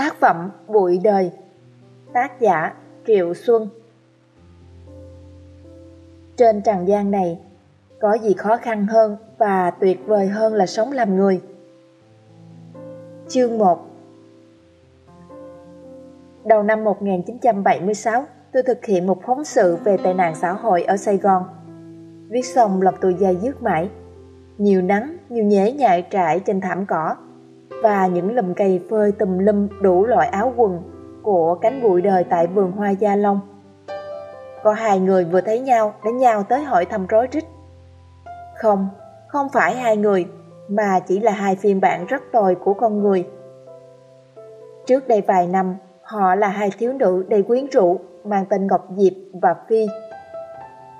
Tác phẩm Bụi Đời Tác giả Triệu Xuân Trên trần gian này, có gì khó khăn hơn và tuyệt vời hơn là sống làm người. Chương 1 Đầu năm 1976, tôi thực hiện một phóng sự về tệ nạn xã hội ở Sài Gòn. Viết xong lòng tôi dài dứt mãi. Nhiều nắng, nhiều nhễ nhại trải trên thảm cỏ và những lùm cây phơi tùm lum đủ loại áo quần của cánh bụi đời tại vườn hoa Gia Long. Có hai người vừa thấy nhau đã nhào tới hỏi thăm rối rít. Không, không phải hai người, mà chỉ là hai phiên bản rất tồi của con người. Trước đây vài năm, họ là hai thiếu nữ đầy quyến rũ mang tên Ngọc Diệp và Phi.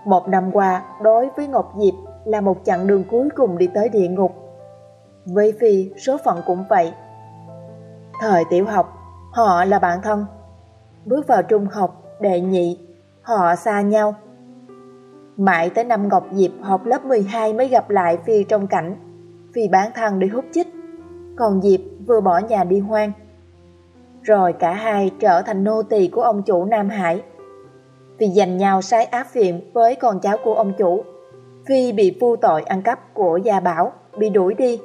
Một năm qua, đối với Ngọc Diệp là một chặng đường cuối cùng đi tới địa ngục. Với Phi, số phận cũng vậy. Thời tiểu học, họ là bạn thân. Bước vào trung học, đệ nhị, họ xa nhau. Mãi tới năm Ngọc Diệp học lớp 12 mới gặp lại Phi trong cảnh Phi bán thân đi hút chích Còn Diệp vừa bỏ nhà đi hoang Rồi cả hai trở thành nô tỳ của ông chủ Nam Hải Vì giành nhau sai áp phiện với con cháu của ông chủ Phi bị phu tội ăn cắp của Gia Bảo Bị đuổi đi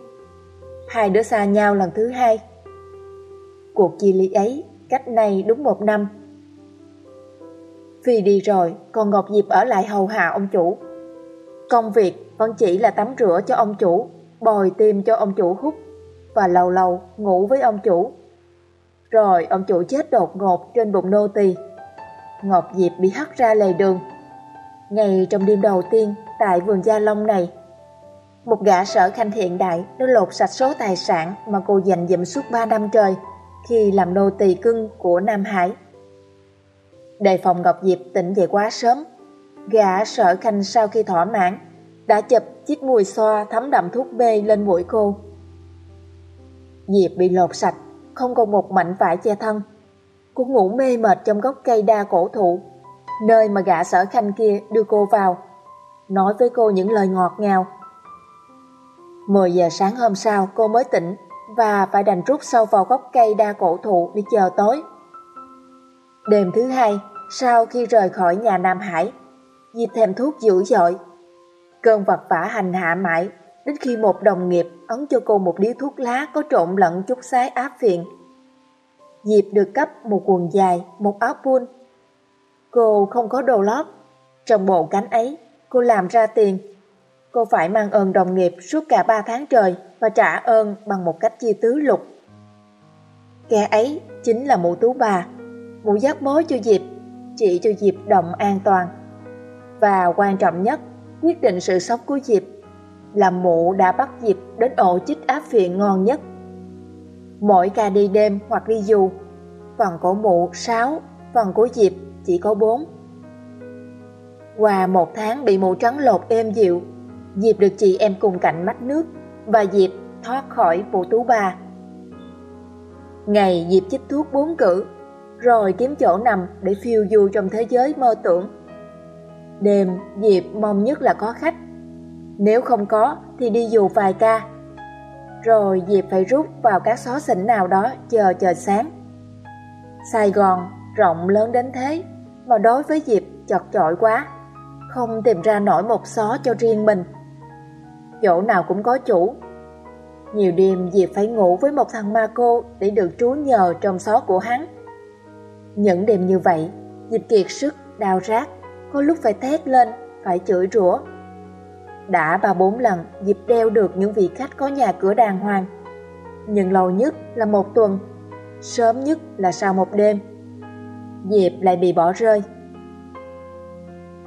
Hai đứa xa nhau lần thứ hai Cuộc chia ly ấy cách này đúng một năm Phi đi rồi, còn Ngọc Diệp ở lại hầu hạ ông chủ. Công việc vẫn chỉ là tắm rửa cho ông chủ, bồi tim cho ông chủ hút và lâu lâu ngủ với ông chủ. Rồi ông chủ chết đột ngột trên bụng nô tỳ. Ngọc Diệp bị hất ra lề đường. Ngày trong đêm đầu tiên tại vườn Gia Long này, một gã sở khanh hiện đại đã lột sạch số tài sản mà cô dành dụm suốt 3 năm trời, khi làm nô tỳ cưng của Nam Hải. Đề phòng Ngọc Diệp tỉnh dậy quá sớm, Gã sở khanh sau khi thỏa mãn, Đã chụp chiếc mùi xoa thấm đậm thuốc bê lên mũi cô. Diệp bị lột sạch, Không còn một mảnh vải che thân. Cô ngủ mê mệt trong gốc cây đa cổ thụ, Nơi mà gã sở khanh kia đưa cô vào. Nói với cô những lời ngọt ngào 10 giờ sáng hôm sau cô mới tỉnh Và phải đành rút sâu vào gốc cây đa cổ thụ để chờ tối Đêm thứ hai, sau khi rời khỏi nhà Nam Hải, Diệp thèm thuốc dữ dội. Cơn vật vả hành hạ mãi, đến khi một đồng nghiệp ấn cho cô một điếu thuốc lá có trộn lẫn chút sái áp phiện. Diệp được cấp một quần dài, một áo pun. Cô không có đồ lót. Trong bộ cánh ấy, cô làm ra tiền. Cô phải mang ơn đồng nghiệp suốt cả ba tháng trời và trả ơn bằng một cách chia tứ lục. Kẻ ấy chính là mụ tú bà mụ dắt mối cho Diệp, chỉ cho Diệp động an toàn. Và quan trọng nhất, quyết định sự sống của Diệp là mụ đã bắt Diệp đến ổ chích áp phiện ngon nhất. Mỗi ca đi đêm hoặc đi dù, phần của mụ 6, phần của Diệp chỉ có 4. Qua một tháng bị mụ trắng lột êm dịu, Diệp được chị em cùng cạnh mắt nước và Diệp thoát khỏi vụ tú bà. Ngày Diệp chích thuốc bốn cử rồi kiếm chỗ nằm để phiêu du trong thế giới mơ tưởng. Đêm, Diệp mong nhất là có khách. Nếu không có thì đi dù vài ca. Rồi Diệp phải rút vào các xó xỉnh nào đó chờ trời sáng. Sài Gòn rộng lớn đến thế, mà đối với Diệp chật chội quá, không tìm ra nổi một xó cho riêng mình. Chỗ nào cũng có chủ. Nhiều đêm Diệp phải ngủ với một thằng ma cô để được trú nhờ trong xó của hắn. Những đêm như vậy, Diệp kiệt sức, đau rát, có lúc phải thét lên, phải chửi rủa. Đã ba bốn lần Diệp đeo được những vị khách có nhà cửa đàng hoàng. Nhưng lâu nhất là một tuần, sớm nhất là sau một đêm. Diệp lại bị bỏ rơi.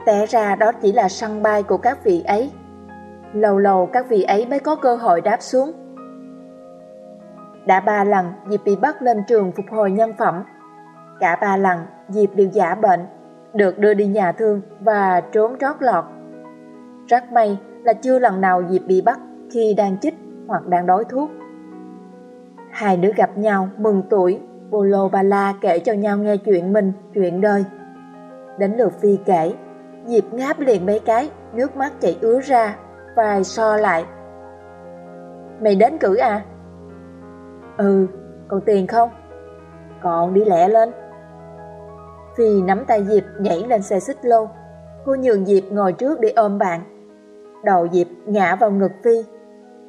Té ra đó chỉ là sân bay của các vị ấy. Lâu lâu các vị ấy mới có cơ hội đáp xuống. Đã ba lần Diệp bị bắt lên trường phục hồi nhân phẩm Cả ba lần Diệp đều giả bệnh, được đưa đi nhà thương và trốn trót lọt. Rất may là chưa lần nào Diệp bị bắt khi đang chích hoặc đang đói thuốc. Hai đứa gặp nhau mừng tuổi, Bolo Ba La kể cho nhau nghe chuyện mình, chuyện đời. Đến lượt Phi kể, Diệp ngáp liền mấy cái, nước mắt chảy ứa ra, vài so lại. Mày đến cử à? Ừ, còn tiền không? còn đi lẹ lên. Phi nắm tay Diệp nhảy lên xe xích lô. Cô nhường Diệp ngồi trước để ôm bạn. Đầu Diệp ngã vào ngực Phi.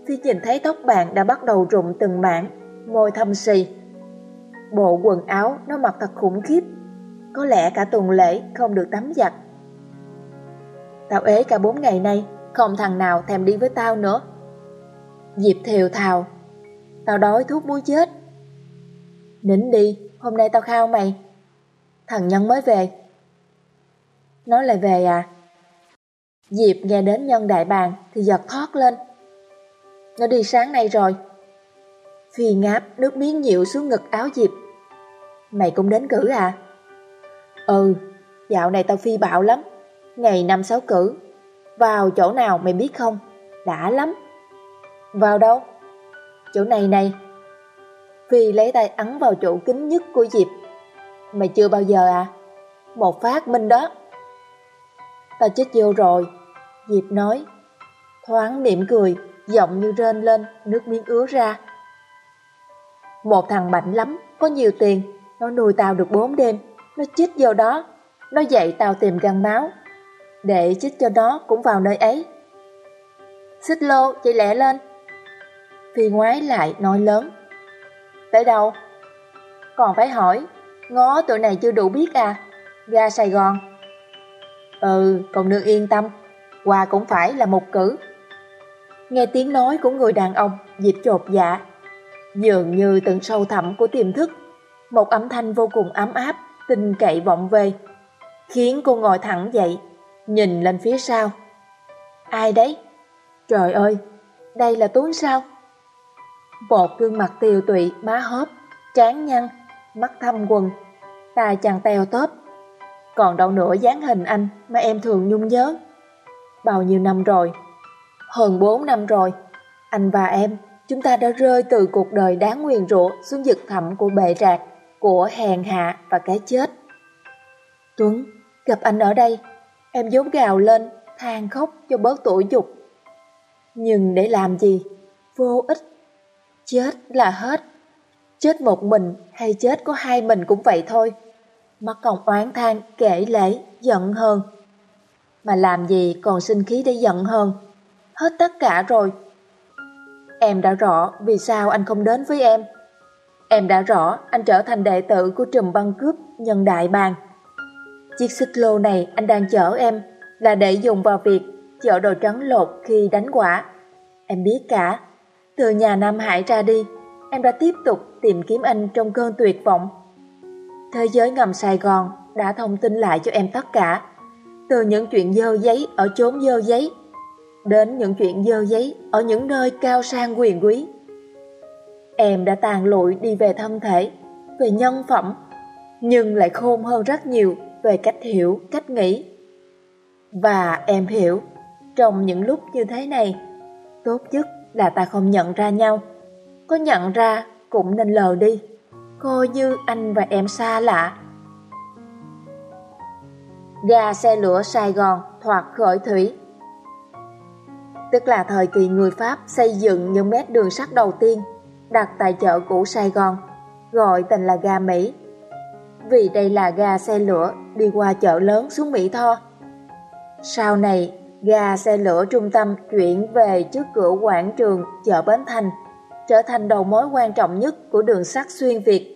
Phi nhìn thấy tóc bạn đã bắt đầu rụng từng mảng, môi thâm xì. Bộ quần áo nó mặc thật khủng khiếp. Có lẽ cả tuần lễ không được tắm giặt. Tao ế cả bốn ngày nay, không thằng nào thèm đi với tao nữa. Diệp thều thào. Tao đói thuốc muối chết. Nín đi, hôm nay tao khao mày. Thằng Nhân mới về. Nó lại về à? Diệp nghe đến Nhân đại bàng thì giật thoát lên. Nó đi sáng nay rồi. Phi ngáp nước miếng nhịu xuống ngực áo Diệp. Mày cũng đến cử à? Ừ, dạo này tao phi bạo lắm. Ngày năm sáu cử. Vào chỗ nào mày biết không? Đã lắm. Vào đâu? Chỗ này này. Phi lấy tay ấn vào chỗ kính nhất của Diệp. Mày chưa bao giờ à? Một phát minh đó. Tao chết vô rồi. Diệp nói. Thoáng mỉm cười, giọng như rên lên, nước miếng ứa ra. Một thằng mạnh lắm, có nhiều tiền, nó nuôi tao được bốn đêm, nó chết vô đó, nó dạy tao tìm gan máu, để chích cho nó cũng vào nơi ấy. Xích lô, chạy lẹ lên. Phi ngoái lại nói lớn. Tới đâu? Còn phải hỏi, ngó tụi này chưa đủ biết à? Ra Sài Gòn. Ừ, còn nương yên tâm, quà cũng phải là một cử. Nghe tiếng nói của người đàn ông, dịp chột dạ. Dường như từng sâu thẳm của tiềm thức, một âm thanh vô cùng ấm áp, tình cậy vọng về, khiến cô ngồi thẳng dậy, nhìn lên phía sau. Ai đấy? Trời ơi, đây là Tuấn sao? Một gương mặt tiều tụy, má hóp trán nhăn, mắt thâm quần, tai chàng teo tóp. Còn đâu nữa dáng hình anh mà em thường nhung nhớ. Bao nhiêu năm rồi? Hơn 4 năm rồi, anh và em, chúng ta đã rơi từ cuộc đời đáng nguyền rủa xuống vực thẳm của bệ rạc, của hèn hạ và cái chết. Tuấn, gặp anh ở đây, em vốn gào lên, than khóc cho bớt tuổi dục. Nhưng để làm gì? Vô ích. Chết là hết. Chết một mình hay chết có hai mình cũng vậy thôi. Mắt còn oán than, kể lễ, giận hơn. Mà làm gì còn sinh khí để giận hơn. Hết tất cả rồi. Em đã rõ vì sao anh không đến với em. Em đã rõ anh trở thành đệ tử của trùm băng cướp nhân đại bàng. Chiếc xích lô này anh đang chở em là để dùng vào việc chở đồ trắng lột khi đánh quả. Em biết cả, từ nhà Nam Hải ra đi, em đã tiếp tục tìm kiếm anh trong cơn tuyệt vọng. Thế giới ngầm Sài Gòn đã thông tin lại cho em tất cả, từ những chuyện dơ giấy ở chốn dơ giấy, đến những chuyện dơ giấy ở những nơi cao sang quyền quý. Em đã tàn lụi đi về thân thể, về nhân phẩm, nhưng lại khôn hơn rất nhiều về cách hiểu, cách nghĩ. Và em hiểu, trong những lúc như thế này, tốt nhất là ta không nhận ra nhau. Có nhận ra cũng nên lờ đi, coi như anh và em xa lạ. Ga xe lửa Sài Gòn thoạt khởi thủy Tức là thời kỳ người Pháp xây dựng những mét đường sắt đầu tiên đặt tại chợ cũ Sài Gòn, gọi tên là ga Mỹ. Vì đây là ga xe lửa đi qua chợ lớn xuống Mỹ Tho. Sau này, ga xe lửa trung tâm chuyển về trước cửa quảng trường chợ Bến Thành, trở thành đầu mối quan trọng nhất của đường sắt xuyên Việt.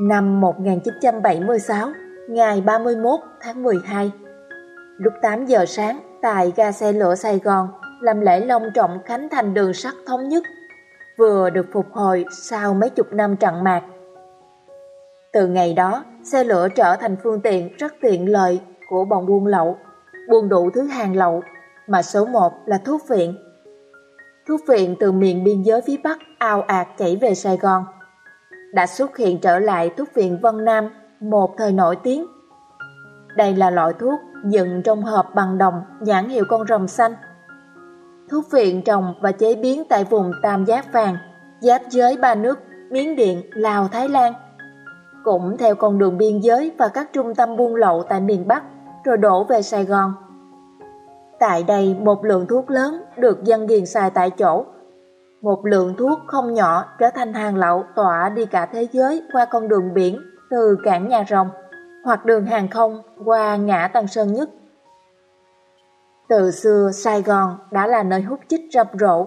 Năm 1976, ngày 31 tháng 12, lúc 8 giờ sáng tại ga xe lửa Sài Gòn làm lễ long trọng khánh thành đường sắt thống nhất vừa được phục hồi sau mấy chục năm trận mạc. Từ ngày đó, xe lửa trở thành phương tiện rất tiện lợi của bọn buôn lậu, buôn đủ thứ hàng lậu, mà số 1 là thuốc viện. Thuốc viện từ miền biên giới phía Bắc ao ạt chảy về Sài Gòn. Đã xuất hiện trở lại thuốc viện Vân Nam, một thời nổi tiếng. Đây là loại thuốc dựng trong hộp bằng đồng nhãn hiệu con rồng xanh thuốc viện trồng và chế biến tại vùng Tam Giác Vàng, giáp giới ba nước Miến Điện, Lào, Thái Lan. Cũng theo con đường biên giới và các trung tâm buôn lậu tại miền Bắc, rồi đổ về Sài Gòn. Tại đây, một lượng thuốc lớn được dân ghiền xài tại chỗ. một lượng thuốc không nhỏ trở thành hàng lậu tỏa đi cả thế giới qua con đường biển từ cảng nhà rồng hoặc đường hàng không qua ngã Tân Sơn Nhất. Từ xưa Sài Gòn đã là nơi hút chích rập rộ.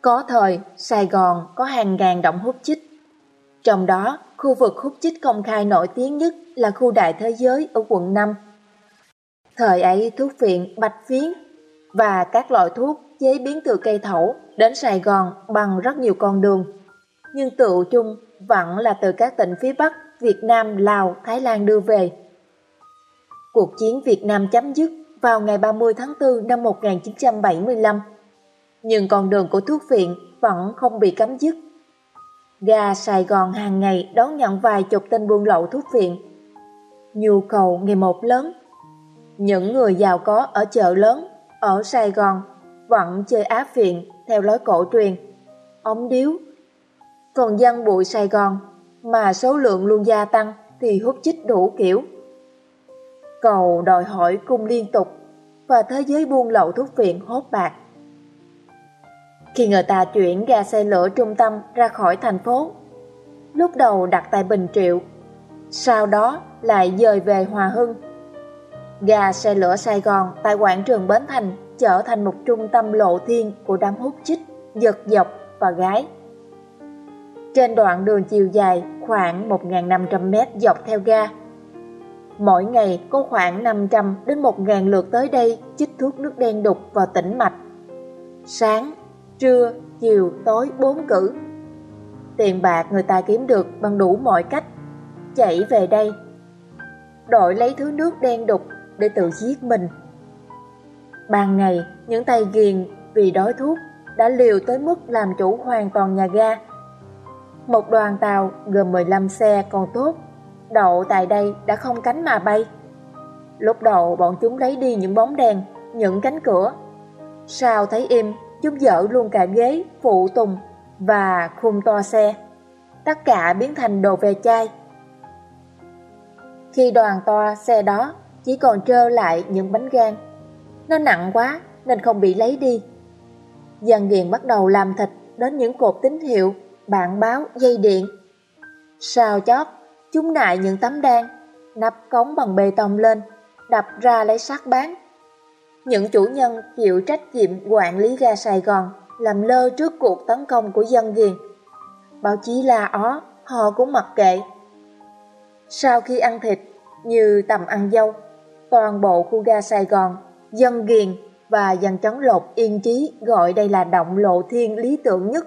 Có thời Sài Gòn có hàng ngàn động hút chích. Trong đó, khu vực hút chích công khai nổi tiếng nhất là khu đại thế giới ở quận 5. Thời ấy thuốc viện bạch phiến và các loại thuốc chế biến từ cây thẩu đến Sài Gòn bằng rất nhiều con đường. Nhưng tựu chung vẫn là từ các tỉnh phía Bắc, Việt Nam, Lào, Thái Lan đưa về. Cuộc chiến Việt Nam chấm dứt vào ngày 30 tháng 4 năm 1975. Nhưng con đường của thuốc viện vẫn không bị cấm dứt. Ga Sài Gòn hàng ngày đón nhận vài chục tên buôn lậu thuốc viện. Nhu cầu ngày một lớn. Những người giàu có ở chợ lớn, ở Sài Gòn vẫn chơi áp viện theo lối cổ truyền, ống điếu. Còn dân bụi Sài Gòn mà số lượng luôn gia tăng thì hút chích đủ kiểu. Cầu đòi hỏi cung liên tục và thế giới buôn lậu thuốc viện hốt bạc. Khi người ta chuyển ga xe lửa trung tâm ra khỏi thành phố, lúc đầu đặt tại Bình Triệu, sau đó lại dời về Hòa Hưng. Ga xe lửa Sài Gòn tại quảng trường Bến Thành trở thành một trung tâm lộ thiên của đám hút chích, giật dọc và gái. Trên đoạn đường chiều dài khoảng 1.500 mét dọc theo ga, mỗi ngày có khoảng 500 đến 1.000 lượt tới đây chích thuốc nước đen đục vào tĩnh mạch. Sáng, trưa, chiều, tối bốn cử. Tiền bạc người ta kiếm được bằng đủ mọi cách, chạy về đây. Đội lấy thứ nước đen đục để tự giết mình. Ban ngày, những tay ghiền vì đói thuốc đã liều tới mức làm chủ hoàn toàn nhà ga. Một đoàn tàu gồm 15 xe còn tốt, đậu tại đây đã không cánh mà bay. Lúc đầu bọn chúng lấy đi những bóng đèn, những cánh cửa. Sao thấy im, chúng dỡ luôn cả ghế, phụ tùng và khung toa xe. Tất cả biến thành đồ về chai. Khi đoàn toa xe đó chỉ còn trơ lại những bánh gan nó nặng quá nên không bị lấy đi. Dần nghiền bắt đầu làm thịt đến những cột tín hiệu, bạn báo, dây điện. Sao chót, chúng nại những tấm đan, nắp cống bằng bê tông lên, đập ra lấy sắt bán. Những chủ nhân chịu trách nhiệm quản lý ga Sài Gòn làm lơ trước cuộc tấn công của dân ghiền. Báo chí là ó, họ cũng mặc kệ. Sau khi ăn thịt, như tầm ăn dâu, toàn bộ khu ga Sài Gòn Dân ghiền và dân chấn lột yên trí gọi đây là động lộ thiên lý tưởng nhất.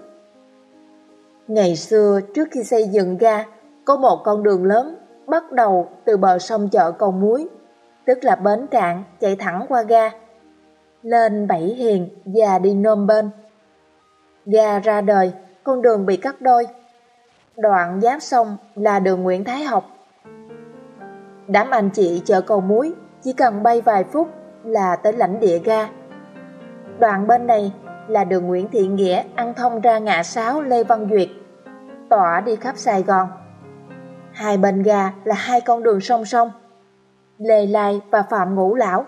Ngày xưa, trước khi xây dựng ga, có một con đường lớn bắt đầu từ bờ sông chợ Cầu Muối, tức là bến cạn chạy thẳng qua ga, lên Bảy Hiền và đi Nôm Bên. gà ra đời, con đường bị cắt đôi. Đoạn giáp sông là đường Nguyễn Thái Học. Đám anh chị chợ Cầu Muối chỉ cần bay vài phút là tới lãnh địa ga. Đoạn bên này là đường Nguyễn Thị Nghĩa ăn thông ra ngã sáu Lê Văn Duyệt, tỏa đi khắp Sài Gòn. Hai bên ga là hai con đường song song, Lê Lai và Phạm Ngũ Lão.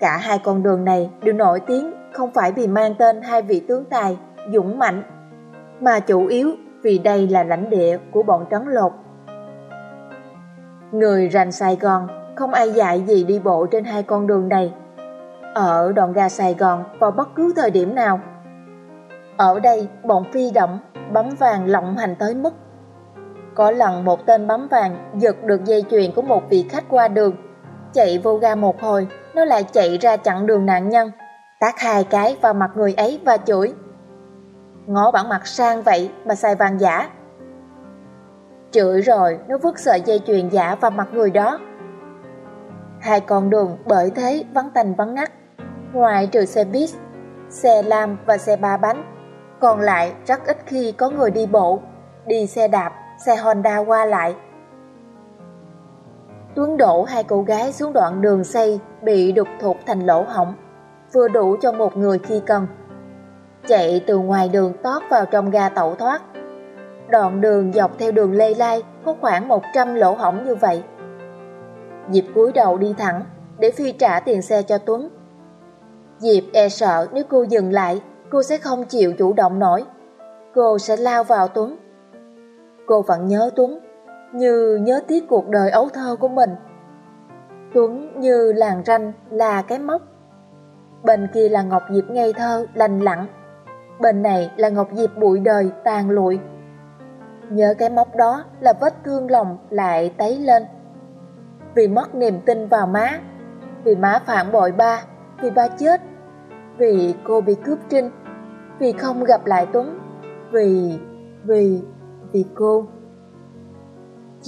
Cả hai con đường này đều nổi tiếng không phải vì mang tên hai vị tướng tài, dũng mạnh, mà chủ yếu vì đây là lãnh địa của bọn trấn lột. Người rành Sài Gòn không ai dạy gì đi bộ trên hai con đường này. Ở đoạn ga Sài Gòn vào bất cứ thời điểm nào. Ở đây, bọn phi động, bấm vàng lộng hành tới mức. Có lần một tên bấm vàng giật được dây chuyền của một vị khách qua đường. Chạy vô ga một hồi, nó lại chạy ra chặn đường nạn nhân, tác hai cái vào mặt người ấy và chửi. Ngó bản mặt sang vậy mà xài vàng giả. Chửi rồi, nó vứt sợi dây chuyền giả vào mặt người đó Hai con đường bởi thế vắng tành vắng ngắt, ngoài trừ xe buýt, xe lam và xe ba bánh. Còn lại rất ít khi có người đi bộ, đi xe đạp, xe Honda qua lại. Tuấn đổ hai cô gái xuống đoạn đường xây bị đục thụt thành lỗ hỏng, vừa đủ cho một người khi cần. Chạy từ ngoài đường tót vào trong ga tẩu thoát. Đoạn đường dọc theo đường Lê Lai có khoảng 100 lỗ hỏng như vậy. Diệp cúi đầu đi thẳng để Phi trả tiền xe cho Tuấn. Diệp e sợ nếu cô dừng lại cô sẽ không chịu chủ động nổi. Cô sẽ lao vào Tuấn. Cô vẫn nhớ Tuấn, như nhớ tiếc cuộc đời ấu thơ của mình. Tuấn như làng ranh là cái mốc. Bên kia là Ngọc Diệp ngây thơ, lành lặng. Bên này là Ngọc Diệp bụi đời, tàn lụi. Nhớ cái mốc đó là vết thương lòng lại tấy lên. Vì mất niềm tin vào má, vì má phản bội ba, vì ba chết, vì cô bị cướp trinh, vì không gặp lại Tuấn, vì, vì, vì cô.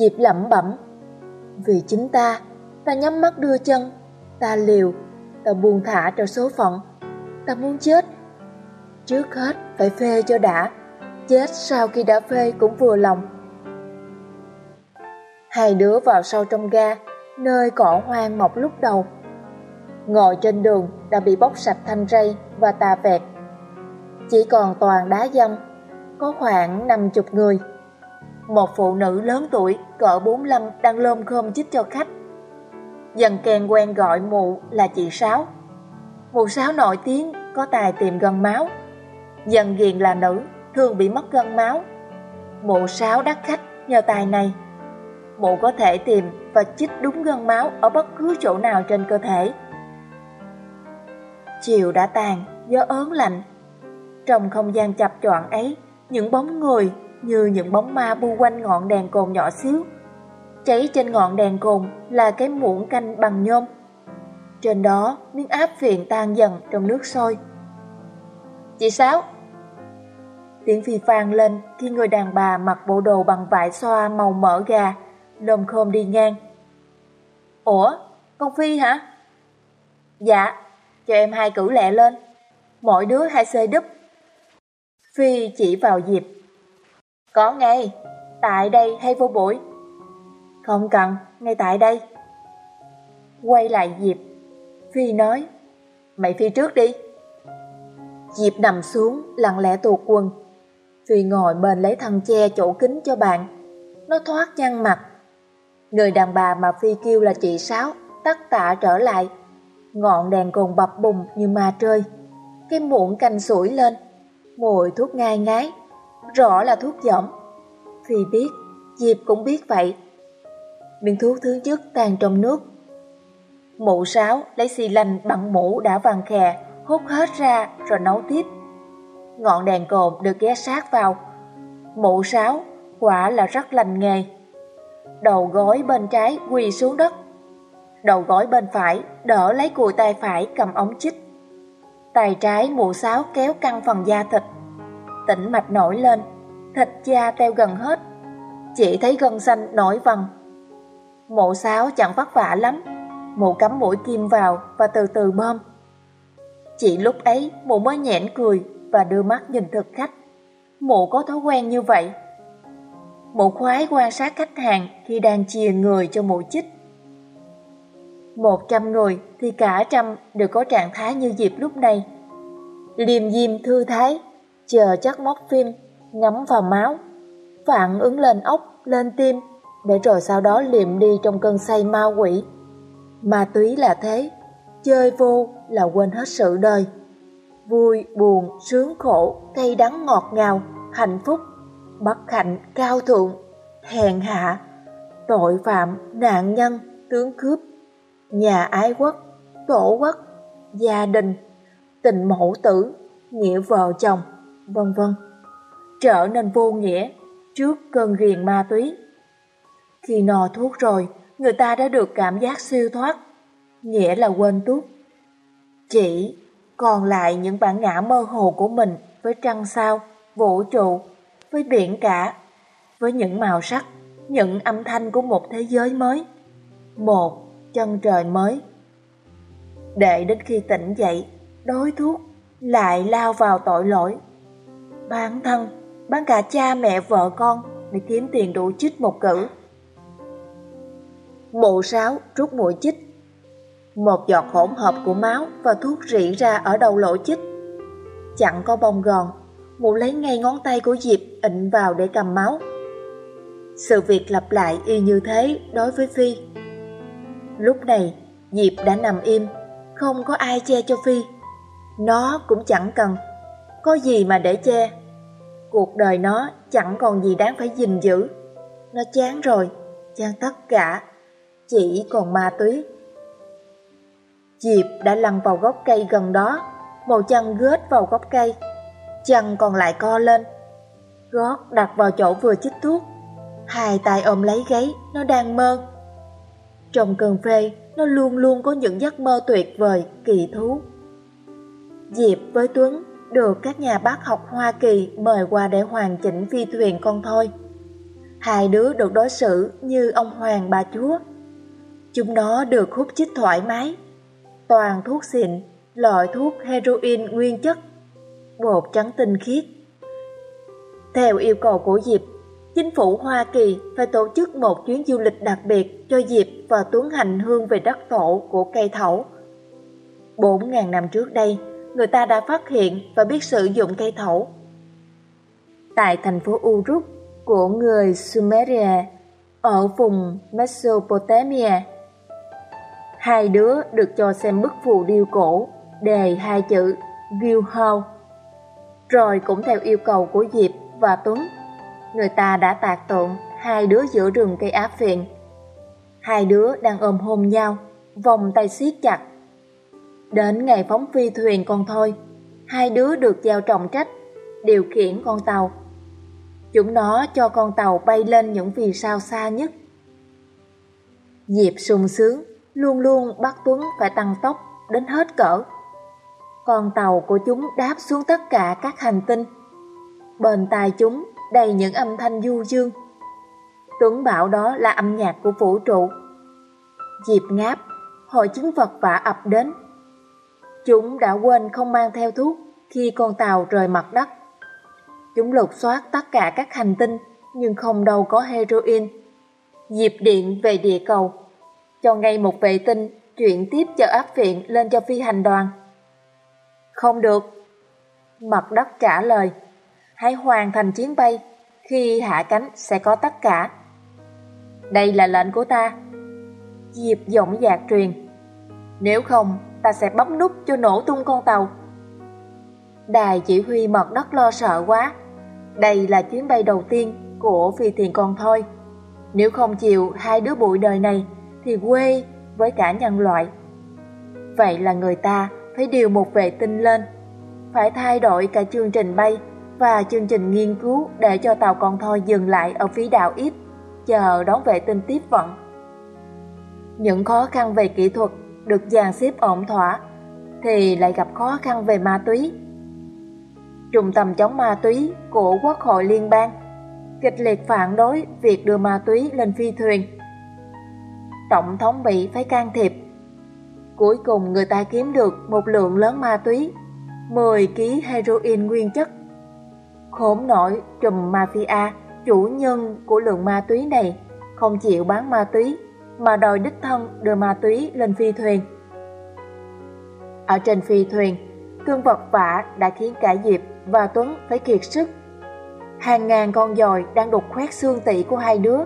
Diệp lẩm bẩm, vì chính ta, ta nhắm mắt đưa chân, ta liều, ta buông thả cho số phận, ta muốn chết. Trước hết phải phê cho đã, chết sau khi đã phê cũng vừa lòng. Hai đứa vào sâu trong ga, nơi cỏ hoang mọc lúc đầu. Ngồi trên đường đã bị bóc sạch thanh rây và tà vẹt. Chỉ còn toàn đá dâm, có khoảng 50 người. Một phụ nữ lớn tuổi, cỡ 45 đang lôm khôm chích cho khách. Dần kèn quen gọi mụ là chị Sáu. Mụ Sáu nổi tiếng, có tài tìm gân máu. Dần ghiền là nữ, thường bị mất gân máu. Mụ Sáu đắt khách nhờ tài này. Mụ có thể tìm và chích đúng gân máu ở bất cứ chỗ nào trên cơ thể. Chiều đã tàn, gió ớn lạnh. Trong không gian chập choạng ấy, những bóng người như những bóng ma bu quanh ngọn đèn cồn nhỏ xíu. Cháy trên ngọn đèn cồn là cái muỗng canh bằng nhôm. Trên đó, miếng áp phiện tan dần trong nước sôi. Chị Sáu Tiếng phi vang lên khi người đàn bà mặc bộ đồ bằng vải xoa màu mỡ gà, lồm khôm đi ngang. Ủa, con Phi hả? Dạ, cho em hai cử lẹ lên. Mỗi đứa hai xê đúp. Phi chỉ vào dịp có ngay, tại đây hay vô buổi? Không cần, ngay tại đây. Quay lại Diệp, Phi nói, mày Phi trước đi. Diệp nằm xuống, lặng lẽ tuột quần. Phi ngồi bên lấy thằng che chỗ kính cho bạn. Nó thoát nhăn mặt. Người đàn bà mà Phi kêu là chị Sáu, tắt tạ trở lại. Ngọn đèn còn bập bùng như ma trơi. Cái muỗng canh sủi lên, mùi thuốc ngai ngái, rõ là thuốc giỏm. Phi biết, Diệp cũng biết vậy. Miếng thuốc thứ nhất tan trong nước. Mụ sáo lấy xì lanh bằng mũ đã vàng khè, hút hết ra rồi nấu tiếp. Ngọn đèn cồn được ghé sát vào. Mụ sáo quả là rất lành nghề. Đầu gối bên trái quỳ xuống đất. Đầu gối bên phải đỡ lấy cùi tay phải cầm ống chích. Tay trái mụ sáo kéo căng phần da thịt. Tĩnh mạch nổi lên, thịt da teo gần hết. Chỉ thấy gân xanh nổi vần. Mộ sáo chẳng vất vả lắm. Mụ cắm mũi kim vào và từ từ bơm. Chỉ lúc ấy mụ mới nhẽn cười và đưa mắt nhìn thực khách. Mụ có thói quen như vậy. Mụ khoái quan sát khách hàng khi đang chia người cho mụ chích. Một trăm người thì cả trăm đều có trạng thái như dịp lúc này. Liềm diêm thư thái, chờ chắc móc phim, ngắm vào máu, phản ứng lên ốc, lên tim, để rồi sau đó liệm đi trong cơn say ma quỷ. Ma túy là thế, chơi vô là quên hết sự đời. Vui, buồn, sướng khổ, cay đắng ngọt ngào, hạnh phúc, bất hạnh, cao thượng, hèn hạ, tội phạm, nạn nhân, tướng cướp, nhà ái quốc, tổ quốc, gia đình, tình mẫu tử, nghĩa vợ chồng, vân vân trở nên vô nghĩa trước cơn ghiền ma túy. Khi no thuốc rồi, người ta đã được cảm giác siêu thoát, nghĩa là quên tuốt. Chỉ còn lại những bản ngã mơ hồ của mình với trăng sao, vũ trụ, với biển cả, với những màu sắc, những âm thanh của một thế giới mới, một chân trời mới. Để đến khi tỉnh dậy, đối thuốc lại lao vào tội lỗi. Bản thân, bán cả cha mẹ vợ con để kiếm tiền đủ chích một cử. Bộ sáo rút mũi chích một giọt hỗn hợp của máu và thuốc rỉ ra ở đầu lỗ chích. Chẳng có bông gòn, mụ lấy ngay ngón tay của Diệp ịnh vào để cầm máu. Sự việc lặp lại y như thế đối với Phi. Lúc này, Diệp đã nằm im, không có ai che cho Phi. Nó cũng chẳng cần. có gì mà để che. Cuộc đời nó chẳng còn gì đáng phải gìn giữ. Nó chán rồi, chán tất cả, chỉ còn ma túy. Diệp đã lăn vào gốc cây gần đó, một chân gớt vào gốc cây, chân còn lại co lên. Gót đặt vào chỗ vừa chích thuốc, hai tay ôm lấy gáy, nó đang mơ. Trong cơn phê, nó luôn luôn có những giấc mơ tuyệt vời, kỳ thú. Diệp với Tuấn được các nhà bác học Hoa Kỳ mời qua để hoàn chỉnh phi thuyền con thôi. Hai đứa được đối xử như ông hoàng bà chúa. Chúng nó được hút chích thoải mái, toàn thuốc xịn, loại thuốc heroin nguyên chất, bột trắng tinh khiết. Theo yêu cầu của Diệp, chính phủ Hoa Kỳ phải tổ chức một chuyến du lịch đặc biệt cho Diệp và Tuấn hành hương về đất tổ của cây thẩu. 4.000 năm trước đây, người ta đã phát hiện và biết sử dụng cây thẩu. Tại thành phố Uruk của người Sumeria ở vùng Mesopotamia, hai đứa được cho xem bức phù điêu cổ đề hai chữ Gilhau. Rồi cũng theo yêu cầu của Diệp và Tuấn, người ta đã tạc tượng hai đứa giữa rừng cây áp phiện. Hai đứa đang ôm hôn nhau, vòng tay siết chặt Đến ngày phóng phi thuyền con thôi, hai đứa được giao trọng trách, điều khiển con tàu. Chúng nó cho con tàu bay lên những vì sao xa nhất. Diệp sung sướng, luôn luôn bắt Tuấn phải tăng tốc đến hết cỡ. Con tàu của chúng đáp xuống tất cả các hành tinh. Bên tai chúng đầy những âm thanh du dương. Tuấn bảo đó là âm nhạc của vũ trụ. Diệp ngáp, hội chứng vật vả ập đến. Chúng đã quên không mang theo thuốc khi con tàu rời mặt đất. Chúng lục soát tất cả các hành tinh nhưng không đâu có heroin. Dịp điện về địa cầu, cho ngay một vệ tinh chuyển tiếp cho áp viện lên cho phi hành đoàn. Không được. Mặt đất trả lời, hãy hoàn thành chuyến bay, khi hạ cánh sẽ có tất cả. Đây là lệnh của ta. Diệp giọng dạc truyền. Nếu không, ta sẽ bấm nút cho nổ tung con tàu. Đài chỉ huy mật đất lo sợ quá. Đây là chuyến bay đầu tiên của phi thuyền con thôi. Nếu không chịu hai đứa bụi đời này thì quê với cả nhân loại. Vậy là người ta phải điều một vệ tinh lên, phải thay đổi cả chương trình bay và chương trình nghiên cứu để cho tàu con thôi dừng lại ở phía đảo ít, chờ đón vệ tinh tiếp vận. Những khó khăn về kỹ thuật được dàn xếp ổn thỏa, thì lại gặp khó khăn về ma túy. Trung tâm chống ma túy của Quốc hội Liên bang kịch liệt phản đối việc đưa ma túy lên phi thuyền. Tổng thống Mỹ phải can thiệp. Cuối cùng người ta kiếm được một lượng lớn ma túy, 10 kg heroin nguyên chất. Khốn nổi trùm mafia, chủ nhân của lượng ma túy này, không chịu bán ma túy mà đòi đích thân đưa ma túy lên phi thuyền. Ở trên phi thuyền, cương vật vả đã khiến cả Diệp và Tuấn phải kiệt sức. Hàng ngàn con dòi đang đục khoét xương tị của hai đứa.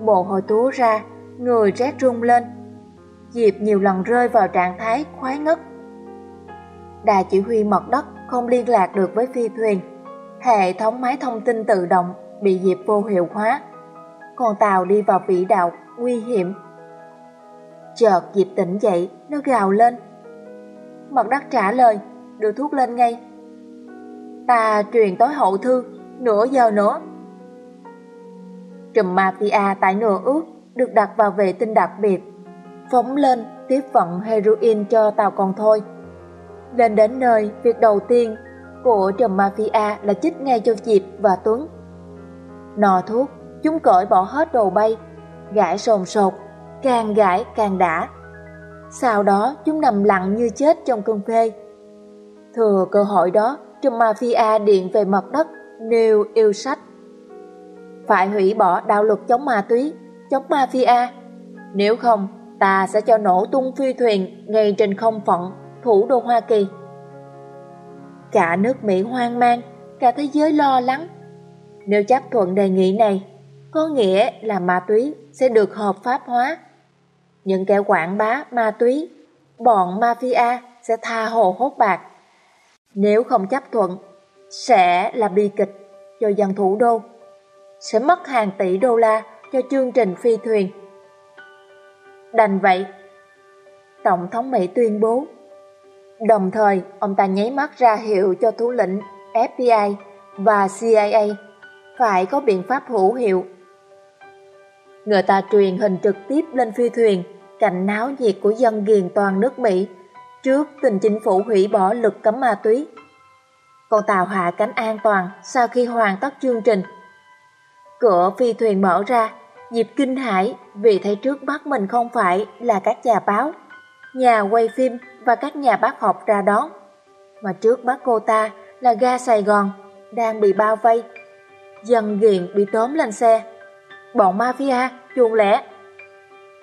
Bộ hồi túa ra, người rét rung lên. Diệp nhiều lần rơi vào trạng thái khoái ngất. Đài chỉ huy mật đất không liên lạc được với phi thuyền. Hệ thống máy thông tin tự động bị Diệp vô hiệu hóa. Con tàu đi vào vĩ đạo nguy hiểm. Chợt Diệp tỉnh dậy, nó gào lên. Mặt đất trả lời, đưa thuốc lên ngay. Ta truyền tối hậu thư, nửa giờ nữa. Trùm mafia tại nửa ước được đặt vào vệ tinh đặc biệt, phóng lên tiếp vận heroin cho tàu còn thôi. Lên đến nơi, việc đầu tiên của trùm mafia là chích ngay cho Diệp và Tuấn. Nò thuốc, chúng cởi bỏ hết đồ bay, gãi sồn sột, càng gãi càng đã. Sau đó chúng nằm lặng như chết trong cơn phê. Thừa cơ hội đó, trùm mafia điện về mặt đất, nêu yêu sách. Phải hủy bỏ đạo luật chống ma túy, chống mafia. Nếu không, ta sẽ cho nổ tung phi thuyền ngay trên không phận, thủ đô Hoa Kỳ. Cả nước Mỹ hoang mang, cả thế giới lo lắng. Nếu chấp thuận đề nghị này, có nghĩa là ma túy sẽ được hợp pháp hóa. Những kẻ quảng bá ma túy, bọn mafia sẽ tha hồ hốt bạc. Nếu không chấp thuận, sẽ là bi kịch cho dân thủ đô, sẽ mất hàng tỷ đô la cho chương trình phi thuyền. Đành vậy, Tổng thống Mỹ tuyên bố. Đồng thời, ông ta nháy mắt ra hiệu cho thủ lĩnh FBI và CIA phải có biện pháp hữu hiệu. Người ta truyền hình trực tiếp lên phi thuyền, cảnh náo nhiệt của dân ghiền toàn nước Mỹ trước tình chính phủ hủy bỏ lực cấm ma túy. Con tàu hạ cánh an toàn sau khi hoàn tất chương trình. Cửa phi thuyền mở ra, Diệp kinh hãi vì thấy trước mắt mình không phải là các nhà báo, nhà quay phim và các nhà bác học ra đón, mà trước mắt cô ta là ga Sài Gòn đang bị bao vây. Dân ghiền bị tóm lên xe. Bọn mafia chuồn lẻ.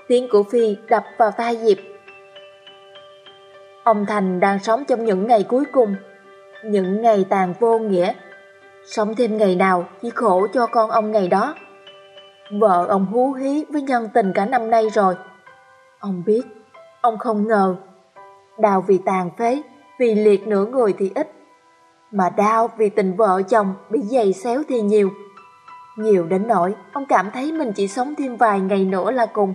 Tiếng của Phi đập vào tai Diệp. Ông Thành đang sống trong những ngày cuối cùng, những ngày tàn vô nghĩa. Sống thêm ngày nào chỉ khổ cho con ông ngày đó. Vợ ông hú hí với nhân tình cả năm nay rồi. Ông biết, ông không ngờ. Đau vì tàn phế, vì liệt nửa người thì ít. Mà đau vì tình vợ chồng bị dày xéo thì nhiều. Nhiều đến nỗi ông cảm thấy mình chỉ sống thêm vài ngày nữa là cùng.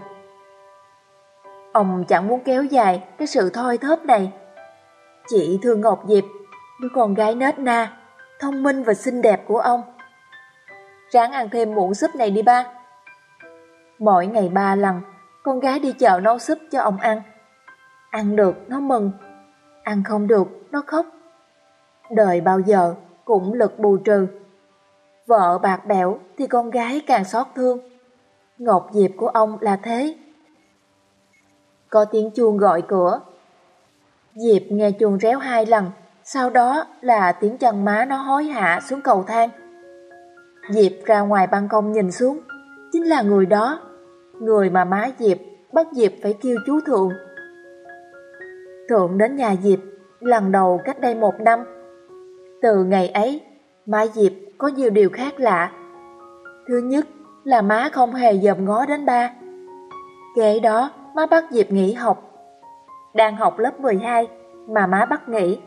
Ông chẳng muốn kéo dài cái sự thoi thóp này. Chị thương Ngọc Diệp, đứa con gái nết na, thông minh và xinh đẹp của ông. Ráng ăn thêm muỗng súp này đi ba. Mỗi ngày ba lần, con gái đi chợ nấu súp cho ông ăn. Ăn được nó mừng, ăn không được nó khóc. Đời bao giờ cũng lực bù trừ. Vợ bạc bẽo thì con gái càng xót thương. Ngọc Diệp của ông là thế. Có tiếng chuông gọi cửa. Diệp nghe chuông réo hai lần, sau đó là tiếng chân má nó hối hạ xuống cầu thang. Diệp ra ngoài ban công nhìn xuống, chính là người đó, người mà má Diệp bắt Diệp phải kêu chú Thượng. Thượng đến nhà Diệp lần đầu cách đây một năm. Từ ngày ấy, má Diệp có nhiều điều khác lạ. Thứ nhất là má không hề dòm ngó đến ba. Kế đó, má bắt Diệp nghỉ học. Đang học lớp 12 mà má bắt nghỉ.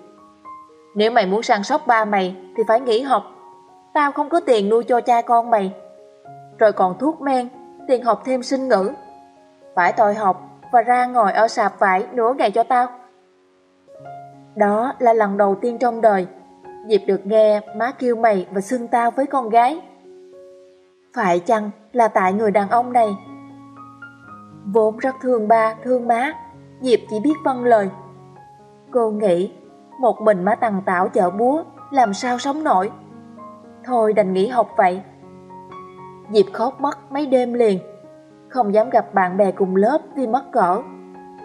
Nếu mày muốn săn sóc ba mày thì phải nghỉ học. Tao không có tiền nuôi cho cha con mày. Rồi còn thuốc men, tiền học thêm sinh ngữ. Phải tội học và ra ngồi ở sạp vải nửa ngày cho tao. Đó là lần đầu tiên trong đời Diệp được nghe má kêu mày và xưng tao với con gái. Phải chăng là tại người đàn ông này? Vốn rất thương ba, thương má, Diệp chỉ biết vâng lời. Cô nghĩ, một mình má tằng tảo chợ búa, làm sao sống nổi. Thôi đành nghỉ học vậy. Diệp khóc mất mấy đêm liền, không dám gặp bạn bè cùng lớp vì mất cỡ,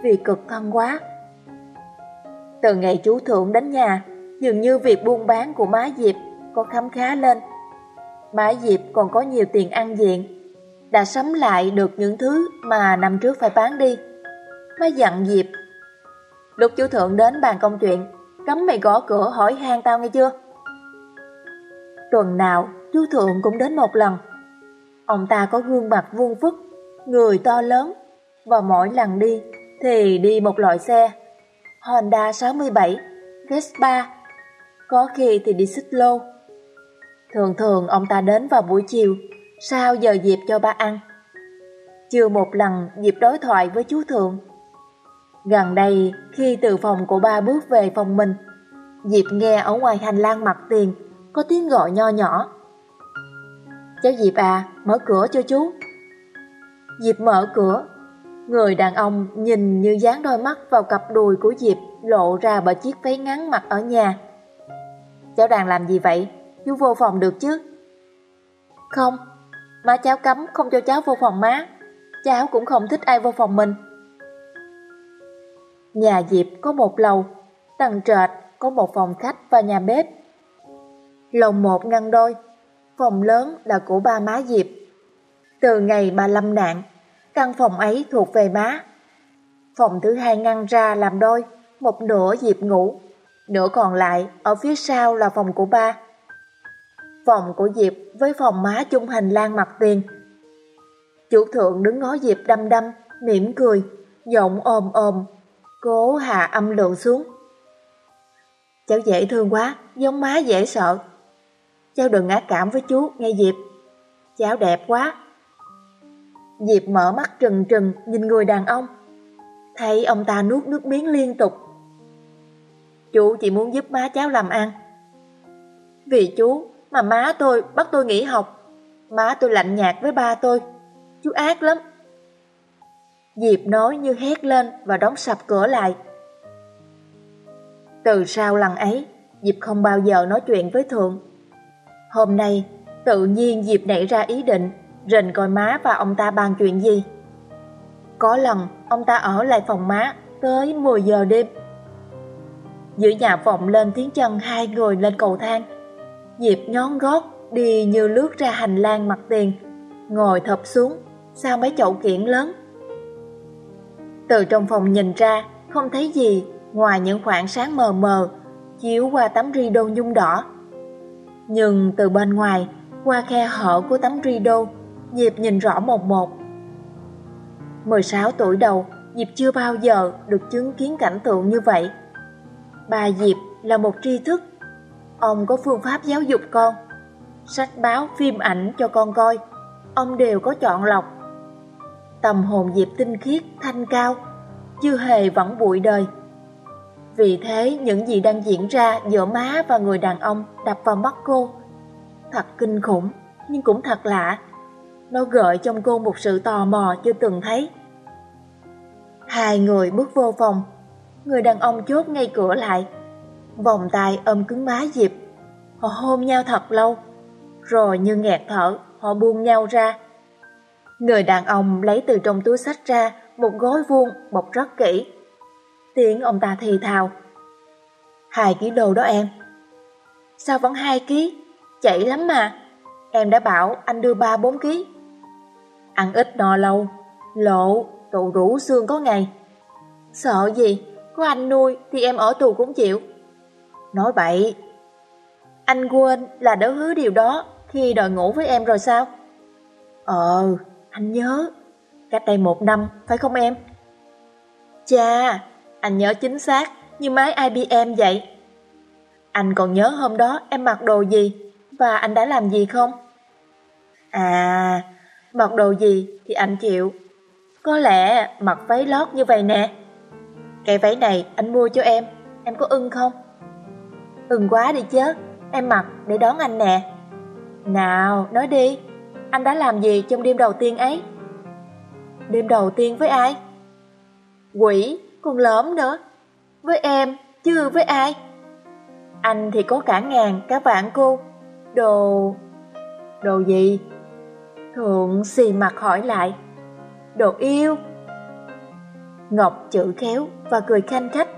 vì cực thân quá. Từ ngày chú Thượng đến nhà, dường như việc buôn bán của má Diệp có khám khá lên. Má Diệp còn có nhiều tiền ăn diện, đã sắm lại được những thứ mà năm trước phải bán đi. Má dặn Diệp, lúc chú Thượng đến bàn công chuyện, cấm mày gõ cửa hỏi han tao nghe chưa? Tuần nào, chú Thượng cũng đến một lần. Ông ta có gương mặt vuông vức, người to lớn, và mỗi lần đi thì đi một loại xe Honda 67, Vespa có khi thì đi xích lô. Thường thường ông ta đến vào buổi chiều, sao giờ dịp cho ba ăn. Chưa một lần dịp đối thoại với chú Thượng. Gần đây, khi từ phòng của ba bước về phòng mình, Diệp nghe ở ngoài hành lang mặt tiền có tiếng gọi nho nhỏ. Cháu Diệp à, mở cửa cho chú. Diệp mở cửa, người đàn ông nhìn như dán đôi mắt vào cặp đùi của Diệp lộ ra bởi chiếc váy ngắn mặc ở nhà. Cháu đang làm gì vậy? Chú vô phòng được chứ? Không, má cháu cấm không cho cháu vô phòng má. Cháu cũng không thích ai vô phòng mình. Nhà Diệp có một lầu, tầng trệt có một phòng khách và nhà bếp. Lầu một ngăn đôi, phòng lớn là của ba má Diệp. Từ ngày bà lâm nạn, căn phòng ấy thuộc về má. Phòng thứ hai ngăn ra làm đôi, một nửa Diệp ngủ, Nửa còn lại, ở phía sau là phòng của ba. Phòng của Diệp với phòng má chung hành lang mặt tiền. Chủ thượng đứng ngó Diệp đăm đăm, mỉm cười, giọng ồm ồm, cố hạ âm lượng xuống. Cháu dễ thương quá, giống má dễ sợ. Cháu đừng ngã cảm với chú, nghe Diệp. Cháu đẹp quá. Diệp mở mắt trừng trừng nhìn người đàn ông. Thấy ông ta nuốt nước miếng liên tục. Chú chỉ muốn giúp má cháu làm ăn. Vì chú mà má tôi bắt tôi nghỉ học. Má tôi lạnh nhạt với ba tôi. Chú ác lắm. Diệp nói như hét lên và đóng sập cửa lại. Từ sau lần ấy, Diệp không bao giờ nói chuyện với Thượng. Hôm nay, tự nhiên Diệp nảy ra ý định rình coi má và ông ta bàn chuyện gì. Có lần, ông ta ở lại phòng má tới 10 giờ đêm. Giữa nhà vọng lên tiếng chân hai người lên cầu thang. Diệp nhón gót đi như lướt ra hành lang mặt tiền, ngồi thập xuống sau mấy chậu kiển lớn. Từ trong phòng nhìn ra, không thấy gì ngoài những khoảng sáng mờ mờ, chiếu qua tấm rido nhung đỏ. Nhưng từ bên ngoài, qua khe hở của tấm rido, Diệp nhìn rõ một một. 16 tuổi đầu, Diệp chưa bao giờ được chứng kiến cảnh tượng như vậy. Bà Diệp là một tri thức. Ông có phương pháp giáo dục con. Sách báo, phim ảnh cho con coi. Ông đều có chọn lọc. Tâm hồn Diệp tinh khiết, thanh cao, chưa hề vẫn bụi đời. Vì thế những gì đang diễn ra giữa má và người đàn ông đập vào mắt cô. Thật kinh khủng, nhưng cũng thật lạ. Nó gợi trong cô một sự tò mò chưa từng thấy. Hai người bước vô phòng, người đàn ông chốt ngay cửa lại. Vòng tay ôm cứng má Diệp. Họ hôn nhau thật lâu, rồi như nghẹt thở, họ buông nhau ra. Người đàn ông lấy từ trong túi sách ra một gói vuông bọc rất kỹ. Tiếng ông ta thì thào. Hai ký đồ đó em. Sao vẫn hai ký? Chảy lắm mà. Em đã bảo anh đưa ba bốn ký. Ăn ít no lâu, lộ, tụ rũ xương có ngày. Sợ gì, có anh nuôi thì em ở tù cũng chịu. Nói bậy. Anh quên là đã hứa điều đó khi đòi ngủ với em rồi sao? Ờ, anh nhớ. Cách đây một năm, phải không em? Cha, anh nhớ chính xác như máy IBM vậy. Anh còn nhớ hôm đó em mặc đồ gì và anh đã làm gì không? À, mặc đồ gì thì anh chịu. Có lẽ mặc váy lót như vậy nè. Cái váy này anh mua cho em, em có ưng không? Ưng quá đi chứ, em mặc để đón anh nè. Nào, nói đi, anh đã làm gì trong đêm đầu tiên ấy? Đêm đầu tiên với ai? Quỷ, còn lớn nữa. Với em, chứ với ai? Anh thì có cả ngàn, cả vạn cô. Đồ... Đồ gì? Thượng xì mặt hỏi lại. Đồ yêu. Ngọc chữ khéo và cười khanh khách.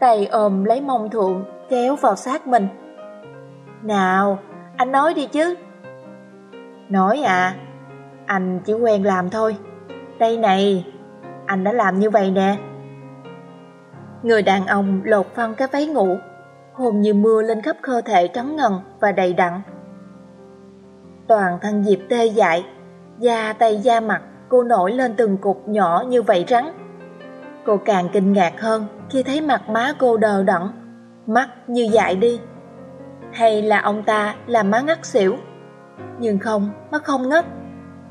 Tay ôm lấy mông thượng, kéo vào sát mình. Nào, anh nói đi chứ. Nói à, anh chỉ quen làm thôi. Đây này, anh đã làm như vậy nè. Người đàn ông lột phân cái váy ngủ, hồn như mưa lên khắp cơ thể trắng ngần và đầy đặn. Toàn thân Diệp tê dại, da tay da mặt cô nổi lên từng cục nhỏ như vậy rắn. Cô càng kinh ngạc hơn khi thấy mặt má cô đờ đẫn, mắt như dại đi. Hay là ông ta làm má ngất xỉu? Nhưng không, má không ngất.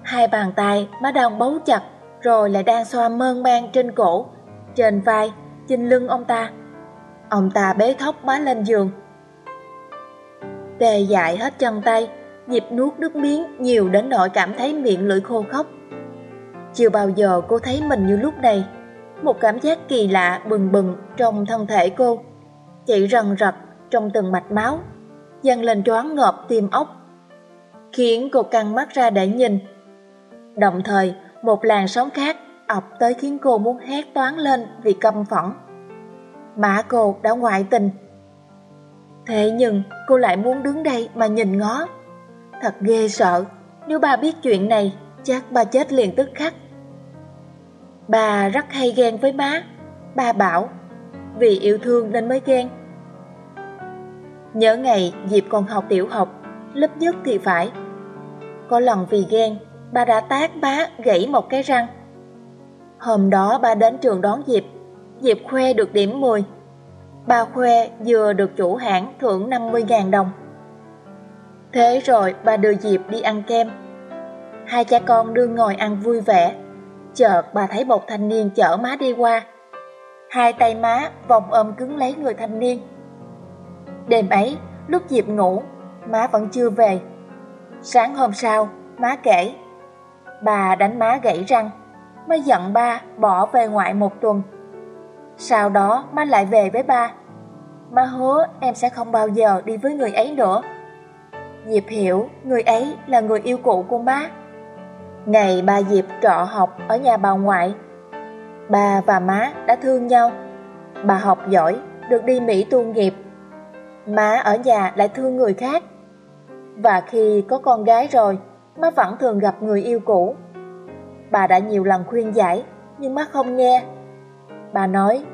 Hai bàn tay má đang bấu chặt rồi lại đang xoa mơn man trên cổ, trên vai, trên lưng ông ta. Ông ta bế thóc má lên giường. Tê dại hết chân tay, nhịp nuốt nước miếng nhiều đến nỗi cảm thấy miệng lưỡi khô khóc. Chưa bao giờ cô thấy mình như lúc này, một cảm giác kỳ lạ bừng bừng trong thân thể cô, chạy rần rật trong từng mạch máu, dâng lên choáng ngợp tim ốc, khiến cô căng mắt ra để nhìn. Đồng thời, một làn sóng khác ập tới khiến cô muốn hét toán lên vì căm phẫn. Mã cô đã ngoại tình. Thế nhưng cô lại muốn đứng đây mà nhìn ngó. Thật ghê sợ, nếu bà biết chuyện này, chắc bà chết liền tức khắc. Bà rất hay ghen với má, bà bảo, vì yêu thương nên mới ghen. Nhớ ngày dịp còn học tiểu học, lớp nhất thì phải. Có lần vì ghen bà đã tác bá gãy một cái răng. Hôm đó bà đến trường đón Diệp, Diệp khoe được điểm 10. Bà khoe vừa được chủ hãng thưởng 50.000 đồng. Thế rồi bà đưa Diệp đi ăn kem. Hai cha con đương ngồi ăn vui vẻ. Chợt bà thấy một thanh niên chở má đi qua. Hai tay má vòng ôm cứng lấy người thanh niên. Đêm ấy, lúc Diệp ngủ, má vẫn chưa về. Sáng hôm sau, má kể. Bà đánh má gãy răng, má giận ba bỏ về ngoại một tuần. Sau đó má lại về với ba. Má hứa em sẽ không bao giờ đi với người ấy nữa. Diệp hiểu người ấy là người yêu cũ của má. Ngày ba Diệp trọ học ở nhà bà ngoại, bà và má đã thương nhau. Bà học giỏi, được đi Mỹ tu nghiệp. Má ở nhà lại thương người khác. Và khi có con gái rồi, má vẫn thường gặp người yêu cũ. Bà đã nhiều lần khuyên giải, nhưng má không nghe. Bà nói,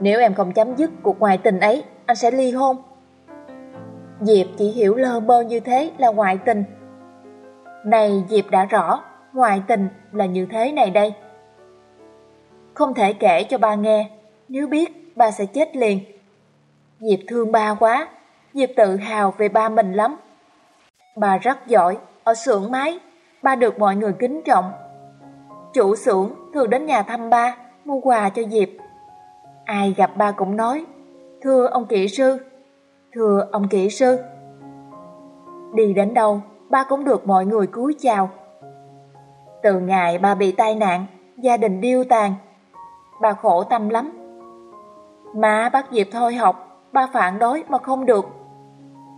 nếu em không chấm dứt cuộc ngoại tình ấy, anh sẽ ly hôn. Diệp chỉ hiểu lơ mơ như thế là ngoại tình. Này Diệp đã rõ, ngoại tình là như thế này đây. Không thể kể cho ba nghe, nếu biết ba sẽ chết liền. Diệp thương ba quá, Diệp tự hào về ba mình lắm. Bà rất giỏi, ở xưởng máy, ba được mọi người kính trọng. Chủ xưởng thường đến nhà thăm ba, mua quà cho Diệp. Ai gặp ba cũng nói, thưa ông kỹ sư, thưa ông kỹ sư. Đi đến đâu, ba cũng được mọi người cúi chào. Từ ngày bà bị tai nạn, gia đình điêu tàn, bà khổ tâm lắm. Má bắt Diệp thôi học, ba phản đối mà không được.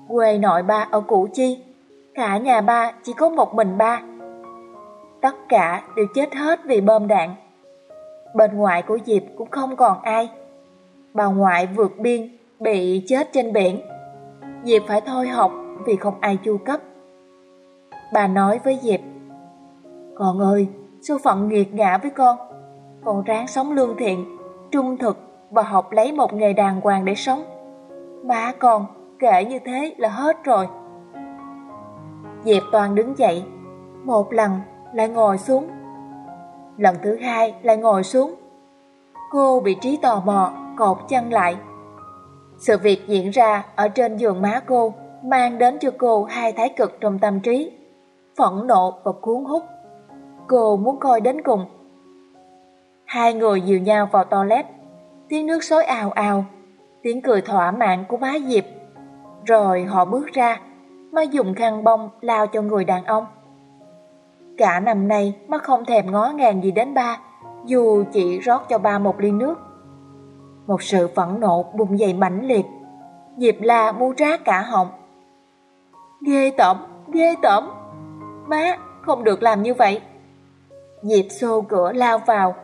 Quê nội ba ở Củ Chi, cả nhà ba chỉ có một mình ba. Tất cả đều chết hết vì bom đạn. Bên ngoài của Diệp cũng không còn ai. Bà ngoại vượt biên, bị chết trên biển. Diệp phải thôi học vì không ai chu cấp. Bà nói với Diệp, con ơi, số phận nghiệt ngã với con. Con ráng sống lương thiện, trung thực và học lấy một nghề đàng hoàng để sống. Má con kể như thế là hết rồi. Diệp toàn đứng dậy, một lần lại ngồi xuống. Lần thứ hai lại ngồi xuống. Cô bị trí tò mò, cột chân lại. Sự việc diễn ra ở trên giường má cô mang đến cho cô hai thái cực trong tâm trí, phẫn nộ và cuốn hút. Cô muốn coi đến cùng. Hai người dìu nhau vào toilet, tiếng nước xối ào ào, tiếng cười thỏa mãn của má Diệp. Rồi họ bước ra, má dùng khăn bông lao cho người đàn ông. Cả năm nay má không thèm ngó ngàng gì đến ba, dù chỉ rót cho ba một ly nước. Một sự phẫn nộ bùng dậy mãnh liệt, Diệp la mu rát cả họng. Ghê tởm, ghê tởm. Má, không được làm như vậy. Diệp xô cửa lao vào,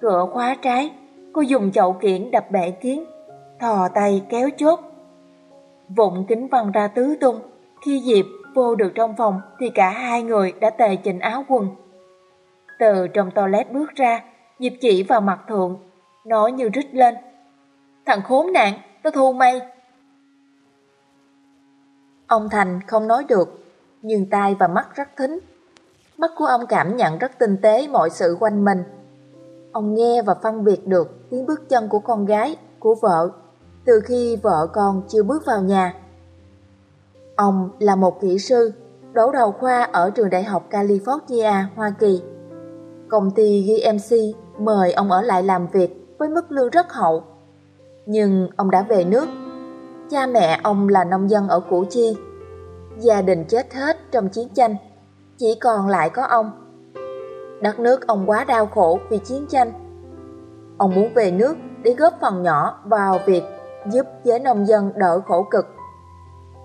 cửa khóa trái, cô dùng chậu kiển đập bể kiến, thò tay kéo chốt. Vụn kính văng ra tứ tung, khi Diệp vô được trong phòng thì cả hai người đã tề chỉnh áo quần. Từ trong toilet bước ra, Diệp chỉ vào mặt thượng, nói như rít lên. Thằng khốn nạn, tao thu mày. Ông Thành không nói được, nhưng tai và mắt rất thính. Mắt của ông cảm nhận rất tinh tế mọi sự quanh mình. Ông nghe và phân biệt được tiếng bước chân của con gái, của vợ, từ khi vợ con chưa bước vào nhà. Ông là một kỹ sư, đổ đầu khoa ở trường đại học California, Hoa Kỳ. Công ty GMC mời ông ở lại làm việc với mức lương rất hậu. Nhưng ông đã về nước. Cha mẹ ông là nông dân ở Củ Chi. Gia đình chết hết trong chiến tranh, chỉ còn lại có ông. Đất nước ông quá đau khổ vì chiến tranh. Ông muốn về nước để góp phần nhỏ vào việc giúp giới nông dân đỡ khổ cực.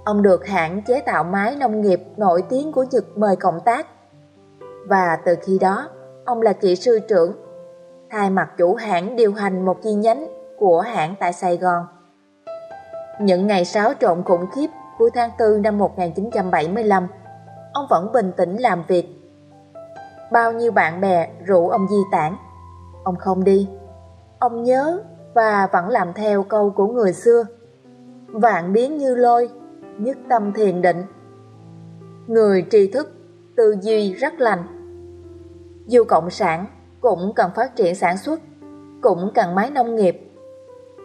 Ông được hãng chế tạo máy nông nghiệp nổi tiếng của Nhật mời cộng tác. Và từ khi đó, ông là kỹ sư trưởng, thay mặt chủ hãng điều hành một chi nhánh của hãng tại Sài Gòn. Những ngày xáo trộn khủng khiếp cuối tháng 4 năm 1975, ông vẫn bình tĩnh làm việc. Bao nhiêu bạn bè rủ ông di tản, ông không đi. Ông nhớ và vẫn làm theo câu của người xưa. Vạn biến như lôi, nhất tâm thiền định. Người tri thức, tư duy rất lành. Dù cộng sản cũng cần phát triển sản xuất, cũng cần máy nông nghiệp.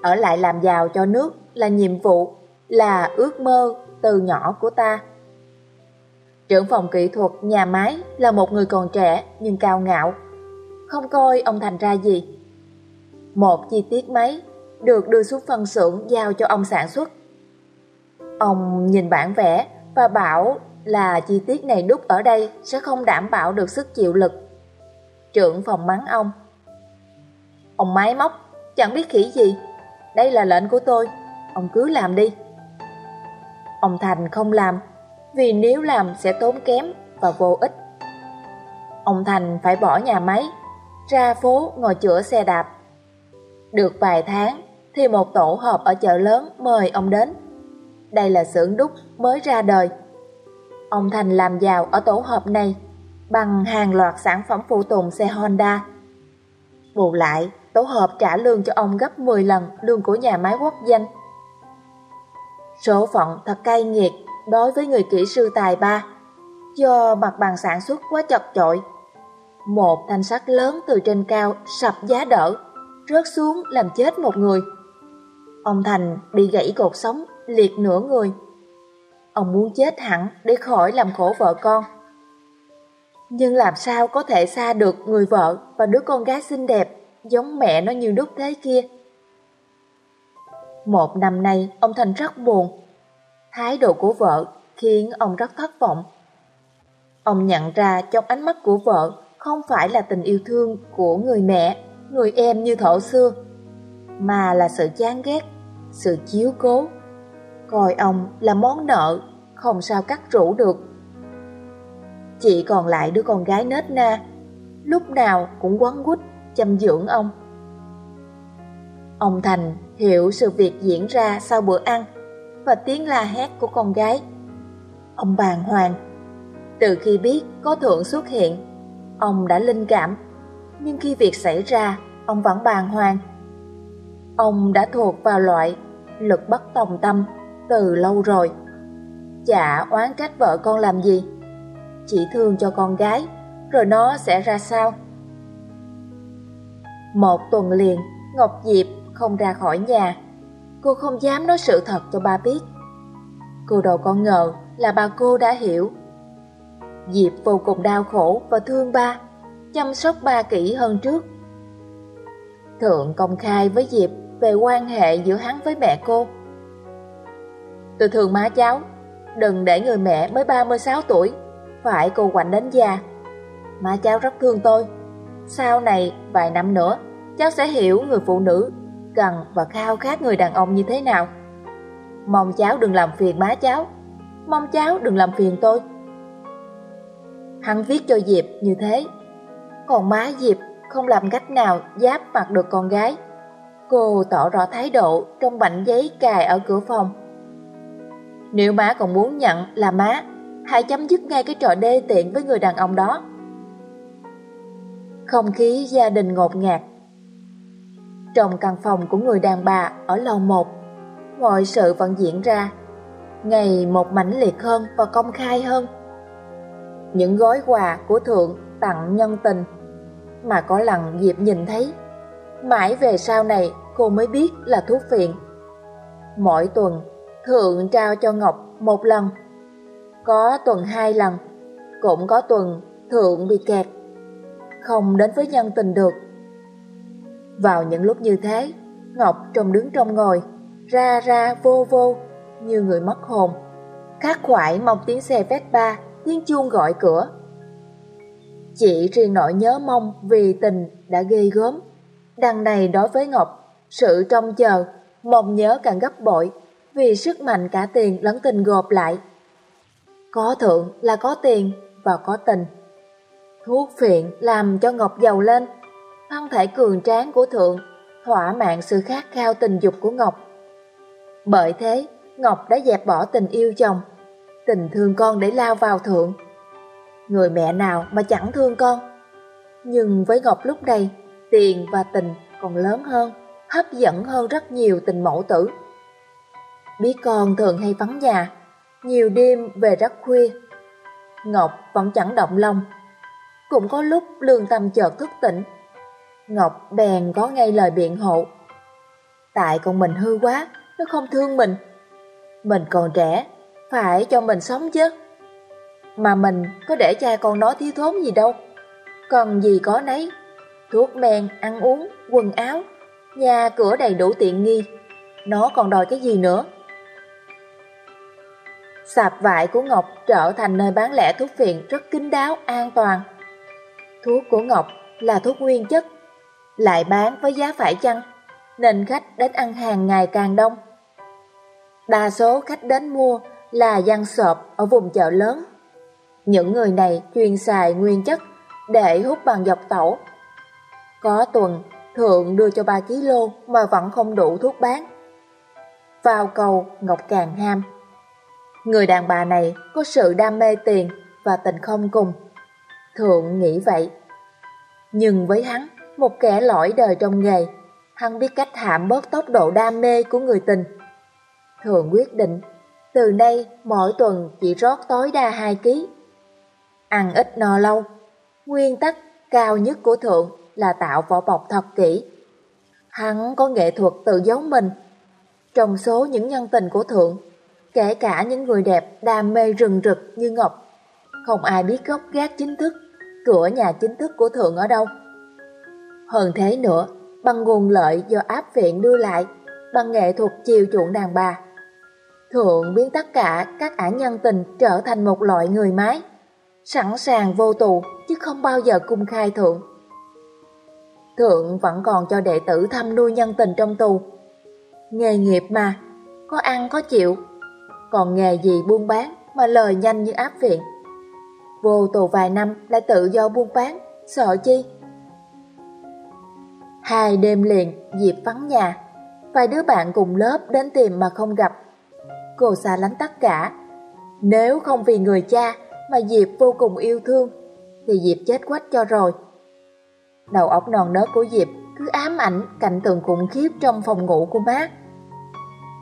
ở lại làm giàu cho nước là nhiệm vụ, là ước mơ từ nhỏ của ta. Trưởng phòng kỹ thuật nhà máy là một người còn trẻ nhưng cao ngạo, không coi ông thành ra gì. Một chi tiết máy được đưa xuống phân xưởng giao cho ông sản xuất. Ông nhìn bản vẽ và bảo là chi tiết này đúc ở đây sẽ không đảm bảo được sức chịu lực. Trưởng phòng mắng ông. Ông máy móc, chẳng biết khỉ gì. Đây là lệnh của tôi, ông cứ làm đi. Ông Thành không làm, vì nếu làm sẽ tốn kém và vô ích. Ông Thành phải bỏ nhà máy, ra phố ngồi chữa xe đạp. Được vài tháng thì một tổ họp ở chợ lớn mời ông đến. Đây là xưởng đúc mới ra đời. Ông Thành làm giàu ở tổ hợp này bằng hàng loạt sản phẩm phụ tùng xe Honda. Bù lại, tổ hợp trả lương cho ông gấp 10 lần lương của nhà máy quốc danh. Số phận thật cay nghiệt đối với người kỹ sư tài ba, do mặt bằng sản xuất quá chật chội. Một thanh sắt lớn từ trên cao sập giá đỡ, rớt xuống làm chết một người. Ông Thành bị gãy cột sống, liệt nửa người. Ông muốn chết hẳn để khỏi làm khổ vợ con. Nhưng làm sao có thể xa được người vợ và đứa con gái xinh đẹp giống mẹ nó như đúc thế kia. Một năm nay, ông Thành rất buồn. Thái độ của vợ khiến ông rất thất vọng. Ông nhận ra trong ánh mắt của vợ không phải là tình yêu thương của người mẹ, người em như thổ xưa, mà là sự chán ghét, sự chiếu cố. Coi ông là món nợ, không sao cắt rũ được. Chỉ còn lại đứa con gái nết na, lúc nào cũng quấn quýt chăm dưỡng ông. Ông Thành hiểu sự việc diễn ra sau bữa ăn và tiếng la hét của con gái. Ông bàng hoàng. Từ khi biết có thượng xuất hiện, ông đã linh cảm, nhưng khi việc xảy ra, ông vẫn bàng hoàng. Ông đã thuộc vào loại lực bất tòng tâm từ lâu rồi. Chả oán trách vợ con làm gì, chỉ thương cho con gái, rồi nó sẽ ra sao? Một tuần liền, Ngọc Diệp không ra khỏi nhà. Cô không dám nói sự thật cho ba biết. Cô đâu có ngờ là bà cô đã hiểu. Diệp vô cùng đau khổ và thương ba, chăm sóc ba kỹ hơn trước. Thượng công khai với Diệp về quan hệ giữa hắn với mẹ cô. Tôi thương má cháu, đừng để người mẹ mới 36 tuổi, phải cô quạnh đến già. Má cháu rất thương tôi. Sau này, vài năm nữa, cháu sẽ hiểu người phụ nữ cần và khao khát người đàn ông như thế nào. Mong cháu đừng làm phiền má cháu, mong cháu đừng làm phiền tôi. Hắn viết cho Diệp như thế, còn má Diệp không làm cách nào giáp mặt được con gái. Cô tỏ rõ thái độ trong bảnh giấy cài ở cửa phòng. Nếu má còn muốn nhận là má, hãy chấm dứt ngay cái trò đê tiện với người đàn ông đó. Không khí gia đình ngột ngạt trong căn phòng của người đàn bà ở lầu 1, mọi sự vẫn diễn ra, ngày một mãnh liệt hơn và công khai hơn. Những gói quà của Thượng tặng nhân tình, mà có lần Diệp nhìn thấy, mãi về sau này cô mới biết là thuốc phiện. Mỗi tuần, Thượng trao cho Ngọc một lần, có tuần hai lần, cũng có tuần Thượng bị kẹt, không đến với nhân tình được vào những lúc như thế, Ngọc trông đứng trong ngồi, ra ra vô vô, như người mất hồn. Khát khoải mong tiếng xe Vespa, tiếng chuông gọi cửa. Chỉ riêng nỗi nhớ mong vì tình đã ghê gớm. Đằng này đối với Ngọc, sự trông chờ, mong nhớ càng gấp bội, vì sức mạnh cả tiền lẫn tình gộp lại. Có thượng là có tiền và có tình. Thuốc phiện làm cho Ngọc giàu lên, thân thể cường tráng của Thượng, thỏa mãn sự khát khao tình dục của Ngọc. Bởi thế, Ngọc đã dẹp bỏ tình yêu chồng, tình thương con để lao vào Thượng. Người mẹ nào mà chẳng thương con. Nhưng với Ngọc lúc này, tiền và tình còn lớn hơn, hấp dẫn hơn rất nhiều tình mẫu tử. Biết con thường hay vắng nhà, nhiều đêm về rất khuya. Ngọc vẫn chẳng động lòng. Cũng có lúc lương tâm chợt thức tỉnh Ngọc bèn có ngay lời biện hộ. Tại con mình hư quá, nó không thương mình. Mình còn trẻ, phải cho mình sống chứ. Mà mình có để cha con nó thiếu thốn gì đâu. Cần gì có nấy, thuốc men, ăn uống, quần áo, nhà cửa đầy đủ tiện nghi. Nó còn đòi cái gì nữa? Sạp vải của Ngọc trở thành nơi bán lẻ thuốc phiện rất kín đáo, an toàn. Thuốc của Ngọc là thuốc nguyên chất, lại bán với giá phải chăng, nên khách đến ăn hàng ngày càng đông. Đa số khách đến mua là dân sộp ở vùng chợ lớn. Những người này chuyên xài nguyên chất để hút bằng dọc tẩu. Có tuần, Thượng đưa cho 3 kg mà vẫn không đủ thuốc bán. Vào cầu, Ngọc càng ham. Người đàn bà này có sự đam mê tiền và tình không cùng. Thượng nghĩ vậy. Nhưng với hắn, một kẻ lõi đời trong nghề, hắn biết cách hạ bớt tốc độ đam mê của người tình. Thượng quyết định, từ nay mỗi tuần chỉ rót tối đa 2 kg. Ăn ít no lâu, nguyên tắc cao nhất của Thượng là tạo vỏ bọc thật kỹ. Hắn có nghệ thuật tự giấu mình. Trong số những nhân tình của Thượng kể cả những người đẹp đam mê rừng rực như Ngọc. Không ai biết gốc gác chính thức, cửa nhà chính thức của Thượng ở đâu. Hơn thế nữa, bằng nguồn lợi do áp viện đưa lại, bằng nghệ thuật chiều chuộng đàn bà. Thượng biến tất cả các ả nhân tình trở thành một loại người mái, sẵn sàng vô tù chứ không bao giờ cung khai Thượng. Thượng vẫn còn cho đệ tử thăm nuôi nhân tình trong tù. Nghề nghiệp mà, có ăn có chịu còn nghề gì buôn bán mà lời nhanh như áp viện. Vô tù vài năm lại tự do buôn bán, sợ chi? Hai đêm liền, Diệp vắng nhà, vài đứa bạn cùng lớp đến tìm mà không gặp. Cô xa lánh tất cả. Nếu không vì người cha mà Diệp vô cùng yêu thương, thì Diệp chết quách cho rồi. Đầu óc non nớt của Diệp cứ ám ảnh cảnh tượng khủng khiếp trong phòng ngủ của má.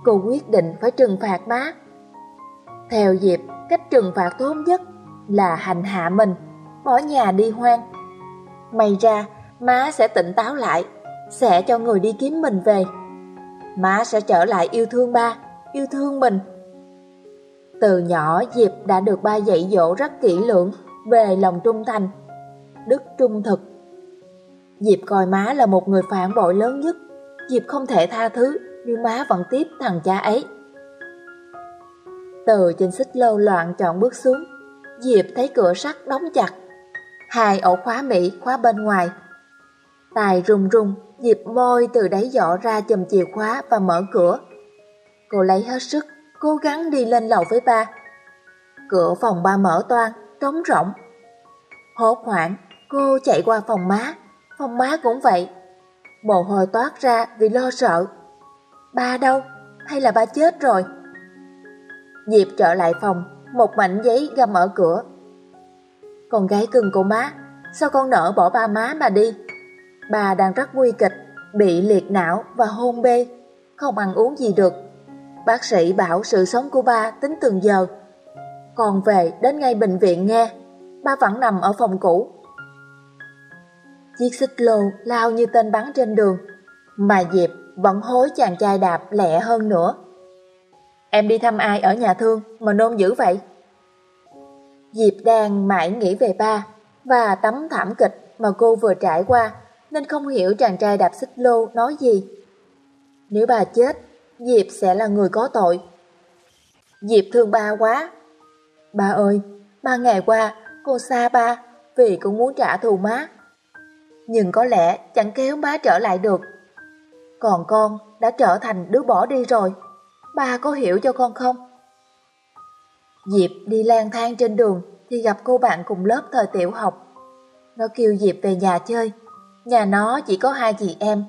Cô quyết định phải trừng phạt má theo Diệp, cách trừng phạt tốt nhất là hành hạ mình, bỏ nhà đi hoang. May ra, má sẽ tỉnh táo lại, sẽ cho người đi kiếm mình về. Má sẽ trở lại yêu thương ba, yêu thương mình. Từ nhỏ Diệp đã được ba dạy dỗ rất kỹ lưỡng về lòng trung thành, đức trung thực. Diệp coi má là một người phản bội lớn nhất, Diệp không thể tha thứ nhưng má vẫn tiếp thằng cha ấy. Từ trên xích lô loạn chọn bước xuống, Diệp thấy cửa sắt đóng chặt, hai ổ khóa Mỹ khóa bên ngoài. Tài rung rung, Diệp môi từ đáy giỏ ra chùm chìa khóa và mở cửa. Cô lấy hết sức, cố gắng đi lên lầu với ba. Cửa phòng ba mở toan, trống rỗng. Hốt hoảng, cô chạy qua phòng má, phòng má cũng vậy. Mồ hôi toát ra vì lo sợ. Ba đâu? Hay là ba chết rồi? Diệp trở lại phòng, một mảnh giấy găm ở cửa. Con gái cưng của má, sao con nỡ bỏ ba má mà đi? Bà đang rất nguy kịch, bị liệt não và hôn mê, không ăn uống gì được. Bác sĩ bảo sự sống của ba tính từng giờ. Còn về đến ngay bệnh viện nghe, ba vẫn nằm ở phòng cũ. Chiếc xích lô lao như tên bắn trên đường, mà Diệp vẫn hối chàng trai đạp lẹ hơn nữa. Em đi thăm ai ở nhà thương mà nôn dữ vậy? Diệp đang mãi nghĩ về ba và tấm thảm kịch mà cô vừa trải qua nên không hiểu chàng trai đạp xích lô nói gì. Nếu bà chết, Diệp sẽ là người có tội. Diệp thương ba quá. Ba ơi, ba ngày qua cô xa ba vì cô muốn trả thù má. Nhưng có lẽ chẳng kéo má trở lại được. Còn con đã trở thành đứa bỏ đi rồi. Ba có hiểu cho con không? Diệp đi lang thang trên đường thì gặp cô bạn cùng lớp thời tiểu học. Nó kêu Diệp về nhà chơi. Nhà nó chỉ có hai chị em.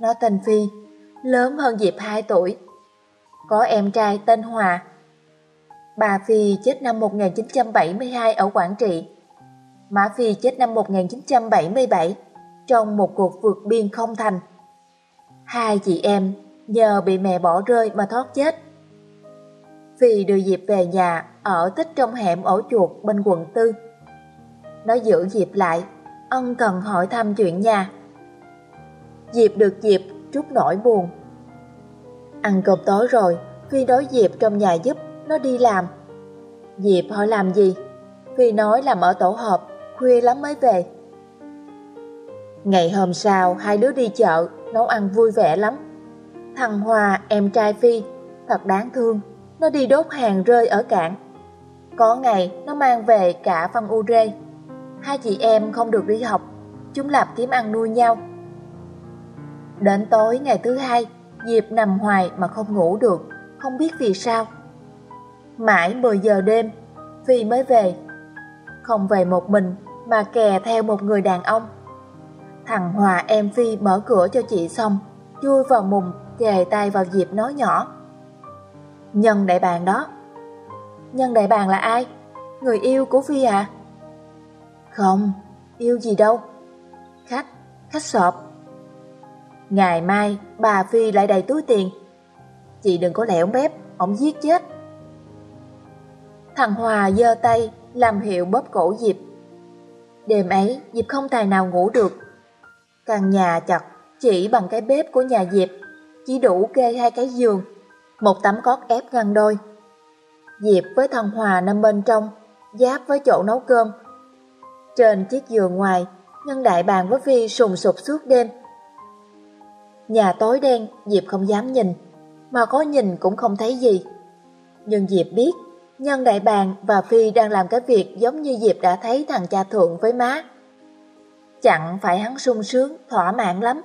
Nó tên Phi, lớn hơn Diệp 2 tuổi. Có em trai tên Hòa. Bà Phi chết năm 1972 ở Quảng Trị. Mã Phi chết năm 1977 trong một cuộc vượt biên không thành. Hai chị em nhờ bị mẹ bỏ rơi mà thoát chết. Phi đưa Diệp về nhà ở tích trong hẻm ổ chuột bên quận tư. Nó giữ Diệp lại, ân cần hỏi thăm chuyện nhà. Diệp được Diệp chút nỗi buồn. Ăn cơm tối rồi, Phi nói Diệp trong nhà giúp, nó đi làm. Diệp hỏi làm gì? Phi nói làm ở tổ hợp, khuya lắm mới về. Ngày hôm sau, hai đứa đi chợ, nấu ăn vui vẻ lắm. Thằng Hòa, em trai Phi, thật đáng thương, nó đi đốt hàng rơi ở cảng. Có ngày, nó mang về cả phân u rê. Hai chị em không được đi học, chúng làm kiếm ăn nuôi nhau. Đến tối ngày thứ hai, Diệp nằm hoài mà không ngủ được, không biết vì sao. Mãi 10 giờ đêm, Phi mới về. Không về một mình mà kè theo một người đàn ông. Thằng Hòa em Phi mở cửa cho chị xong, chui vào mùng, chề tay vào Diệp nói nhỏ. Nhân đại bàng đó. Nhân đại bàng là ai? Người yêu của Phi à? Không, yêu gì đâu. Khách, khách sọp Ngày mai, bà Phi lại đầy túi tiền. Chị đừng có lẻo bếp, ổng giết chết. Thằng Hòa giơ tay, làm hiệu bóp cổ Diệp. Đêm ấy, Diệp không tài nào ngủ được. Căn nhà chặt, chỉ bằng cái bếp của nhà Diệp, chỉ đủ kê hai cái giường, một tấm cót ép ngăn đôi. Diệp với thằng Hòa nằm bên trong, giáp với chỗ nấu cơm. Trên chiếc giường ngoài, nhân đại bàn với Phi sùng sụp suốt đêm. Nhà tối đen, Diệp không dám nhìn, mà có nhìn cũng không thấy gì. Nhưng Diệp biết, Nhân đại bàng và Phi đang làm cái việc giống như Diệp đã thấy thằng cha thượng với má. Chẳng phải hắn sung sướng, thỏa mãn lắm.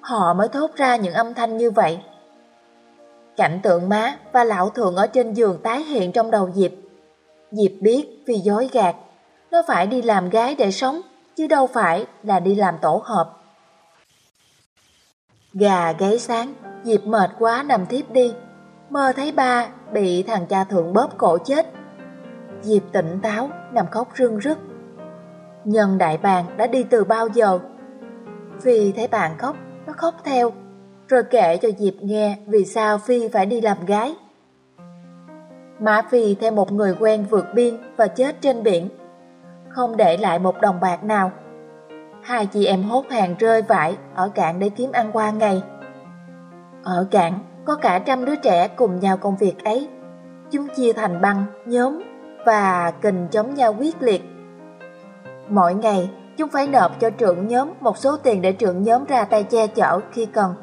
Họ mới thốt ra những âm thanh như vậy. Cảnh tượng má và lão thượng ở trên giường tái hiện trong đầu Diệp. Diệp biết vì dối gạt, nó phải đi làm gái để sống, chứ đâu phải là đi làm tổ hợp. Gà gáy sáng, Diệp mệt quá nằm thiếp đi, mơ thấy ba bị thằng cha thượng bóp cổ chết. Diệp tỉnh táo, nằm khóc rưng rức. Nhân đại bàng đã đi từ bao giờ? Vì thấy bạn khóc, nó khóc theo, rồi kể cho Diệp nghe vì sao Phi phải đi làm gái. Má Phi theo một người quen vượt biên và chết trên biển, không để lại một đồng bạc nào. Hai chị em hốt hàng rơi vải ở cạn để kiếm ăn qua ngày. Ở cạn, có cả trăm đứa trẻ cùng nhau công việc ấy. Chúng chia thành băng, nhóm và kình chống nhau quyết liệt. Mỗi ngày, chúng phải nộp cho trưởng nhóm một số tiền để trưởng nhóm ra tay che chở khi cần.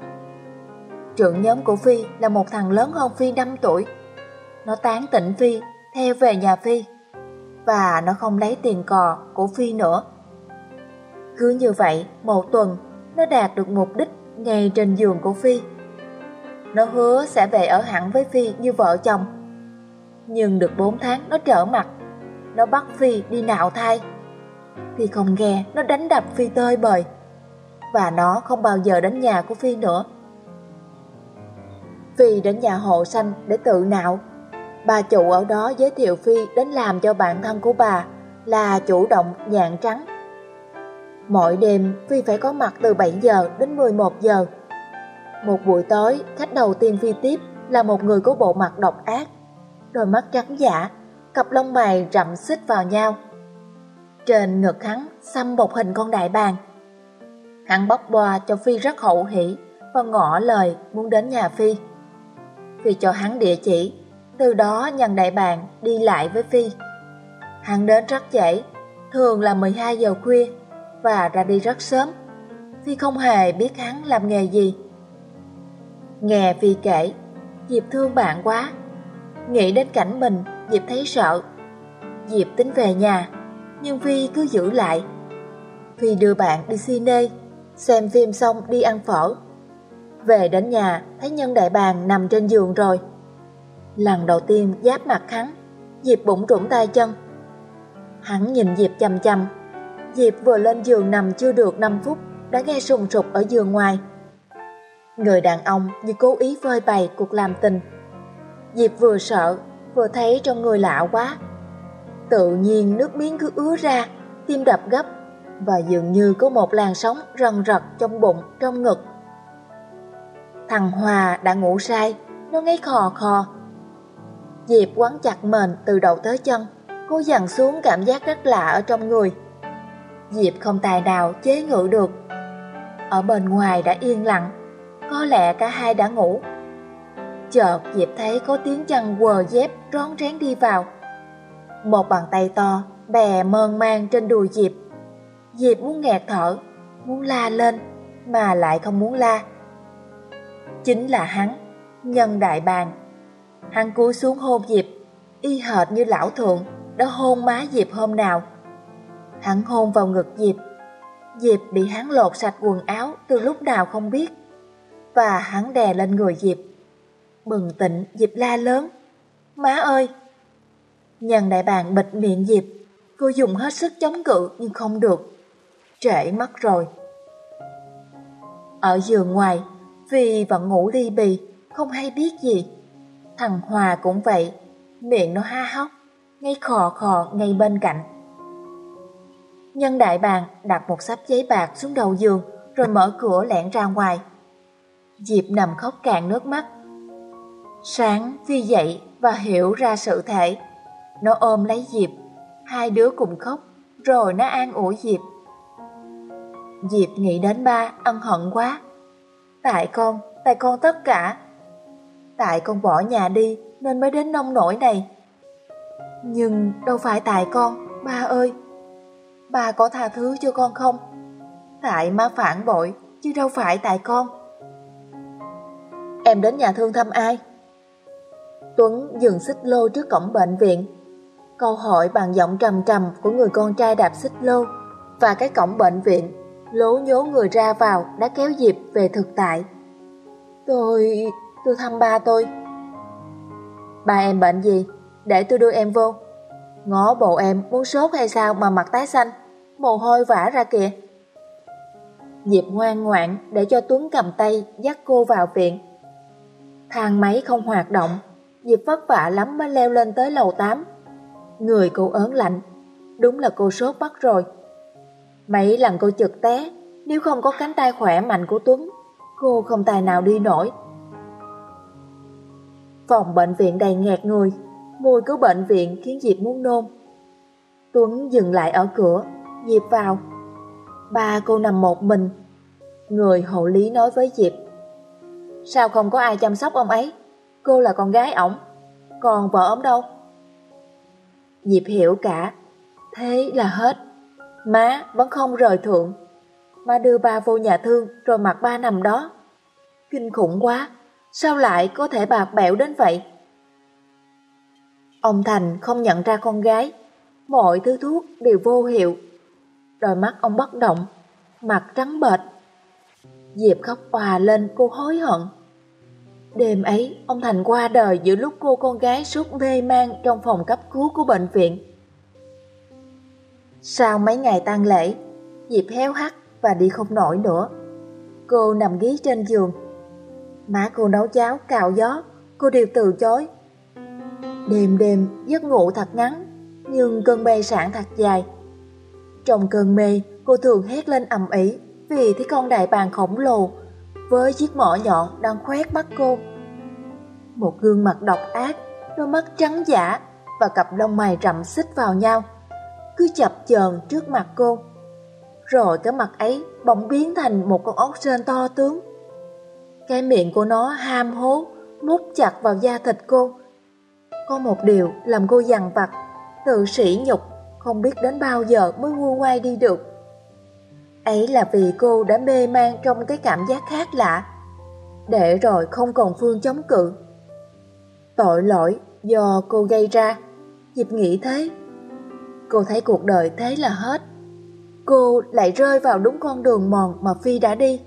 Trưởng nhóm của Phi là một thằng lớn hơn Phi 5 tuổi. Nó tán tỉnh Phi, theo về nhà Phi. Và nó không lấy tiền cò của Phi nữa. Cứ như vậy, một tuần, nó đạt được mục đích ngay trên giường của Phi. Nó hứa sẽ về ở hẳn với Phi như vợ chồng. Nhưng được 4 tháng nó trở mặt. Nó bắt Phi đi nạo thai. Phi không nghe, nó đánh đập Phi tơi bời. Và nó không bao giờ đến nhà của Phi nữa. Phi đến nhà hộ xanh để tự nạo. Bà chủ ở đó giới thiệu Phi đến làm cho bạn thân của bà là chủ động nhạn trắng. Mỗi đêm Phi phải có mặt từ 7 giờ đến 11 giờ một buổi tối, khách đầu tiên phi tiếp là một người có bộ mặt độc ác, đôi mắt trắng giả, cặp lông mày rậm xích vào nhau. Trên ngực hắn xăm một hình con đại bàng. Hắn bóc boa cho Phi rất hậu hỷ và ngỏ lời muốn đến nhà Phi. Phi cho hắn địa chỉ, từ đó nhân đại bàng đi lại với Phi. Hắn đến rất trễ, thường là 12 giờ khuya và ra đi rất sớm. Phi không hề biết hắn làm nghề gì. Nghe Phi kể, Diệp thương bạn quá. Nghĩ đến cảnh mình, Diệp thấy sợ. Diệp tính về nhà, nhưng Phi cứ giữ lại. Phi đưa bạn đi cine, xem phim xong đi ăn phở. Về đến nhà, thấy nhân đại bàng nằm trên giường rồi. Lần đầu tiên giáp mặt hắn, Diệp bụng trũng tay chân. Hắn nhìn Diệp chầm chầm. Diệp vừa lên giường nằm chưa được 5 phút, đã nghe sùng sục ở giường ngoài. Người đàn ông như cố ý phơi bày cuộc làm tình. Diệp vừa sợ, vừa thấy trong người lạ quá. Tự nhiên nước miếng cứ ứa ra, tim đập gấp và dường như có một làn sóng rần rật trong bụng, trong ngực. Thằng Hòa đã ngủ say, nó ngáy khò khò. Diệp quấn chặt mền từ đầu tới chân, cô dằn xuống cảm giác rất lạ ở trong người. Diệp không tài nào chế ngự được. Ở bên ngoài đã yên lặng, có lẽ cả hai đã ngủ. Chợt Diệp thấy có tiếng chân quờ dép rón rén đi vào. Một bàn tay to bè mơn man trên đùi Diệp. Diệp muốn nghẹt thở, muốn la lên mà lại không muốn la. Chính là hắn, nhân đại bàng. Hắn cúi xuống hôn Diệp, y hệt như lão thượng đã hôn má Diệp hôm nào. Hắn hôn vào ngực Diệp. Diệp bị hắn lột sạch quần áo từ lúc nào không biết. Và hắn đè lên người Diệp. Bừng tỉnh Diệp la lớn. Má ơi! Nhân đại bàng bịt miệng Diệp. Cô dùng hết sức chống cự nhưng không được. Trễ mất rồi. Ở giường ngoài, vì vẫn ngủ ly bì, không hay biết gì. Thằng Hòa cũng vậy, miệng nó ha hóc, ngay khò khò ngay bên cạnh. Nhân đại bàng đặt một sắp giấy bạc xuống đầu giường rồi mở cửa lẻn ra ngoài. Diệp nằm khóc cạn nước mắt. Sáng Phi dậy và hiểu ra sự thể. Nó ôm lấy Diệp, hai đứa cùng khóc, rồi nó an ủi Diệp. Diệp nghĩ đến ba, ân hận quá. Tại con, tại con tất cả. Tại con bỏ nhà đi nên mới đến nông nổi này. Nhưng đâu phải tại con, ba ơi. Ba có tha thứ cho con không? Tại má phản bội, chứ đâu phải tại con. Em đến nhà thương thăm ai? Tuấn dừng xích lô trước cổng bệnh viện. Câu hỏi bằng giọng trầm trầm của người con trai đạp xích lô và cái cổng bệnh viện lố nhố người ra vào đã kéo dịp về thực tại. Tôi tôi thăm ba tôi. Ba em bệnh gì? Để tôi đưa em vô. Ngó bộ em muốn sốt hay sao mà mặt tái xanh, mồ hôi vã ra kìa. Diệp ngoan ngoãn để cho Tuấn cầm tay dắt cô vào viện. Thang máy không hoạt động, Diệp vất vả lắm mới leo lên tới lầu 8. Người cô ớn lạnh, đúng là cô sốt bắt rồi. Mấy lần cô chực té, nếu không có cánh tay khỏe mạnh của Tuấn, cô không tài nào đi nổi. Phòng bệnh viện đầy nghẹt người, mùi của bệnh viện khiến Diệp muốn nôn. Tuấn dừng lại ở cửa, Diệp vào. Ba cô nằm một mình. Người hậu lý nói với Diệp. Sao không có ai chăm sóc ông ấy? Cô là con gái ổng, còn vợ ổng đâu? Diệp hiểu cả, thế là hết. Má vẫn không rời thượng. Má đưa ba vô nhà thương rồi mặc ba nằm đó. Kinh khủng quá, sao lại có thể bạc bẽo đến vậy? Ông Thành không nhận ra con gái, mọi thứ thuốc đều vô hiệu. Đôi mắt ông bất động, mặt trắng bệch. Diệp khóc òa lên cô hối hận. Đêm ấy, ông Thành qua đời giữa lúc cô con gái sốt mê man trong phòng cấp cứu của bệnh viện. Sau mấy ngày tang lễ, Diệp héo hắt và đi không nổi nữa. Cô nằm ghí trên giường. Má cô nấu cháo cào gió, cô đều từ chối. Đêm đêm giấc ngủ thật ngắn, nhưng cơn mê sản thật dài. Trong cơn mê, cô thường hét lên ầm ĩ vì thấy con đại bàng khổng lồ với chiếc mỏ nhọn đang khoét mắt cô. Một gương mặt độc ác, đôi mắt trắng giả và cặp lông mày rậm xích vào nhau cứ chập chờn trước mặt cô. Rồi cái mặt ấy bỗng biến thành một con ốc sên to tướng. Cái miệng của nó ham hố, mút chặt vào da thịt cô. Có một điều làm cô dằn vặt, tự sỉ nhục, không biết đến bao giờ mới ngu ngoai đi được. Ấy là vì cô đã mê man trong cái cảm giác khác lạ, để rồi không còn phương chống cự. Tội lỗi do cô gây ra, dịp nghĩ thế Cô thấy cuộc đời thế là hết. Cô lại rơi vào đúng con đường mòn mà Phi đã đi.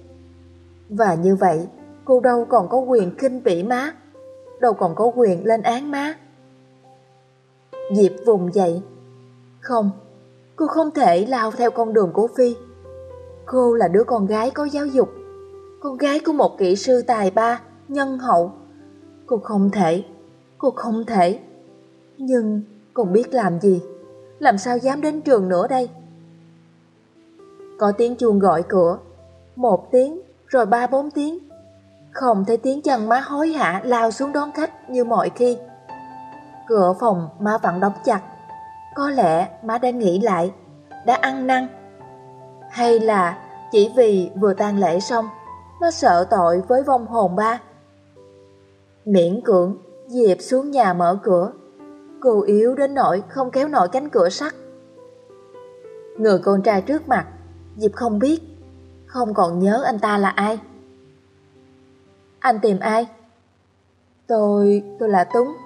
Và như vậy, cô đâu còn có quyền khinh bỉ má, đâu còn có quyền lên án má. Diệp vùng dậy. Không, cô không thể lao theo con đường của Phi. Cô là đứa con gái có giáo dục, con gái của một kỹ sư tài ba, nhân hậu. Cô không thể, cô không thể. Nhưng cô biết làm gì? làm sao dám đến trường nữa đây? Có tiếng chuông gọi cửa, một tiếng, rồi ba bốn tiếng. Không thấy tiếng chân má hối hả lao xuống đón khách như mọi khi. Cửa phòng má vẫn đóng chặt. Có lẽ má đã nghĩ lại, đã ăn năn. Hay là chỉ vì vừa tang lễ xong, má sợ tội với vong hồn ba. Miễn cưỡng, Diệp xuống nhà mở cửa. Cô yếu đến nỗi không kéo nổi cánh cửa sắt. Người con trai trước mặt, Diệp không biết, không còn nhớ anh ta là ai. Anh tìm ai? Tôi, tôi là Tuấn,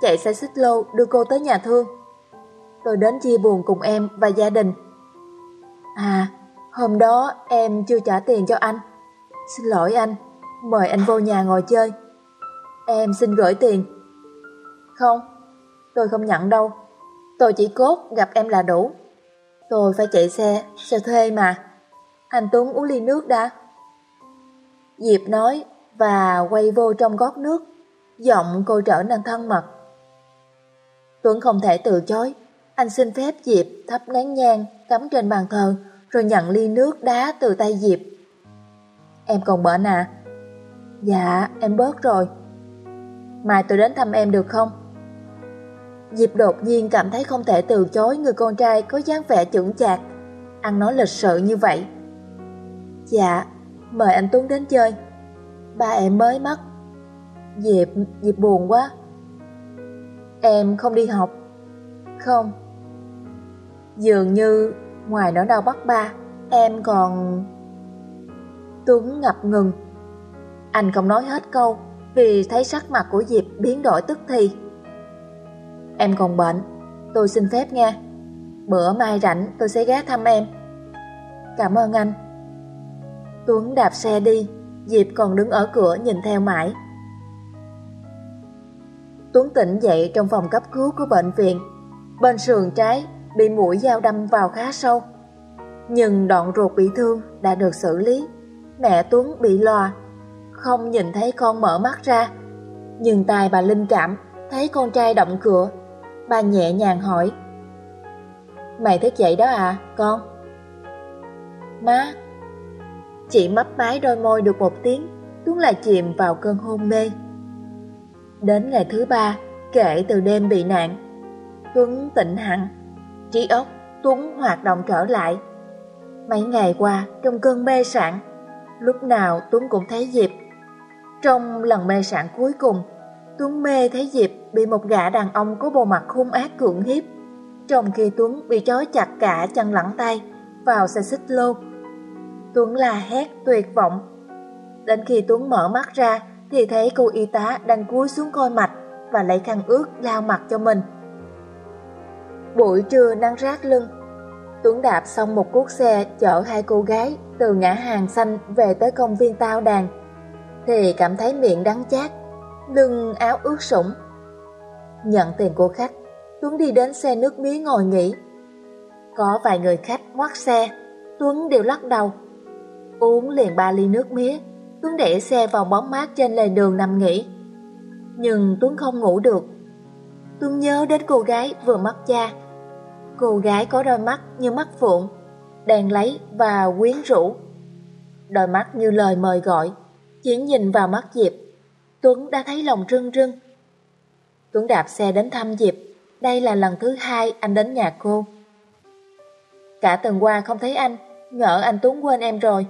chạy xe xích lô đưa cô tới nhà thương. Tôi đến chia buồn cùng em và gia đình. À, hôm đó em chưa trả tiền cho anh. Xin lỗi anh, mời anh vô nhà ngồi chơi. Em xin gửi tiền. Không, tôi không nhận đâu. Tôi chỉ cốt gặp em là đủ. Tôi phải chạy xe, xe thuê mà. Anh Tuấn uống ly nước đã. Diệp nói và quay vô trong gót nước. Giọng cô trở nên thân mật. Tuấn không thể từ chối. Anh xin phép Diệp thắp nén nhang cắm trên bàn thờ rồi nhận ly nước đá từ tay Diệp. Em còn bệnh à? Dạ, em bớt rồi. Mai tôi đến thăm em được không? Diệp đột nhiên cảm thấy không thể từ chối người con trai có dáng vẻ chững chạc, ăn nói lịch sự như vậy. Dạ, mời anh Tuấn đến chơi. Ba em mới mất. Diệp, Diệp buồn quá. Em không đi học. Không. Dường như ngoài nỗi đau bắt ba, em còn... Tuấn ngập ngừng. Anh không nói hết câu vì thấy sắc mặt của Diệp biến đổi tức thì. Em còn bệnh, tôi xin phép nha. Bữa mai rảnh tôi sẽ ghé thăm em. Cảm ơn anh. Tuấn đạp xe đi, Diệp còn đứng ở cửa nhìn theo mãi. Tuấn tỉnh dậy trong phòng cấp cứu của bệnh viện. Bên sườn trái bị mũi dao đâm vào khá sâu. Nhưng đoạn ruột bị thương đã được xử lý. Mẹ Tuấn bị loà, không nhìn thấy con mở mắt ra. Nhưng tài bà linh cảm thấy con trai động cửa. Bà nhẹ nhàng hỏi. Mày thức dậy đó à, con? Má! Chị mấp mái đôi môi được một tiếng, Tuấn lại chìm vào cơn hôn mê. Đến ngày thứ ba, kể từ đêm bị nạn, Tuấn tỉnh hẳn, trí óc Tuấn hoạt động trở lại. Mấy ngày qua, trong cơn mê sảng, lúc nào Tuấn cũng thấy Diệp. Trong lần mê sảng cuối cùng, Tuấn mê thấy Diệp bị một gã đàn ông có bộ mặt hung ác cưỡng hiếp, trong khi Tuấn bị trói chặt cả chân lẫn tay vào xe xích lô. Tuấn la hét tuyệt vọng. Đến khi Tuấn mở mắt ra thì thấy cô y tá đang cúi xuống coi mạch và lấy khăn ướt lau mặt cho mình. Buổi trưa nắng rát lưng, Tuấn đạp xong một cuốc xe chở hai cô gái từ ngã hàng xanh về tới công viên tao đàn, thì cảm thấy miệng đắng chát, lưng áo ướt sũng. Nhận tiền của khách, Tuấn đi đến xe nước mía ngồi nghỉ. Có vài người khách ngoắt xe, Tuấn đều lắc đầu. Uống liền ba ly nước mía, Tuấn để xe vào bóng mát trên lề đường nằm nghỉ. Nhưng Tuấn không ngủ được. Tuấn nhớ đến cô gái vừa mất cha. Cô gái có đôi mắt như mắt phượng, đèn lấy và quyến rũ. Đôi mắt như lời mời gọi, chỉ nhìn vào mắt Diệp, Tuấn đã thấy lòng rưng rưng. Tuấn đạp xe đến thăm Diệp, đây là lần thứ hai anh đến nhà cô. Cả tuần qua không thấy anh, ngỡ anh Tuấn quên em rồi.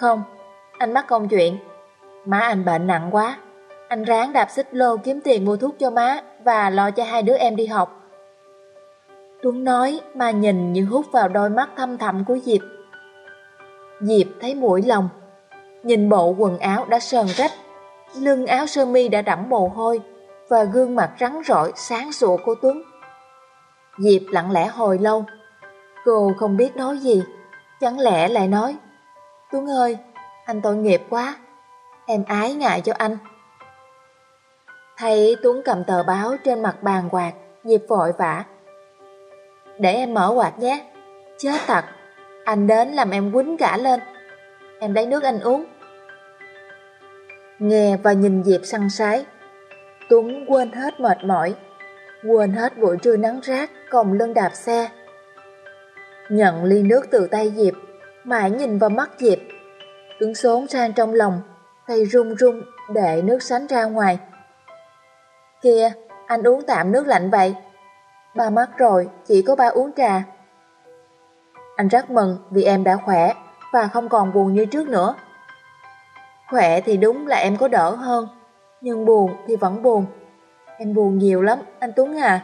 Không, anh mắc công chuyện. Má anh bệnh nặng quá. Anh ráng đạp xích lô kiếm tiền mua thuốc cho má và lo cho hai đứa em đi học. Tuấn nói mà nhìn như hút vào đôi mắt thâm thẳm của Diệp. Diệp thấy mũi lòng, nhìn bộ quần áo đã sờn rách, lưng áo sơ mi đã đẫm mồ hôi và gương mặt rắn rỏi sáng sủa của Tuấn. Diệp lặng lẽ hồi lâu, cô không biết nói gì, chẳng lẽ lại nói Tuấn ơi, anh tội nghiệp quá, em ái ngại cho anh. Thấy Tuấn cầm tờ báo trên mặt bàn quạt, Diệp vội vã. Để em mở quạt nhé, chết thật, anh đến làm em quýnh cả lên. Em lấy nước anh uống. Nghe và nhìn Diệp săn sái, Tuấn quên hết mệt mỏi, quên hết buổi trưa nắng rát còng lưng đạp xe. Nhận ly nước từ tay Diệp, mãi nhìn vào mắt Diệp đứng xốn sang trong lòng, tay run run để nước sánh ra ngoài. Kìa, anh uống tạm nước lạnh vậy. Ba mắt rồi, chỉ có ba uống trà. Anh rất mừng vì em đã khỏe và không còn buồn như trước nữa. Khỏe thì đúng là em có đỡ hơn, Nhưng buồn thì vẫn buồn. Em buồn nhiều lắm, anh Tuấn à.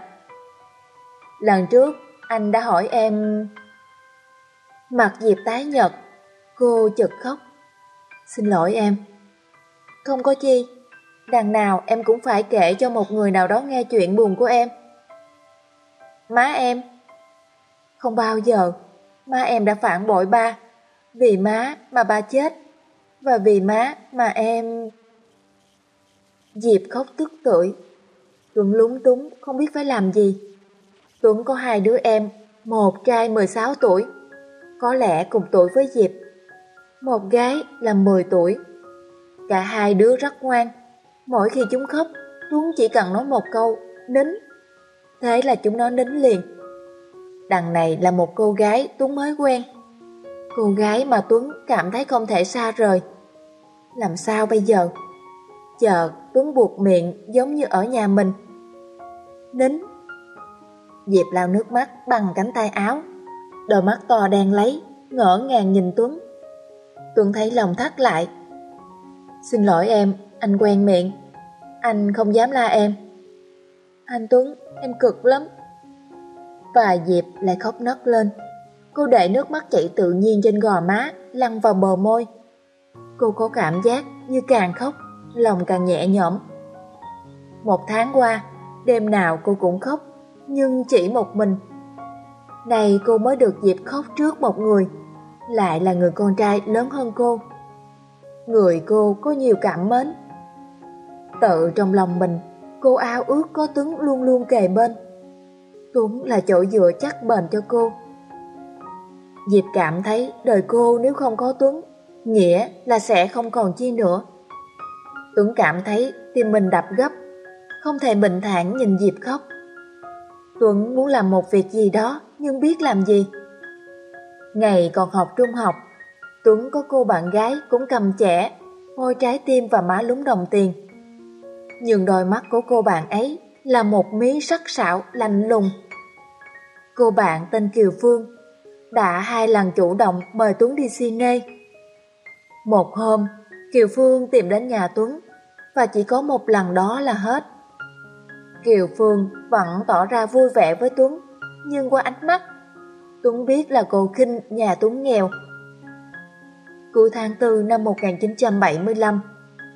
Lần trước, anh đã hỏi em... Mặt Diệp tái nhật, cô chật khóc. Xin lỗi em. Không có chi, đằng nào em cũng phải kể cho một người nào đó nghe chuyện buồn của em. Má em Không bao giờ Má em đã phản bội ba Vì má mà ba chết Và vì má mà em Diệp khóc tức tưởi Tuấn lúng túng không biết phải làm gì Tuấn có hai đứa em Một trai 16 tuổi có lẽ cùng tuổi với Diệp Một gái là 10 tuổi Cả hai đứa rất ngoan Mỗi khi chúng khóc Tuấn chỉ cần nói một câu, Nín Thế là chúng nó nín liền. Đằng này là một cô gái Tuấn mới quen. Cô gái mà Tuấn cảm thấy không thể xa rời. Làm sao bây giờ? Chờ Tuấn buộc miệng giống như ở nhà mình. Nín. Diệp lau nước mắt bằng cánh tay áo. Đôi mắt to đen lấy, ngỡ ngàng nhìn Tuấn. Tuấn thấy lòng thắt lại. Xin lỗi em, anh quen miệng. Anh không dám la em. Anh Tuấn, em cực lắm. Và Diệp lại khóc nấc lên. Cô để nước mắt chảy tự nhiên trên gò má, lăn vào bờ môi. Cô có cảm giác như càng khóc, lòng càng nhẹ nhõm. Một tháng qua, đêm nào cô cũng khóc, nhưng chỉ một mình. Này cô mới được dịp khóc trước một người, lại là người con trai lớn hơn cô. Người cô có nhiều cảm mến. Tự trong lòng mình Cô ao ước có Tuấn luôn luôn kề bên. Tuấn là chỗ dựa chắc bền cho cô. Diệp cảm thấy đời cô nếu không có Tuấn, nghĩa là sẽ không còn chi nữa. Tuấn cảm thấy tim mình đập gấp, không thể bình thản nhìn Diệp khóc. Tuấn muốn làm một việc gì đó nhưng biết làm gì. Ngày còn học trung học, Tuấn có cô bạn gái cũng cầm trẻ, môi trái tim và má lúng đồng tiền nhưng đôi mắt của cô bạn ấy là một mí sắc sảo lạnh lùng. Cô bạn tên Kiều Phương đã hai lần chủ động mời Tuấn đi cine. Một hôm, Kiều Phương tìm đến nhà Tuấn và chỉ có một lần đó là hết. Kiều Phương vẫn tỏ ra vui vẻ với Tuấn, nhưng qua ánh mắt, Tuấn biết là cô khinh nhà Tuấn nghèo. Cuối tháng 4 năm 1975,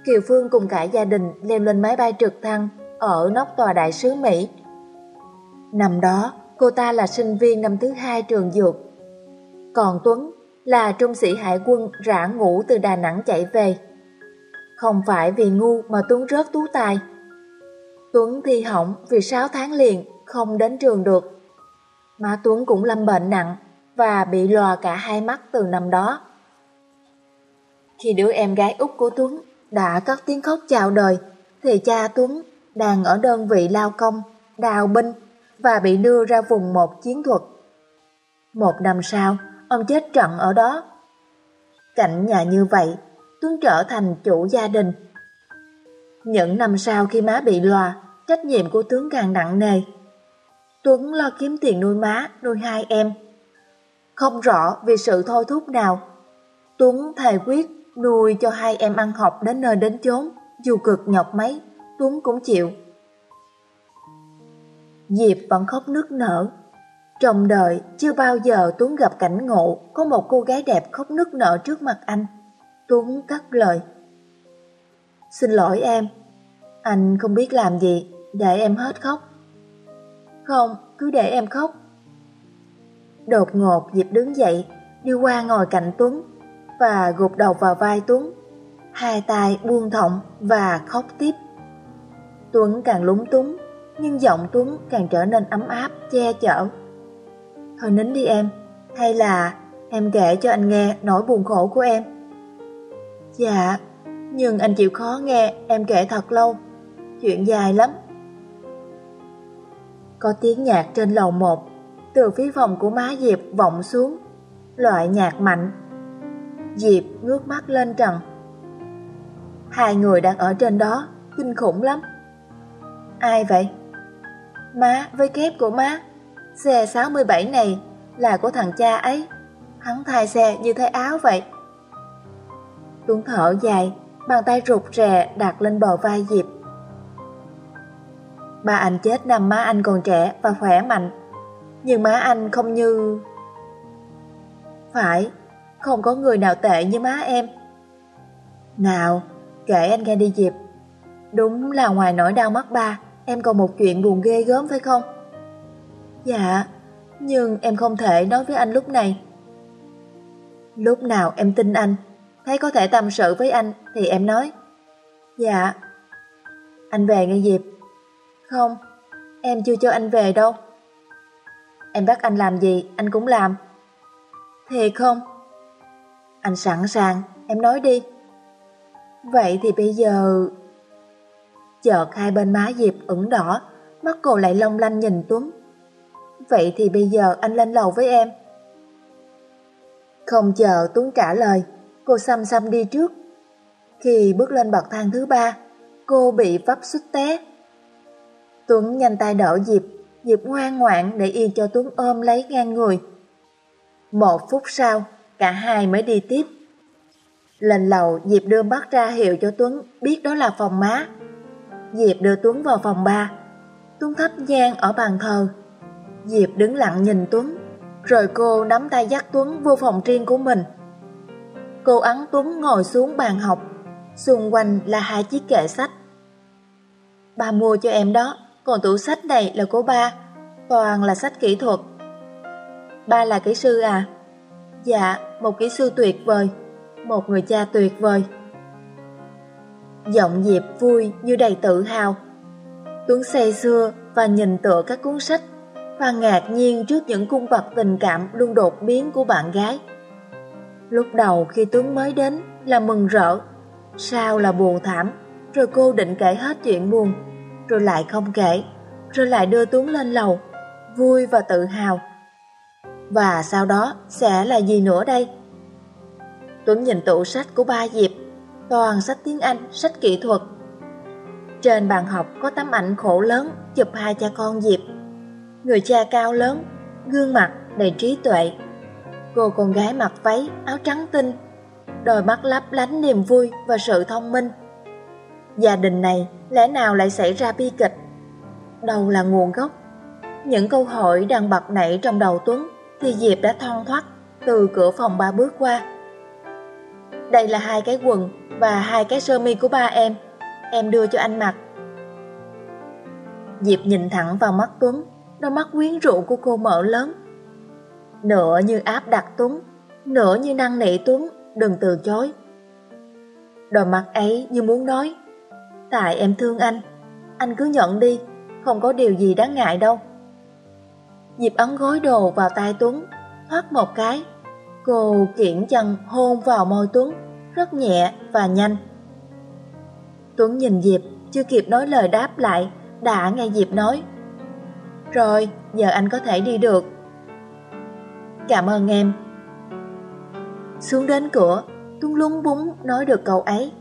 Kiều Phương cùng cả gia đình leo lên máy bay trực thăng ở nóc tòa đại sứ Mỹ. Năm đó, cô ta là sinh viên năm thứ hai trường dược. Còn Tuấn là trung sĩ hải quân rã ngủ từ Đà Nẵng chạy về. Không phải vì ngu mà Tuấn rớt tú tài. Tuấn thi hỏng vì 6 tháng liền không đến trường được. Má Tuấn cũng lâm bệnh nặng và bị lòa cả hai mắt từ năm đó. Khi đứa em gái út của Tuấn đã cất tiếng khóc chào đời, thì cha Tuấn đang ở đơn vị lao công, đào binh và bị đưa ra vùng một chiến thuật. Một năm sau, ông chết trận ở đó. Cảnh nhà như vậy, Tuấn trở thành chủ gia đình. Những năm sau khi má bị loà, trách nhiệm của Tuấn càng nặng nề. Tuấn lo kiếm tiền nuôi má, nuôi hai em. Không rõ vì sự thôi thúc nào, Tuấn thề quyết nuôi cho hai em ăn học đến nơi đến chốn, dù cực nhọc mấy, Tuấn cũng chịu. Diệp vẫn khóc nức nở. Trong đời, chưa bao giờ Tuấn gặp cảnh ngộ có một cô gái đẹp khóc nức nở trước mặt anh. Tuấn cắt lời. Xin lỗi em, anh không biết làm gì, để em hết khóc. Không, cứ để em khóc. Đột ngột Diệp đứng dậy, đi qua ngồi cạnh Tuấn, và gục đầu vào vai Tuấn. Hai tay buông thõng và khóc tiếp. Tuấn càng lúng túng, nhưng giọng Tuấn càng trở nên ấm áp, che chở. Thôi nín đi em, hay là em kể cho anh nghe nỗi buồn khổ của em. Dạ, nhưng anh chịu khó nghe em kể thật lâu, chuyện dài lắm. Có tiếng nhạc trên lầu một, từ phía phòng của má Diệp vọng xuống, loại nhạc mạnh Diệp ngước mắt lên trần. Hai người đang ở trên đó, kinh khủng lắm. Ai vậy? Má với kép của má. Xe 67 này là của thằng cha ấy. Hắn thay xe như thay áo vậy. Tuấn thở dài, Bàn tay rụt rè đặt lên bờ vai Diệp. Ba anh chết năm má anh còn trẻ và khỏe mạnh, nhưng má anh không như... Phải, không có người nào tệ như má em. Nào, kể anh nghe đi Diệp. Đúng là ngoài nỗi đau mất ba, em còn một chuyện buồn ghê gớm phải không? Dạ, nhưng em không thể nói với anh lúc này. Lúc nào em tin anh, thấy có thể tâm sự với anh thì em nói. Dạ. Anh về nghe Diệp. Không, em chưa cho anh về đâu. Em bắt anh làm gì, anh cũng làm. Thiệt không? Anh sẵn sàng, em nói đi. Vậy thì bây giờ... Chợt hai bên má Diệp ửng đỏ, mắt cô lại long lanh nhìn Tuấn. Vậy thì bây giờ anh lên lầu với em. Không chờ Tuấn trả lời, cô xăm xăm đi trước. Khi bước lên bậc thang thứ ba, cô bị vấp xuất té. Tuấn nhanh tay đỡ Diệp, Diệp ngoan ngoãn để yên cho Tuấn ôm lấy ngang người. Một phút sau, cả hai mới đi tiếp. Lên lầu, Diệp đưa mắt ra hiệu cho Tuấn biết đó là phòng má. Diệp đưa Tuấn vào phòng ba. Tuấn thấp nhang ở bàn thờ. Diệp đứng lặng nhìn Tuấn, rồi cô nắm tay dắt Tuấn vô phòng riêng của mình. Cô ấn Tuấn ngồi xuống bàn học, xung quanh là hai chiếc kệ sách. Ba mua cho em đó, còn tủ sách này là của ba, toàn là sách kỹ thuật. Ba là kỹ sư à? Dạ, một kỹ sư tuyệt vời, một người cha tuyệt vời. Giọng Diệp vui như đầy tự hào. Tuấn say xưa và nhìn tựa các cuốn sách và ngạc nhiên trước những cung bậc tình cảm luôn đột biến của bạn gái. Lúc đầu khi Tuấn mới đến là mừng rỡ, sau là buồn thảm, rồi cô định kể hết chuyện buồn, rồi lại không kể, rồi lại đưa Tuấn lên lầu, vui và tự hào. Và sau đó sẽ là gì nữa đây? Tuấn nhìn tủ sách của ba Diệp, toàn sách tiếng Anh, sách kỹ thuật. Trên bàn học có tấm ảnh khổ lớn chụp hai cha con Diệp người cha cao lớn, gương mặt đầy trí tuệ. Cô con gái mặc váy, áo trắng tinh, đôi mắt lấp lánh niềm vui và sự thông minh. Gia đình này lẽ nào lại xảy ra bi kịch? Đâu là nguồn gốc? Những câu hỏi đang bật nảy trong đầu Tuấn thì Diệp đã thon thoát từ cửa phòng ba bước qua. Đây là hai cái quần và hai cái sơ mi của ba em. Em đưa cho anh mặc. Diệp nhìn thẳng vào mắt Tuấn đôi mắt quyến rũ của cô mở lớn. Nửa như áp đặt Tuấn, nửa như năng nỉ Tuấn, đừng từ chối. Đôi mắt ấy như muốn nói, tại em thương anh, anh cứ nhận đi, không có điều gì đáng ngại đâu. Diệp ấn gối đồ vào tay Tuấn, thoát một cái. Cô kiển chân hôn vào môi Tuấn, rất nhẹ và nhanh. Tuấn nhìn Diệp, chưa kịp nói lời đáp lại, đã nghe Diệp nói. Rồi, giờ anh có thể đi được. Cảm ơn em. Xuống đến cửa, Tuấn lúng búng nói được câu ấy.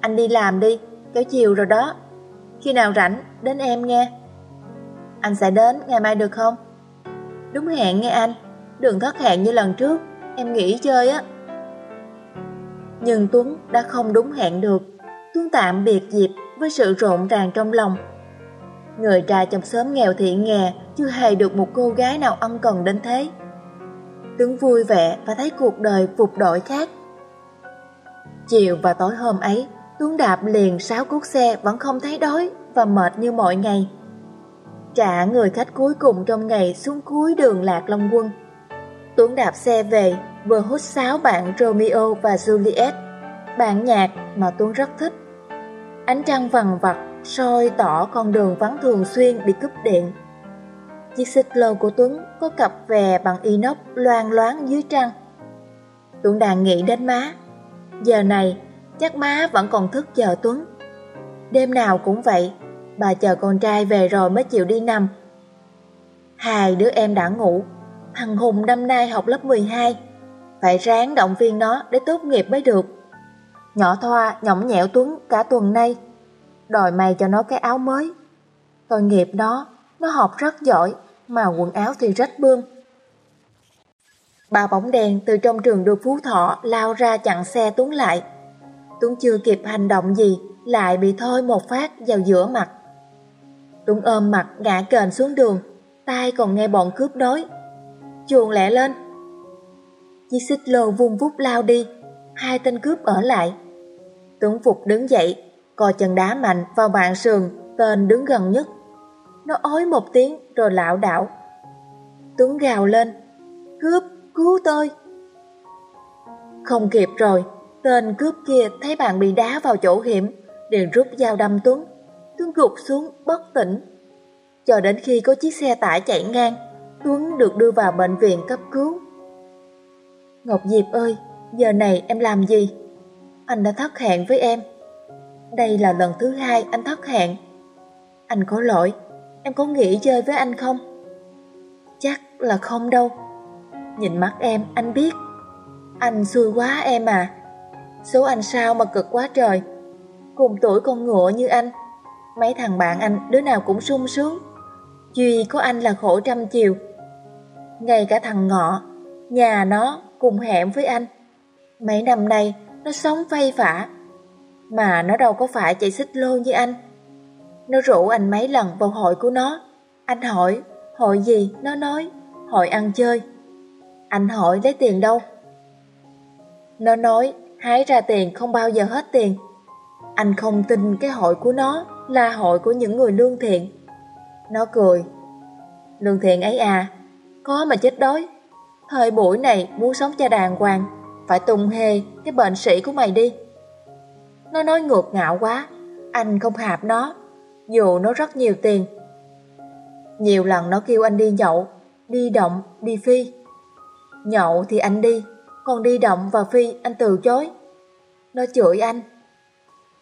Anh đi làm đi, kéo chiều rồi đó. Khi nào rảnh, đến em nghe. Anh sẽ đến ngày mai được không? Đúng hẹn nghe anh, đừng thất hẹn như lần trước, em nghỉ chơi á. Nhưng Tuấn đã không đúng hẹn được. Tuấn tạm biệt dịp với sự rộn ràng trong lòng Người trai trong xóm nghèo thiện nghè chưa hề được một cô gái nào ân cần đến thế. Tuấn vui vẻ và thấy cuộc đời phục đổi khác. Chiều và tối hôm ấy, Tuấn đạp liền sáu cuốc xe vẫn không thấy đói và mệt như mọi ngày. Trả người khách cuối cùng trong ngày xuống cuối đường Lạc Long Quân. Tuấn đạp xe về, vừa hút sáo bạn Romeo và Juliet, bản nhạc mà Tuấn rất thích. Ánh trăng vằn vặt soi tỏ con đường vắng thường xuyên bị cúp điện. Chiếc xích lô của Tuấn có cặp vè bằng inox loang loáng dưới trăng. Tuấn đang nghĩ đến má. Giờ này, chắc má vẫn còn thức chờ Tuấn. Đêm nào cũng vậy, bà chờ con trai về rồi mới chịu đi nằm. Hai đứa em đã ngủ, thằng Hùng năm nay học lớp 12, phải ráng động viên nó để tốt nghiệp mới được. Nhỏ Thoa nhõng nhẽo Tuấn cả tuần nay, đòi mày cho nó cái áo mới. Tội nghiệp đó, nó học rất giỏi, mà quần áo thì rách bươm. Ba bóng đèn từ trong trường đường Phú Thọ lao ra chặn xe Tuấn lại. Tuấn chưa kịp hành động gì, lại bị Thôi một phát vào giữa mặt. Tuấn ôm mặt ngã kền xuống đường, tay còn nghe bọn cướp nói. Chuồn lẹ lên. Chiếc xích lô vung vút lao đi, hai tên cướp ở lại. Tuấn Phục đứng dậy, co chân đá mạnh vào bàn sườn, tên đứng gần nhất. Nó ói một tiếng rồi lảo đảo. Tuấn gào lên, cướp, cứu tôi. Không kịp rồi, tên cướp kia thấy bạn bị đá vào chỗ hiểm, liền rút dao đâm Tuấn. Tuấn gục xuống bất tỉnh. Cho đến khi có chiếc xe tải chạy ngang, Tuấn được đưa vào bệnh viện cấp cứu. Ngọc Diệp ơi, giờ này em làm gì? Anh đã thất hẹn với em. Đây là lần thứ hai anh thất hẹn. Anh có lỗi, em có nghĩ chơi với anh không? Chắc là không đâu. Nhìn mắt em, anh biết. Anh xui quá em à. Số anh sao mà cực quá trời. Cùng tuổi con ngựa như anh. Mấy thằng bạn anh đứa nào cũng sung sướng. Duy có anh là khổ trăm chiều. Ngay cả thằng ngọ, nhà nó cùng hẹn với anh. Mấy năm nay nó sống phay phả mà nó đâu có phải chạy xích lô như anh. Nó rủ anh mấy lần vào hội của nó. Anh hỏi, hội gì? Nó nói, hội ăn chơi. Anh hỏi lấy tiền đâu? Nó nói, hái ra tiền không bao giờ hết tiền. Anh không tin cái hội của nó là hội của những người lương thiện. Nó cười. Lương thiện ấy à, có mà chết đói. Thời buổi này muốn sống cho đàng hoàng, phải tung hề cái bệnh sĩ của mày đi. Nó nói ngược ngạo quá, anh không hạp nó, dù nó rất nhiều tiền. Nhiều lần nó kêu anh đi nhậu, đi động, đi phi. Nhậu thì anh đi, còn đi động và phi anh từ chối. Nó chửi anh.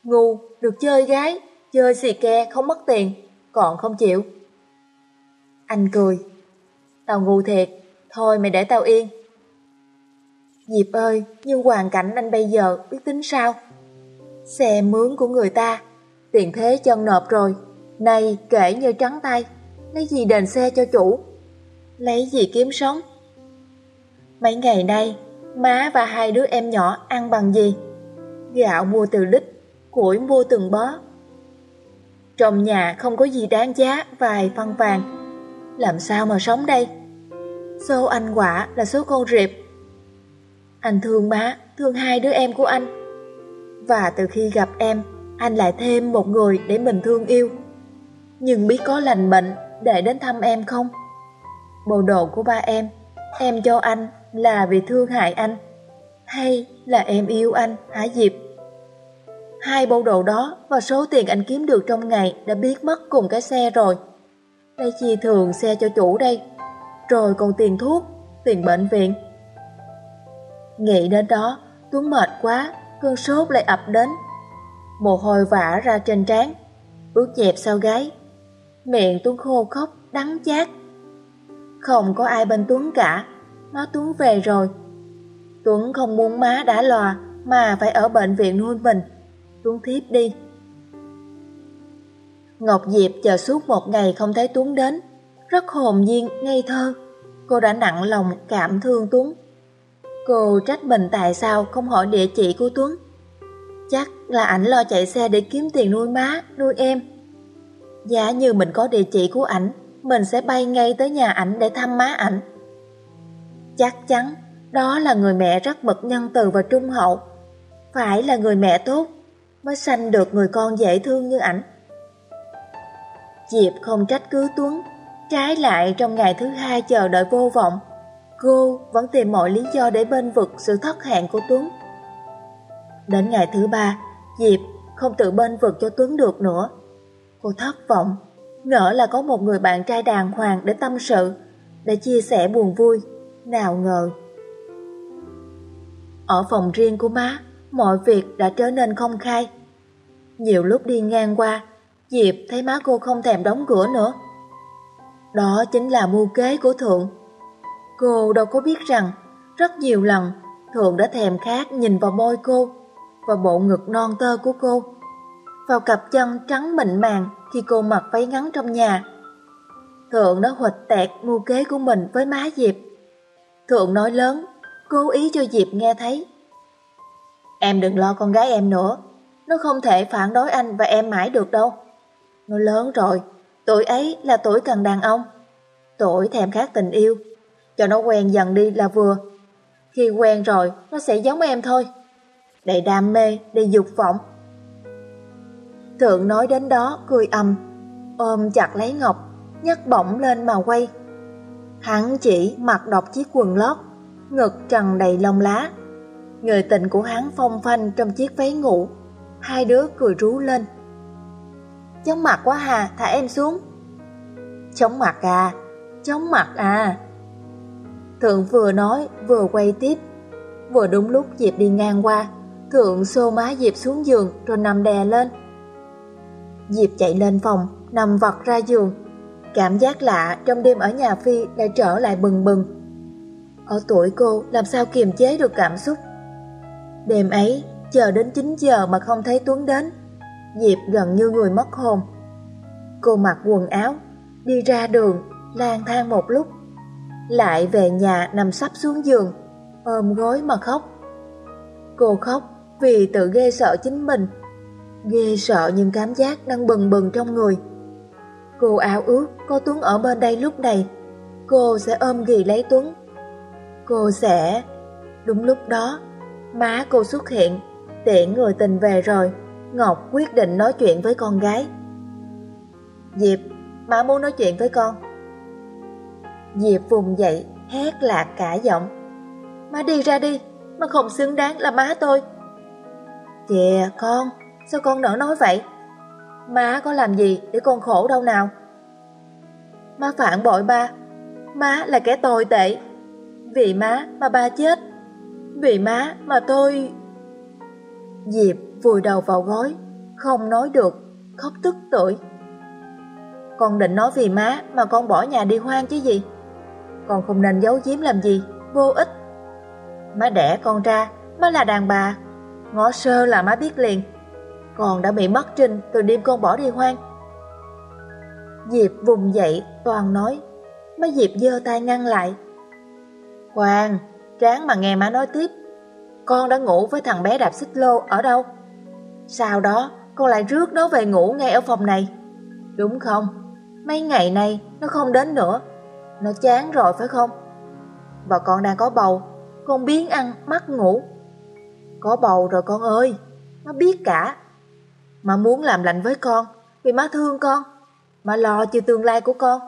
Ngu, được chơi gái, chơi xì ke không mất tiền, còn không chịu. Anh cười. Tao ngu thiệt, thôi mày để tao yên. Diệp ơi, nhưng hoàn cảnh anh bây giờ biết tính sao? Xe mướn của người ta, tiền thế chân nộp rồi, nay kể như trắng tay, lấy gì đền xe cho chủ, lấy gì kiếm sống. Mấy ngày nay, má và hai đứa em nhỏ ăn bằng gì? Gạo mua từ lít, củi mua từng bó. Trong nhà không có gì đáng giá vài phân vàng, làm sao mà sống đây? Số anh quả là số con rệp. Anh thương má, thương hai đứa em của anh. Và từ khi gặp em, anh lại thêm một người để mình thương yêu. Nhưng biết có lành bệnh để đến thăm em không? Bộ đồ của ba em, em cho anh là vì thương hại anh, hay là em yêu anh hả Diệp? Hai bộ đồ đó và số tiền anh kiếm được trong ngày đã biết mất cùng cái xe rồi. Đây chi thường xe cho chủ đây, rồi còn tiền thuốc, tiền bệnh viện. Nghĩ đến đó, Tuấn mệt quá, cơn sốt lại ập đến. Mồ hôi vã ra trên trán, bước dẹp sau gáy. Miệng Tuấn khô khóc, đắng chát. Không có ai bên Tuấn cả, má Tuấn về rồi. Tuấn không muốn má đã lòa mà phải ở bệnh viện nuôi mình. Tuấn thiếp đi. Ngọc Diệp chờ suốt một ngày không thấy Tuấn đến, rất hồn nhiên, ngây thơ. Cô đã nặng lòng cảm thương Tuấn. Cô trách mình tại sao không hỏi địa chỉ của Tuấn. Chắc là ảnh lo chạy xe để kiếm tiền nuôi má, nuôi em. Giá như mình có địa chỉ của ảnh, mình sẽ bay ngay tới nhà ảnh để thăm má ảnh. Chắc chắn đó là người mẹ rất bậc nhân từ và trung hậu. Phải là người mẹ tốt mới sanh được người con dễ thương như ảnh. Diệp không trách cứ Tuấn, trái lại trong ngày thứ hai chờ đợi vô vọng, cô vẫn tìm mọi lý do để bên vực sự thất hẹn của Tuấn. Đến ngày thứ ba, Diệp không tự bên vực cho Tuấn được nữa. Cô thất vọng, ngỡ là có một người bạn trai đàng hoàng để tâm sự, để chia sẻ buồn vui, nào ngờ. Ở phòng riêng của má, mọi việc đã trở nên không khai. Nhiều lúc đi ngang qua, Diệp thấy má cô không thèm đóng cửa nữa. Đó chính là mưu kế của Thượng. Cô đâu có biết rằng, rất nhiều lần Thượng đã thèm khát nhìn vào môi cô, vào bộ ngực non tơ của cô, vào cặp chân trắng mịn màng khi cô mặc váy ngắn trong nhà. Thượng đã huỵch tẹt mưu kế của mình với má Diệp. Thượng nói lớn, cố ý cho Diệp nghe thấy. Em đừng lo con gái em nữa, nó không thể phản đối anh và em mãi được đâu. Nó lớn rồi, tuổi ấy là tuổi cần đàn ông. Tuổi thèm khát tình yêu, cho nó quen dần đi là vừa. Khi quen rồi, nó sẽ giống em thôi. Đầy đam mê, đầy dục vọng. Thượng nói đến đó, cười ầm, ôm chặt lấy Ngọc, nhấc bổng lên mà quay. Hắn chỉ mặc đọc chiếc quần lót, ngực trần đầy lông lá. Người tình của hắn phong phanh trong chiếc váy ngủ, hai đứa cười rú lên. Chóng mặt quá hà, thả em xuống. Chóng mặt à, chóng mặt à. Thượng vừa nói vừa quay tiếp. Vừa đúng lúc Diệp đi ngang qua, Thượng xô má Diệp xuống giường rồi nằm đè lên. Diệp chạy lên phòng, nằm vật ra giường. Cảm giác lạ trong đêm ở nhà Phi lại trở lại bừng bừng. Ở tuổi cô làm sao kiềm chế được cảm xúc. Đêm ấy, chờ đến 9 giờ mà không thấy Tuấn đến. Diệp gần như người mất hồn. Cô mặc quần áo, đi ra đường, lang thang một lúc. Lại về nhà nằm sắp xuống giường, ôm gối mà khóc. Cô khóc vì tự ghê sợ chính mình. Ghê sợ những cảm giác đang bừng bừng trong người. Cô ảo ước có Tuấn ở bên đây lúc này. Cô sẽ ôm ghì lấy Tuấn. Cô sẽ... Đúng lúc đó, má cô xuất hiện, tiện người tình về rồi. Ngọc quyết định nói chuyện với con gái. Diệp, má muốn nói chuyện với con. Diệp vùng dậy, hét lạc cả giọng. Má đi ra đi, mà không xứng đáng là má tôi. Kìa con, sao con nỡ nói vậy? Má có làm gì để con khổ đâu nào? Má phản bội ba, má là kẻ tồi tệ. Vì má mà ba chết, vì má mà tôi... Diệp vùi đầu vào gối, không nói được, khóc tức tuổi Con định nói vì má mà con bỏ nhà đi hoang chứ gì? Con không nên giấu giếm làm gì, vô ích. Má đẻ con ra, má là đàn bà, ngó sơ là má biết liền. Con đã bị mất trinh từ đêm con bỏ đi hoang. Diệp vùng dậy, toàn nói. Má Diệp giơ tay ngăn lại. Hoàng ráng mà nghe má nói tiếp. Con đã ngủ với thằng bé đạp xích lô ở đâu? Sau đó, con lại rước nó về ngủ ngay ở phòng này. Đúng không? Mấy ngày nay nó không đến nữa. Nó chán rồi phải không? Và con đang có bầu, con biến ăn, mắt ngủ. Có bầu rồi con ơi, nó biết cả. Mà muốn làm lạnh với con, vì má thương con, mà lo cho tương lai của con.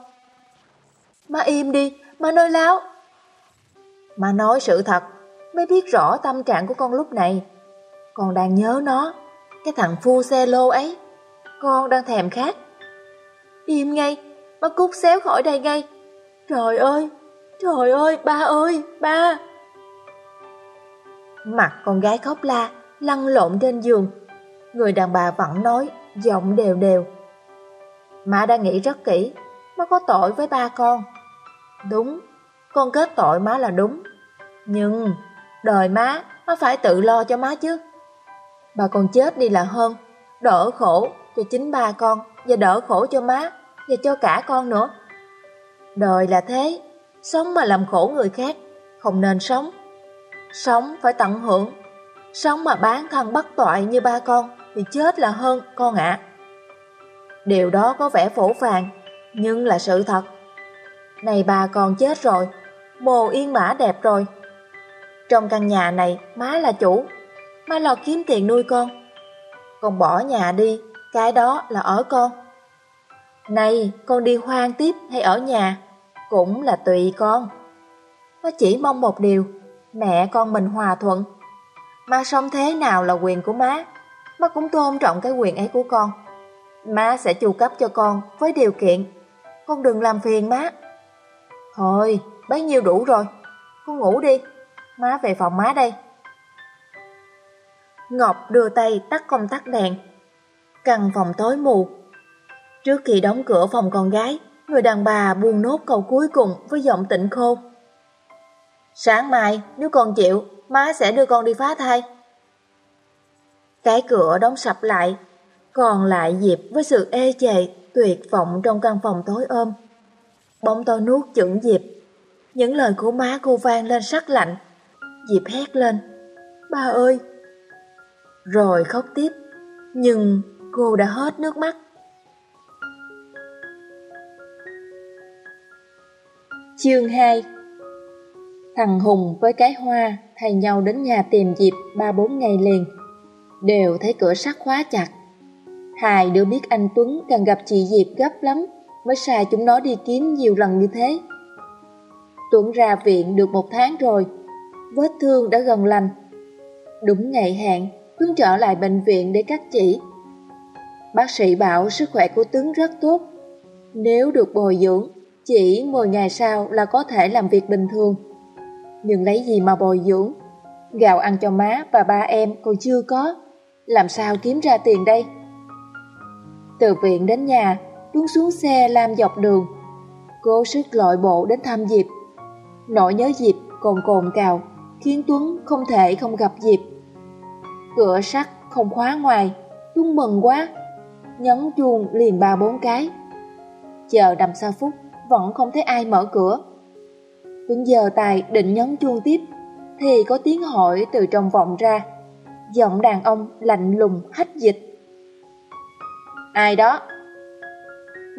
Má im đi, má nói láo. Má nói sự thật, mới biết rõ tâm trạng của con lúc này. Con đang nhớ nó, cái thằng phu xe lô ấy. Con đang thèm khát. Im ngay, má cút xéo khỏi đây ngay. Trời ơi, trời ơi, ba ơi, ba. Mặt con gái khóc la, lăn lộn trên giường. Người đàn bà vẫn nói, giọng đều đều. Má đã nghĩ rất kỹ, má có tội với ba con. Đúng, con kết tội má là đúng. Nhưng, đời má, má phải tự lo cho má chứ. Bà con chết đi là hơn, đỡ khổ cho chính ba con và đỡ khổ cho má và cho cả con nữa. Đời là thế, sống mà làm khổ người khác, không nên sống. Sống phải tận hưởng, sống mà bán thân bất toại như ba con thì chết là hơn con ạ. Điều đó có vẻ phổ phàng, nhưng là sự thật. Này bà con chết rồi, mồ yên mã đẹp rồi. Trong căn nhà này, má là chủ, má lo kiếm tiền nuôi con. Con bỏ nhà đi, cái đó là ở con. Này, con đi hoang tiếp hay ở nhà? Cũng là tùy con. má chỉ mong một điều, mẹ con mình hòa thuận. Má sống thế nào là quyền của má, má cũng tôn trọng cái quyền ấy của con. Má sẽ chu cấp cho con với điều kiện, con đừng làm phiền má. Thôi, bấy nhiêu đủ rồi, con ngủ đi, má về phòng má đây. Ngọc đưa tay tắt công tắc đèn. Căn phòng tối mù. Trước khi đóng cửa phòng con gái, người đàn bà buông nốt câu cuối cùng với giọng tịnh khô. Sáng mai, nếu con chịu, má sẽ đưa con đi phá thai. Cái cửa đóng sập lại, còn lại Diệp với sự ê chề, tuyệt vọng trong căn phòng tối ôm. Bóng to nuốt chửng Diệp. Những lời của má cô vang lên sắc lạnh. Diệp hét lên. Ba ơi, rồi khóc tiếp, nhưng cô đã hết nước mắt. Chương 2 Thằng Hùng với cái hoa thay nhau đến nhà tìm Diệp ba bốn ngày liền, đều thấy cửa sắt khóa chặt. Hai đứa biết anh Tuấn cần gặp chị Diệp gấp lắm, mới sai chúng nó đi kiếm nhiều lần như thế. Tuấn ra viện được một tháng rồi, vết thương đã gần lành. Đúng ngày hẹn, Tuấn trở lại bệnh viện để cắt chỉ. Bác sĩ bảo sức khỏe của Tuấn rất tốt. Nếu được bồi dưỡng, chỉ 10 ngày sau là có thể làm việc bình thường. Nhưng lấy gì mà bồi dưỡng? Gạo ăn cho má và ba em còn chưa có. Làm sao kiếm ra tiền đây? Từ viện đến nhà, Tuấn xuống xe làm dọc đường. Cố sức lội bộ đến thăm Diệp. Nỗi nhớ Diệp còn cồn cào, khiến Tuấn không thể không gặp Diệp. Cửa sắt không khóa ngoài, Tuấn mừng quá. Nhấn chuông liền ba bốn cái. Chờ đầm sau phút, vẫn không thấy ai mở cửa. Tuấn giờ tài định nhấn chuông tiếp, thì có tiếng hỏi từ trong vọng ra. Giọng đàn ông lạnh lùng hách dịch. Ai đó?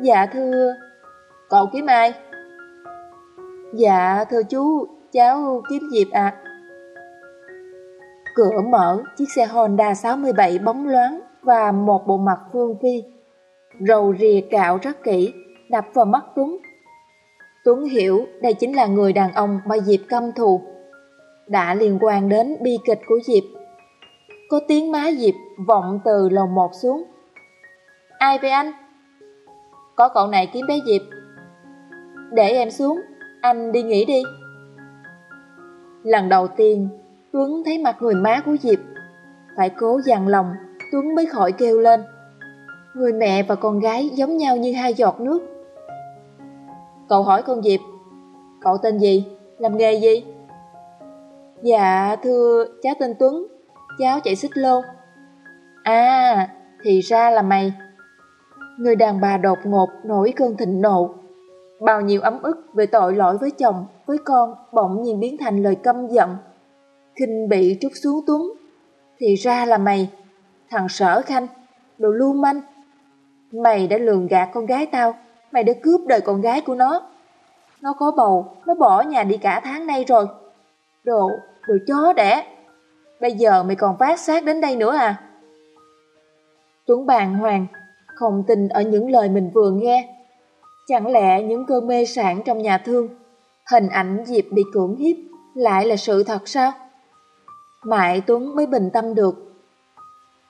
Dạ thưa... Cậu kiếm ai? Dạ thưa chú, cháu kiếm Diệp ạ. À. Cửa mở, chiếc xe Honda 67 bóng loáng và một bộ mặt phương phi. Rầu rìa cạo rất kỹ, đập vào mắt Tuấn. Tuấn hiểu đây chính là người đàn ông mà Diệp căm thù. Đã liên quan đến bi kịch của Diệp. Có tiếng má Diệp vọng từ lầu một xuống. Ai vậy anh? Có cậu này kiếm bé Diệp. Để em xuống, anh đi nghỉ đi. Lần đầu tiên, Tuấn thấy mặt người má của Diệp. Phải cố dằn lòng, Tuấn mới khỏi kêu lên. Người mẹ và con gái giống nhau như hai giọt nước. Cậu hỏi con Diệp, cậu tên gì, làm nghề gì? Dạ thưa cháu tên Tuấn, cháu chạy xích lô. À, thì ra là mày. Người đàn bà đột ngột nổi cơn thịnh nộ. Bao nhiêu ấm ức về tội lỗi với chồng, với con bỗng nhiên biến thành lời căm giận. kinh bị trút xuống túng. Thì ra là mày, thằng sở khanh, đồ lưu manh. Mày đã lường gạt con gái tao, mày đã cướp đời con gái của nó. Nó có bầu, nó bỏ nhà đi cả tháng nay rồi. Đồ, đồ chó đẻ. Bây giờ mày còn phát xác đến đây nữa à? Tuấn bàng hoàng, không tin ở những lời mình vừa nghe. Chẳng lẽ những cơn mê sản trong nhà thương, hình ảnh Diệp bị cưỡng hiếp lại là sự thật sao? mãi Tuấn mới bình tâm được.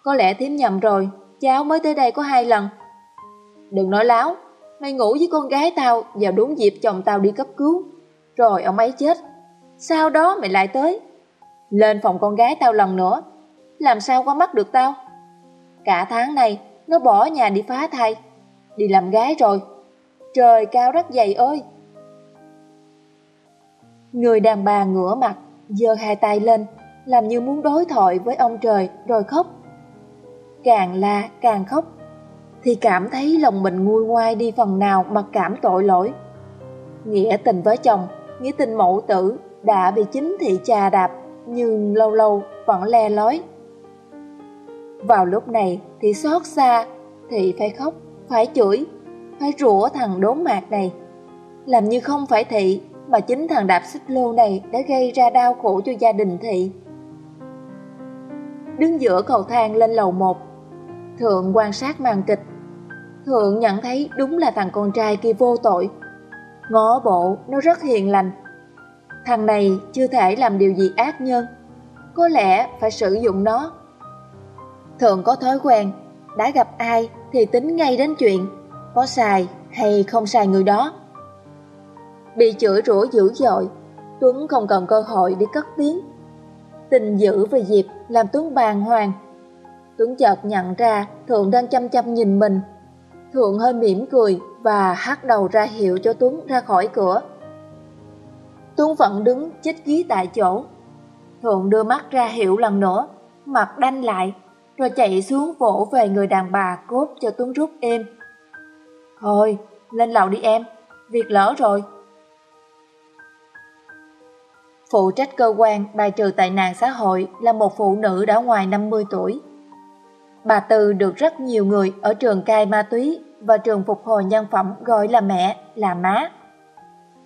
Có lẽ thím nhầm rồi, cháu mới tới đây có hai lần. Đừng nói láo, mày ngủ với con gái tao vào đúng dịp chồng tao đi cấp cứu. Rồi ông ấy chết. Sau đó mày lại tới. Lên phòng con gái tao lần nữa. Làm sao có mắt được tao? Cả tháng này, nó bỏ nhà đi phá thai. Đi làm gái rồi. Trời cao rất dày ơi! Người đàn bà ngửa mặt, giơ hai tay lên, làm như muốn đối thoại với ông trời rồi khóc. Càng la càng khóc, thì cảm thấy lòng mình nguôi ngoai đi phần nào mặc cảm tội lỗi. Nghĩa tình với chồng, nghĩa tình mẫu tử đã bị chính thị trà đạp, nhưng lâu lâu vẫn le lói. Vào lúc này thì xót xa, thì phải khóc, phải chửi, phải rủa thằng đốn mạc này. Làm như không phải thị, mà chính thằng đạp xích lô này đã gây ra đau khổ cho gia đình thị. Đứng giữa cầu thang lên lầu 1, Thượng quan sát màn kịch. Thượng nhận thấy đúng là thằng con trai kia vô tội. Ngó bộ, nó rất hiền lành. Thằng này chưa thể làm điều gì ác nhân, có lẽ phải sử dụng nó. Thường có thói quen, đã gặp ai thì tính ngay đến chuyện có xài hay không xài người đó. Bị chửi rủa dữ dội, Tuấn không cần cơ hội để cất tiếng. Tình dữ về Diệp làm Tuấn bàng hoàng. Tuấn chợt nhận ra Thượng đang chăm chăm nhìn mình. Thượng hơi mỉm cười và hát đầu ra hiệu cho Tuấn ra khỏi cửa. Tuấn vẫn đứng chết ký tại chỗ. Thượng đưa mắt ra hiệu lần nữa, mặt đanh lại, rồi chạy xuống vỗ về người đàn bà cốt cho Tuấn rút êm. Thôi, lên lầu đi em, việc lỡ rồi. Phụ trách cơ quan bài trừ tệ nạn xã hội là một phụ nữ đã ngoài 50 tuổi. Bà Tư được rất nhiều người ở trường cai ma túy và trường phục hồi nhân phẩm gọi là mẹ, là má.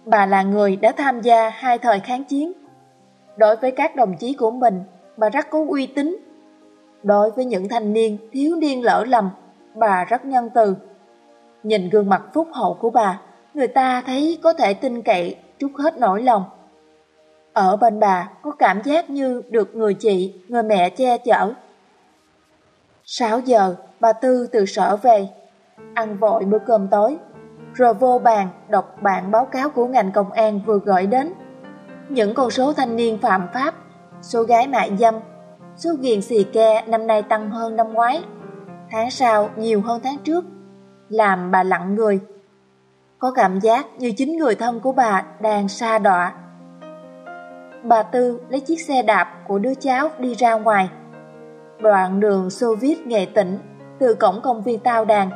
Bà là người đã tham gia hai thời kháng chiến. Đối với các đồng chí của mình, bà rất có uy tín. Đối với những thanh niên thiếu niên lỡ lầm, bà rất nhân từ. Nhìn gương mặt phúc hậu của bà, người ta thấy có thể tin cậy, trút hết nỗi lòng. Ở bên bà có cảm giác như được người chị, người mẹ che chở. 6 giờ, bà Tư từ sở về, ăn vội bữa cơm tối, rồi vô bàn đọc bản báo cáo của ngành công an vừa gửi đến. Những con số thanh niên phạm pháp, số gái mại dâm, số ghiền xì ke năm nay tăng hơn năm ngoái, tháng sau nhiều hơn tháng trước, làm bà lặng người. Có cảm giác như chính người thân của bà đang xa đọa. Bà Tư lấy chiếc xe đạp của đứa cháu đi ra ngoài. Đoạn đường Xô Viết Nghệ Tĩnh từ cổng công viên Tao Đàn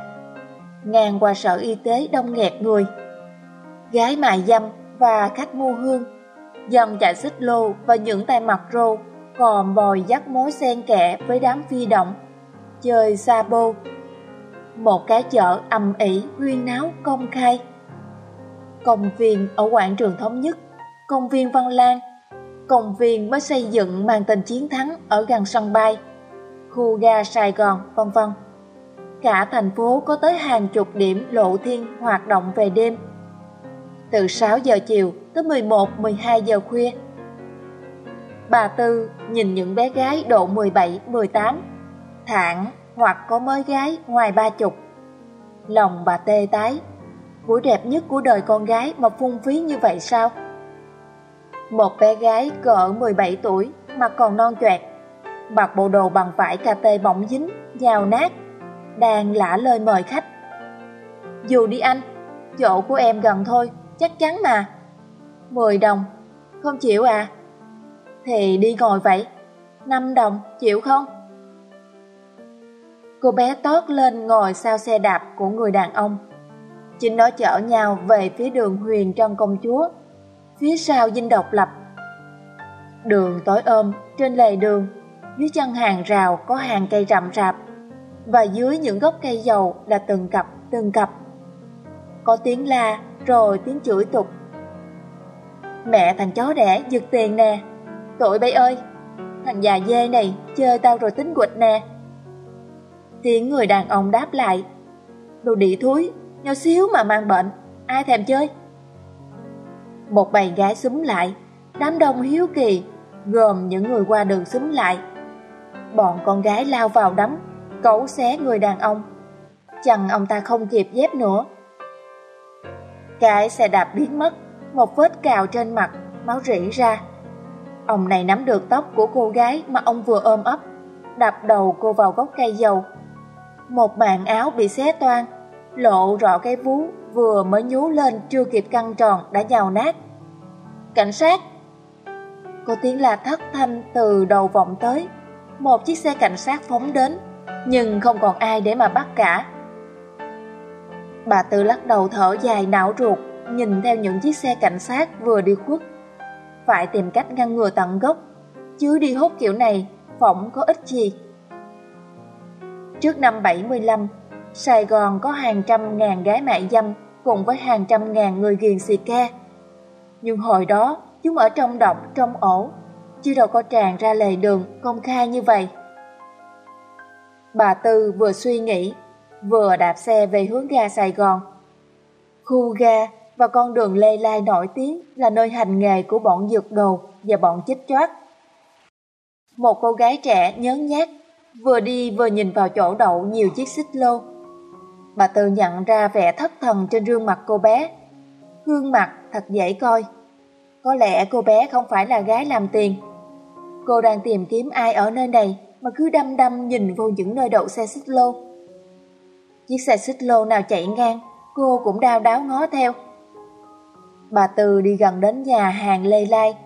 ngang qua sở y tế đông nghẹt người. Gái mại dâm và khách mua hương, dòng chạy xích lô và những tay mặt rô còn bòi dắt mối sen kẽ với đám phi động, chơi xa bô. Một cái chợ ầm ĩ huyên náo công khai. Công viên ở quảng trường Thống Nhất, công viên Văn Lang, công viên mới xây dựng mang tên chiến thắng ở gần sân bay, khu ga Sài Gòn, vân vân. Cả thành phố có tới hàng chục điểm lộ thiên hoạt động về đêm. Từ 6 giờ chiều tới 11-12 giờ khuya. Bà Tư nhìn những bé gái độ 17-18, thẳng hoặc có mới gái ngoài ba chục. Lòng bà tê tái, buổi đẹp nhất của đời con gái mà phung phí như vậy sao? Một bé gái cỡ 17 tuổi mà còn non choẹt, mặc bộ đồ bằng vải cà tê bỏng dính, nhào nát, đang lả lời mời khách. Dù đi anh, chỗ của em gần thôi, chắc chắn mà. 10 đồng, không chịu à? Thì đi ngồi vậy, 5 đồng, chịu không? Cô bé tót lên ngồi sau xe đạp của người đàn ông. Chính nó chở nhau về phía đường huyền trong công chúa, phía sau dinh độc lập. Đường tối ôm, trên lề đường, dưới chân hàng rào có hàng cây rậm rạp và dưới những gốc cây dầu là từng cặp, từng cặp. Có tiếng la, rồi tiếng chửi tục. Mẹ thằng chó đẻ giật tiền nè, tội bay ơi, thằng già dê này chơi tao rồi tính quịch nè. Tiếng người đàn ông đáp lại, đồ đĩ thúi, nhỏ xíu mà mang bệnh, ai thèm chơi. Một bầy gái súng lại, đám đông hiếu kỳ, gồm những người qua đường súng lại. Bọn con gái lao vào đấm, cẩu xé người đàn ông. Chẳng ông ta không kịp dép nữa. Cái xe đạp biến mất, một vết cào trên mặt, máu rỉ ra. Ông này nắm được tóc của cô gái mà ông vừa ôm ấp, đập đầu cô vào gốc cây dầu. Một màn áo bị xé toan, lộ rõ cái vú vừa mới nhú lên chưa kịp căng tròn đã nhào nát. Cảnh sát! Có tiếng la thất thanh từ đầu vọng tới. Một chiếc xe cảnh sát phóng đến, nhưng không còn ai để mà bắt cả. Bà Tư lắc đầu thở dài não ruột, nhìn theo những chiếc xe cảnh sát vừa đi khuất. Phải tìm cách ngăn ngừa tận gốc, chứ đi hút kiểu này, phỏng có ích gì. Trước năm 75, Sài Gòn có hàng trăm ngàn gái mại dâm cùng với hàng trăm ngàn người ghiền xì ke. Nhưng hồi đó, chúng ở trong độc, trong ổ, chứ đâu có tràn ra lề đường công khai như vậy. Bà Tư vừa suy nghĩ, vừa đạp xe về hướng ga Sài Gòn. Khu ga và con đường lê lai nổi tiếng là nơi hành nghề của bọn dược đồ và bọn chích choát. Một cô gái trẻ nhớn nhát, vừa đi vừa nhìn vào chỗ đậu nhiều chiếc xích lô. Bà Tư nhận ra vẻ thất thần trên gương mặt cô bé. Gương mặt thật dễ coi. Có lẽ cô bé không phải là gái làm tiền. Cô đang tìm kiếm ai ở nơi này mà cứ đăm đăm nhìn vô những nơi đậu xe xích lô. Chiếc xe xích lô nào chạy ngang, cô cũng đau đáo ngó theo. Bà Từ đi gần đến nhà hàng Lê Lai,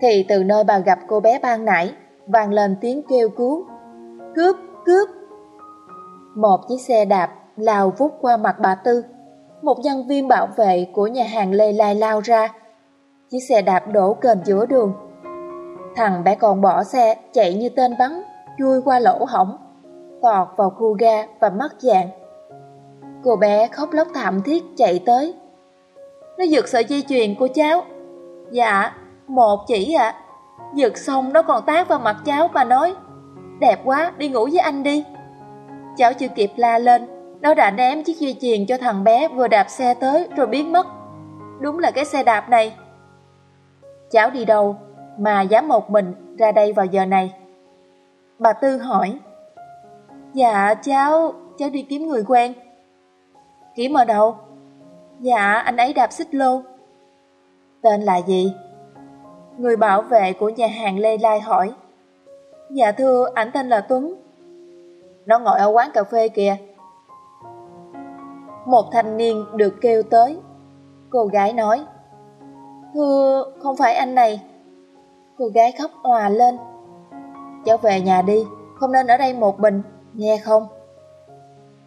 thì từ nơi bà gặp cô bé ban nãy, vang lên tiếng kêu cứu. Cướp, cướp! Một chiếc xe đạp lao vút qua mặt bà Tư. Một nhân viên bảo vệ của nhà hàng Lê Lai lao ra. Chiếc xe đạp đổ kềnh giữa đường. Thằng bé còn bỏ xe chạy như tên bắn, chui qua lỗ hỏng, tọt vào khu ga và mất dạng. Cô bé khóc lóc thảm thiết chạy tới. Nó giật sợi dây chuyền của cháu. Dạ, một chỉ ạ. À. Giật xong nó còn tác vào mặt cháu và nói Đẹp quá, đi ngủ với anh đi. Cháu chưa kịp la lên, nó đã ném chiếc dây chuyền cho thằng bé vừa đạp xe tới rồi biến mất. Đúng là cái xe đạp này. Cháu đi đâu mà dám một mình ra đây vào giờ này? Bà Tư hỏi. Dạ cháu, cháu đi kiếm người quen. Kiếm ở đâu? Dạ anh ấy đạp xích lô. Tên là gì? Người bảo vệ của nhà hàng Lê Lai hỏi. Dạ thưa, ảnh tên là Tuấn. Nó ngồi ở quán cà phê kìa. Một thanh niên được kêu tới. Cô gái nói. Thưa, không phải anh này. Cô gái khóc òa lên. Cháu về nhà đi, không nên ở đây một mình, nghe không?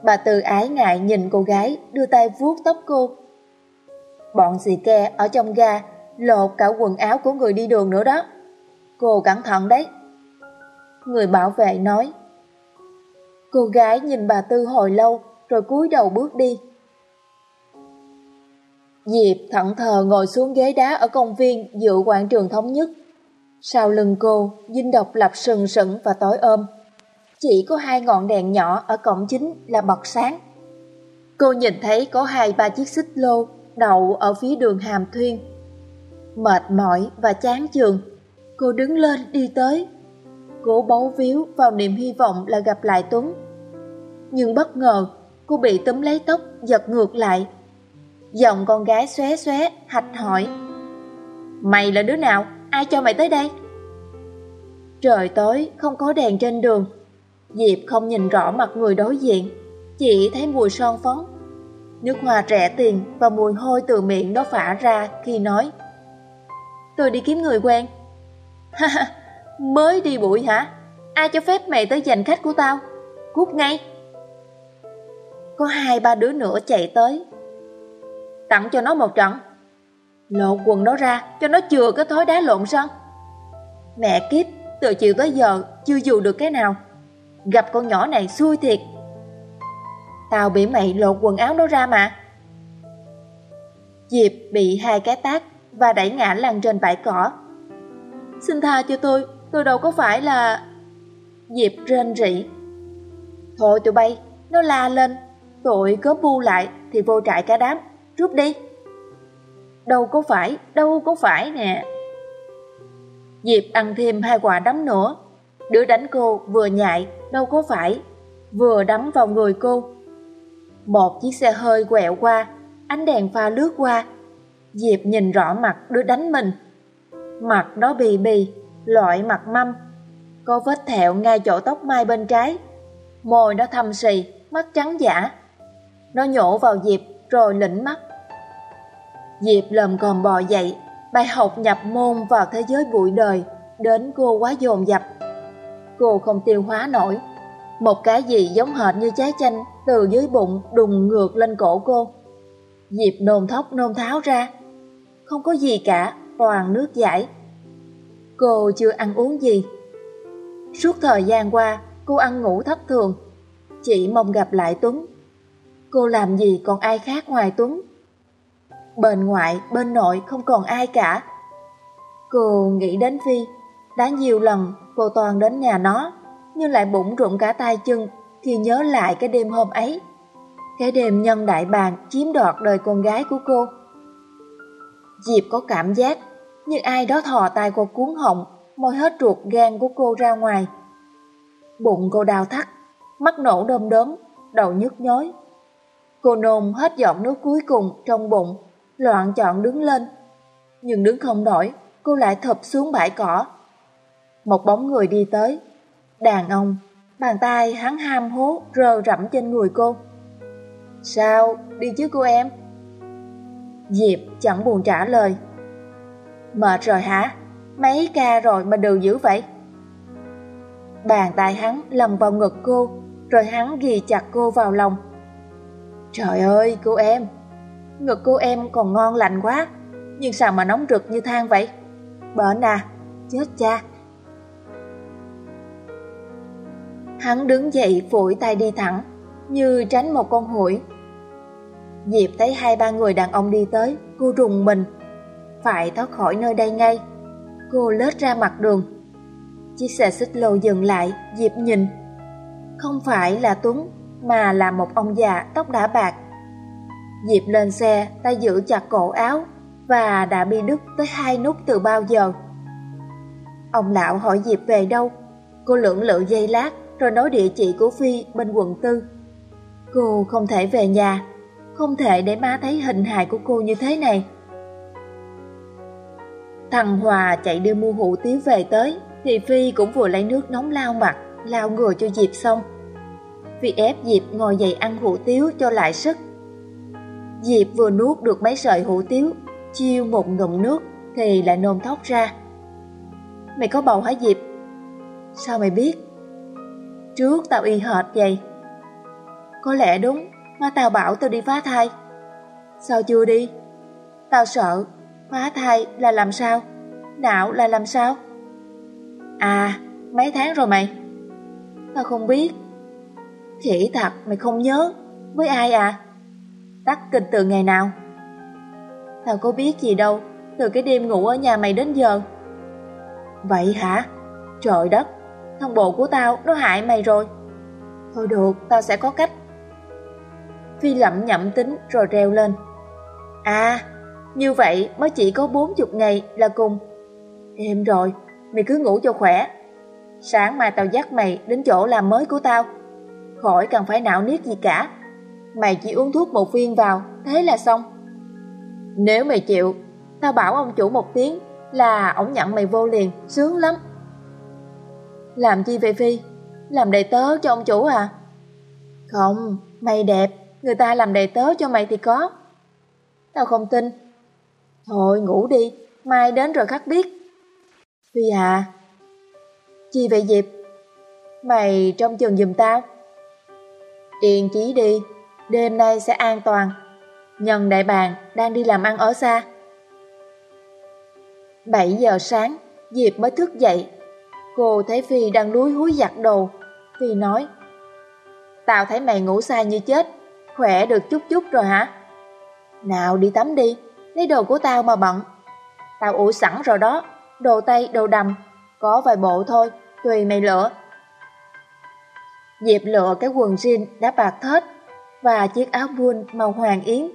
Bà Từ ái ngại nhìn cô gái, đưa tay vuốt tóc cô. Bọn xì ke ở trong ga lột cả quần áo của người đi đường nữa đó. Cô cẩn thận đấy. Người bảo vệ nói. Cô gái nhìn bà Tư hồi lâu rồi cúi đầu bước đi. Diệp thận thờ ngồi xuống ghế đá ở công viên dự quảng trường thống nhất. Sau lưng cô, dinh độc lập sừng sững và tối ôm. Chỉ có hai ngọn đèn nhỏ ở cổng chính là bật sáng. Cô nhìn thấy có hai ba chiếc xích lô đậu ở phía đường Hàm Thuyên. Mệt mỏi và chán chường, cô đứng lên đi tới. Cố bấu víu vào niềm hy vọng là gặp lại Tuấn. Nhưng bất ngờ, cô bị túm lấy tóc giật ngược lại. Giọng con gái xóe xóe, hạch hỏi. Mày là đứa nào? Ai cho mày tới đây? Trời tối, không có đèn trên đường. Diệp không nhìn rõ mặt người đối diện, chỉ thấy mùi son phấn. Nước hoa rẻ tiền và mùi hôi từ miệng nó phả ra khi nói Tôi đi kiếm người quen Ha ha, mới đi bụi hả? Ai cho phép mày tới giành khách của tao? Cút ngay Có hai ba đứa nữa chạy tới Tặng cho nó một trận Lột quần nó ra, cho nó chừa cái thói đá lộn sân Mẹ kiếp, Từ chiều tới giờ, chưa dù được cái nào. Gặp con nhỏ này xui thiệt. Tao bị mày lột quần áo nó ra mà. Diệp bị hai cái tác Và đẩy ngã lăn trên bãi cỏ. Xin tha cho tôi Tôi đâu có phải là Diệp rên rỉ. Thôi tụi bay, Nó la lên. Tội có bu lại Thì vô trại cả đám. Rút đi. Đâu có phải, Đâu có phải nè. Diệp ăn thêm hai quả đấm nữa. Đứa đánh cô vừa nhại, Đâu có phải, Vừa đấm vào người cô. Một chiếc xe hơi quẹo qua, Ánh đèn pha lướt qua. Diệp nhìn rõ mặt đứa đánh mình. Mặt nó bì bì, Loại mặt mâm. Có vết thẹo ngay chỗ tóc mai bên trái. Môi nó thâm xì, Mắt trắng giả. Nó nhổ vào Diệp rồi lĩnh mắt. Diệp lầm còn bò dậy. Bài học nhập môn vào thế giới bụi đời, Đến cô quá dồn dập. Cô không tiêu hóa nổi. Một cái gì giống hệt như trái chanh Từ dưới bụng đùng ngược lên cổ cô. Diệp nôn thóc nôn tháo ra. Không có gì cả, Toàn nước giải. Cô chưa ăn uống gì. Suốt thời gian qua, Cô ăn ngủ thất thường. Chỉ mong gặp lại Tuấn. Cô làm gì còn ai khác ngoài Tuấn? Bên ngoại, bên nội không còn ai cả. Cô nghĩ đến Phi Đã nhiều lần cô toàn đến nhà nó Nhưng lại bụng rụng cả tay chân Khi nhớ lại cái đêm hôm ấy. Cái đêm nhân đại bàng chiếm đoạt đời con gái của cô. Diệp có cảm giác Như ai đó thò tay cô cuốn họng Môi hết ruột gan của cô ra ngoài. Bụng cô đau thắt Mắt nổ đơm đớm Đầu nhức nhối. Cô nôn hết giọt nước cuối cùng trong bụng Loạn chọn đứng lên. Nhưng đứng không nổi, Cô lại thập xuống bãi cỏ. Một bóng người đi tới. Đàn ông, Bàn tay hắn ham hố rờ rẫm trên người cô. Sao? Đi chứ cô em. Diệp chẳng buồn trả lời. Mệt rồi hả? Mấy ca rồi mà đều dữ vậy? Bàn tay hắn lầm vào ngực cô, Rồi hắn ghi chặt cô vào lòng. Trời ơi, cô em. Ngực cô em còn ngon lành quá nhưng sao mà nóng rực như than vậy? Bệnh à, chết cha. Hắn đứng dậy phủi tay đi thẳng, như tránh một con hủi. Diệp thấy hai ba người đàn ông đi tới, cô rùng mình. Phải thoát khỏi nơi đây ngay. Cô lết ra mặt đường. Chiếc xe xích lô dừng lại, Diệp nhìn. Không phải là Tuấn, mà là một ông già tóc đã bạc. Diệp lên xe, tay giữ chặt cổ áo và đã bị đứt tới hai nút từ bao giờ. Ông lão hỏi Diệp về đâu, cô lưỡng lự dây lát rồi nói địa chỉ của Phi bên quận tư. Cô không thể về nhà, không thể để má thấy hình hài của cô như thế này. Thằng Hòa chạy đưa mua hủ tiếu về tới, thì Phi cũng vừa lấy nước nóng lao mặt, lao người cho Diệp xong. Phi ép Diệp ngồi dậy ăn hủ tiếu cho lại sức. Diệp vừa nuốt được mấy sợi hủ tiếu, chiêu một ngụm nước thì lại nôn thóc ra. Mày có bầu hả Diệp? Sao mày biết? Trước tao y hệt vậy. Có lẽ đúng, mà tao bảo tao đi phá thai. Sao chưa đi? Tao sợ, phá thai là làm sao? Não là làm sao? À, mấy tháng rồi mày? Tao không biết. Khỉ thật, mày không nhớ. Với ai à? Tắt kinh từ ngày nào? Tao có biết gì đâu, từ cái đêm ngủ ở nhà mày đến giờ. Vậy hả? Trời đất, thằng bộ của tao nó hại mày rồi. Thôi được, tao sẽ có cách. Phi lẩm nhẩm tính rồi reo lên. À, như vậy mới chỉ có bốn chục ngày là cùng. Em rồi, mày cứ ngủ cho khỏe. Sáng mai tao dắt mày đến chỗ làm mới của tao. Khỏi cần phải não niết gì cả. Mày chỉ uống thuốc một viên vào, thế là xong. Nếu mày chịu, tao bảo ông chủ một tiếng là ổng nhận mày vô liền, sướng lắm. Làm chi vậy Phi? Làm đầy tớ cho ông chủ à? Không, mày đẹp, người ta làm đầy tớ cho mày thì có. Tao không tin. Thôi ngủ đi, mai đến rồi khắc biết. Phi à? Chi vậy Diệp? Mày trong chừng giùm tao. Yên chí đi, đêm nay sẽ an toàn. Nhân đại bàng đang đi làm ăn ở xa. 7 giờ sáng, Diệp mới thức dậy. Cô thấy Phi đang lúi húi giặt đồ. Phi nói, Tao thấy mày ngủ sai như chết, khỏe được chút chút rồi hả? Nào đi tắm đi, lấy đồ của tao mà bận. Tao ủi sẵn rồi đó, đồ tây, đồ đầm, có vài bộ thôi, tùy mày lựa. Diệp lựa cái quần jean đã bạc thết và chiếc áo buôn màu hoàng yến.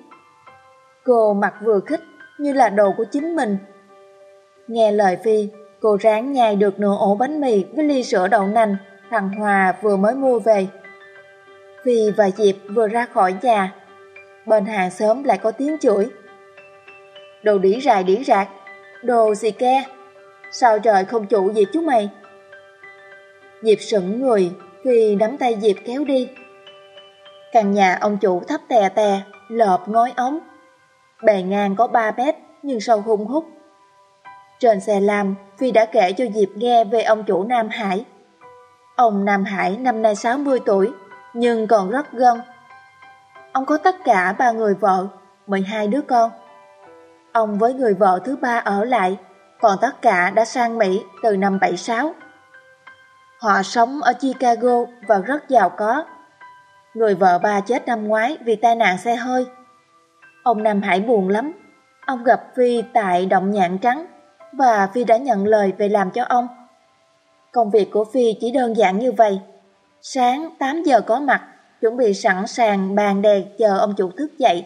Cô mặc vừa khích như là đồ của chính mình. Nghe lời Phi, cô ráng nhai được nửa ổ bánh mì với ly sữa đậu nành thằng Hòa vừa mới mua về. Phi và Diệp vừa ra khỏi nhà, bên hàng xóm lại có tiếng chửi. Đồ đĩ rài đĩ rạc, đồ gì ke, sao trời không chủ Diệp chú mày? Diệp sững người, Phi nắm tay Diệp kéo đi. Căn nhà ông chủ thấp tè tè, lợp ngói ống. Bề ngang có 3 mét nhưng sâu hung hút. Trên xe lam, Phi đã kể cho Diệp nghe về ông chủ Nam Hải. Ông Nam Hải năm nay 60 tuổi, nhưng còn rất gân. Ông có tất cả ba người vợ, 12 đứa con. Ông với người vợ thứ ba ở lại, còn tất cả đã sang Mỹ từ năm 76. Họ sống ở Chicago và rất giàu có. Người vợ ba chết năm ngoái vì tai nạn xe hơi. Ông Nam Hải buồn lắm. Ông gặp Phi tại Động Nhạn Trắng và Phi đã nhận lời về làm cho ông. Công việc của Phi chỉ đơn giản như vậy. Sáng 8 giờ có mặt, chuẩn bị sẵn sàng bàn đèn chờ ông chủ thức dậy.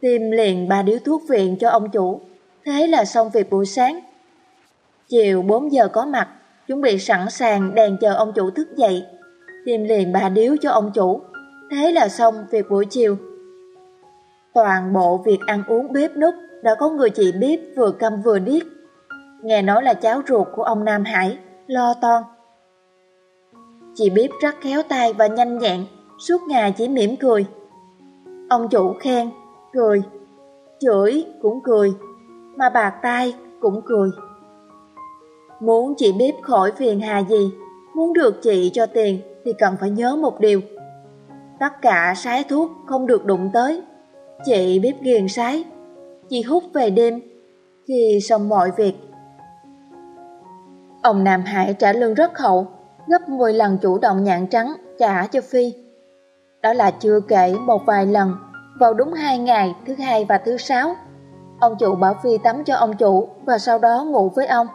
Tìm liền ba điếu thuốc viện cho ông chủ, thế là xong việc buổi sáng. Chiều 4 giờ có mặt, chuẩn bị sẵn sàng đèn chờ ông chủ thức dậy. Tìm liền ba điếu cho ông chủ, thế là xong việc buổi chiều. Toàn bộ việc ăn uống bếp nút đã có người chị bếp vừa câm vừa điếc. Nghe nói là cháu ruột của ông Nam Hải, lo toan. Chị bếp rất khéo tay và nhanh nhẹn, suốt ngày chỉ mỉm cười. Ông chủ khen, cười, chửi cũng cười, mà bạc tay cũng cười. Muốn chị bếp khỏi phiền hà gì, muốn được chị cho tiền thì cần phải nhớ một điều. Tất cả sái thuốc không được đụng tới. Chị bếp ghiền sái. Chị hút về đêm, khi xong mọi việc. Ông Nam Hải trả lương rất hậu, gấp 10 lần chủ động nhạn trắng trả cho Phi. Đó là chưa kể một vài lần, vào đúng hai ngày thứ hai và thứ sáu, ông chủ bảo Phi tắm cho ông chủ và sau đó ngủ với ông.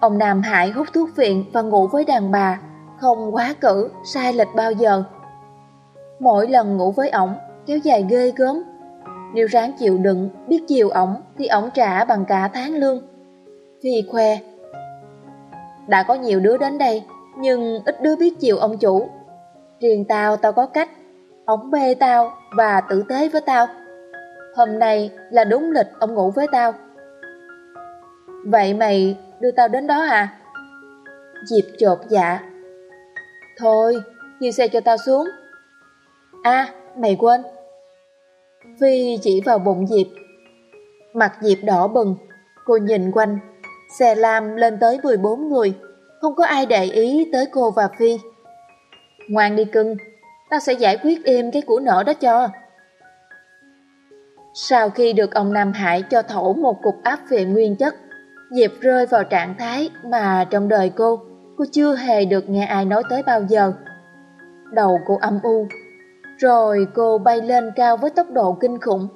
Ông Nam Hải hút thuốc viện và ngủ với đàn bà, không quá cử, sai lệch bao giờ. Mỗi lần ngủ với ổng, kéo dài ghê gớm. Nếu ráng chịu đựng, biết chiều ổng thì ổng trả bằng cả tháng lương. Phi khoe. Đã có nhiều đứa đến đây, nhưng ít đứa biết chiều ông chủ. Riêng tao, tao có cách. Ổng bê tao và tử tế với tao. Hôm nay là đúng lịch ông ngủ với tao. Vậy mày đưa tao đến đó à? Diệp chột dạ. Thôi, kêu xe cho tao xuống. À, mày quên. Phi chỉ vào bụng Diệp. Mặt Diệp đỏ bừng, cô nhìn quanh. Xe lam lên tới 14 người, không có ai để ý tới cô và Phi. Ngoan đi cưng, tao sẽ giải quyết êm cái củ nở đó cho. Sau khi được ông Nam Hải cho thổ một cục áp về nguyên chất, Diệp rơi vào trạng thái mà trong đời cô, cô chưa hề được nghe ai nói tới bao giờ. Đầu cô âm u, rồi cô bay lên cao với tốc độ kinh khủng.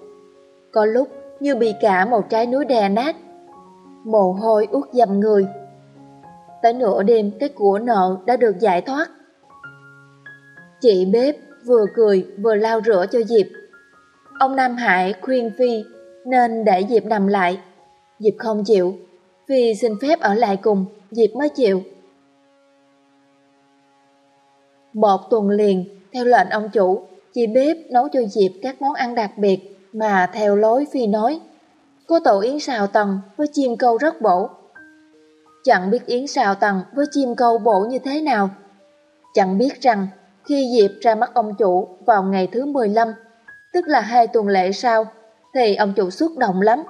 Có lúc như bị cả một trái núi đè nát. Mồ hôi ướt dầm người. Tới nửa đêm cái của nợ đã được giải thoát. Chị bếp vừa cười vừa lau rửa cho Diệp. Ông Nam Hải khuyên Phi nên để Diệp nằm lại. Diệp không chịu, Phi xin phép ở lại cùng, Diệp mới chịu. Một tuần liền, theo lệnh ông chủ, chị bếp nấu cho Diệp các món ăn đặc biệt mà theo lối Phi nói. Có tổ yến xào tầng với chim câu rất bổ. Chẳng biết yến xào tầng với chim câu bổ như thế nào. Chẳng biết rằng khi Diệp ra mắt ông chủ vào ngày thứ 15, tức là hai tuần lễ sau, thì ông chủ xúc động lắm.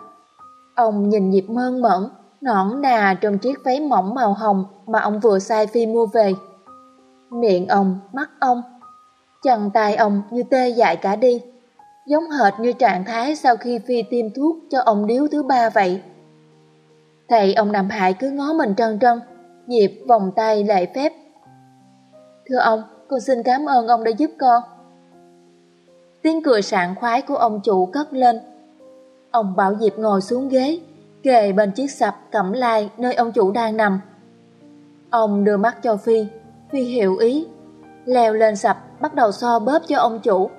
Ông nhìn Diệp mơn mởn, nõn nà trong chiếc váy mỏng màu hồng mà ông vừa sai Phi mua về. Miệng ông, mắt ông, chân tay ông như tê dại cả đi, giống hệt như trạng thái sau khi Phi tiêm thuốc cho ông điếu thứ ba vậy. Thầy ông Nam Hải cứ ngó mình trân trân, Diệp vòng tay lệ phép. Thưa ông, con xin cảm ơn ông đã giúp con. Tiếng cười sảng khoái của ông chủ cất lên. Ông bảo Diệp ngồi xuống ghế, kề bên chiếc sập cẩm lai nơi ông chủ đang nằm. Ông đưa mắt cho Phi, Phi hiểu ý, leo lên sập bắt đầu so bóp cho ông chủ.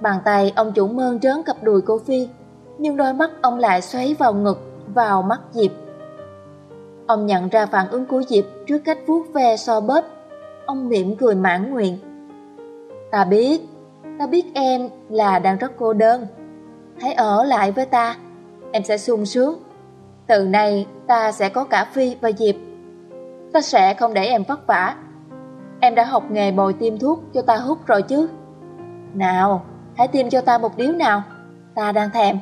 Bàn tay ông chủ mơn trớn cặp đùi cô Phi, nhưng đôi mắt ông lại xoáy vào ngực, vào mắt Diệp. Ông nhận ra phản ứng của Diệp trước cách vuốt ve so bóp. Ông mỉm cười mãn nguyện. Ta biết, ta biết em là đang rất cô đơn. Hãy ở lại với ta, em sẽ sung sướng. Từ nay ta sẽ có cả Phi và Diệp. Ta sẽ không để em vất vả. Em đã học nghề bồi tiêm thuốc cho ta hút rồi chứ. Nào, hãy tiêm cho ta một điếu nào. Ta đang thèm.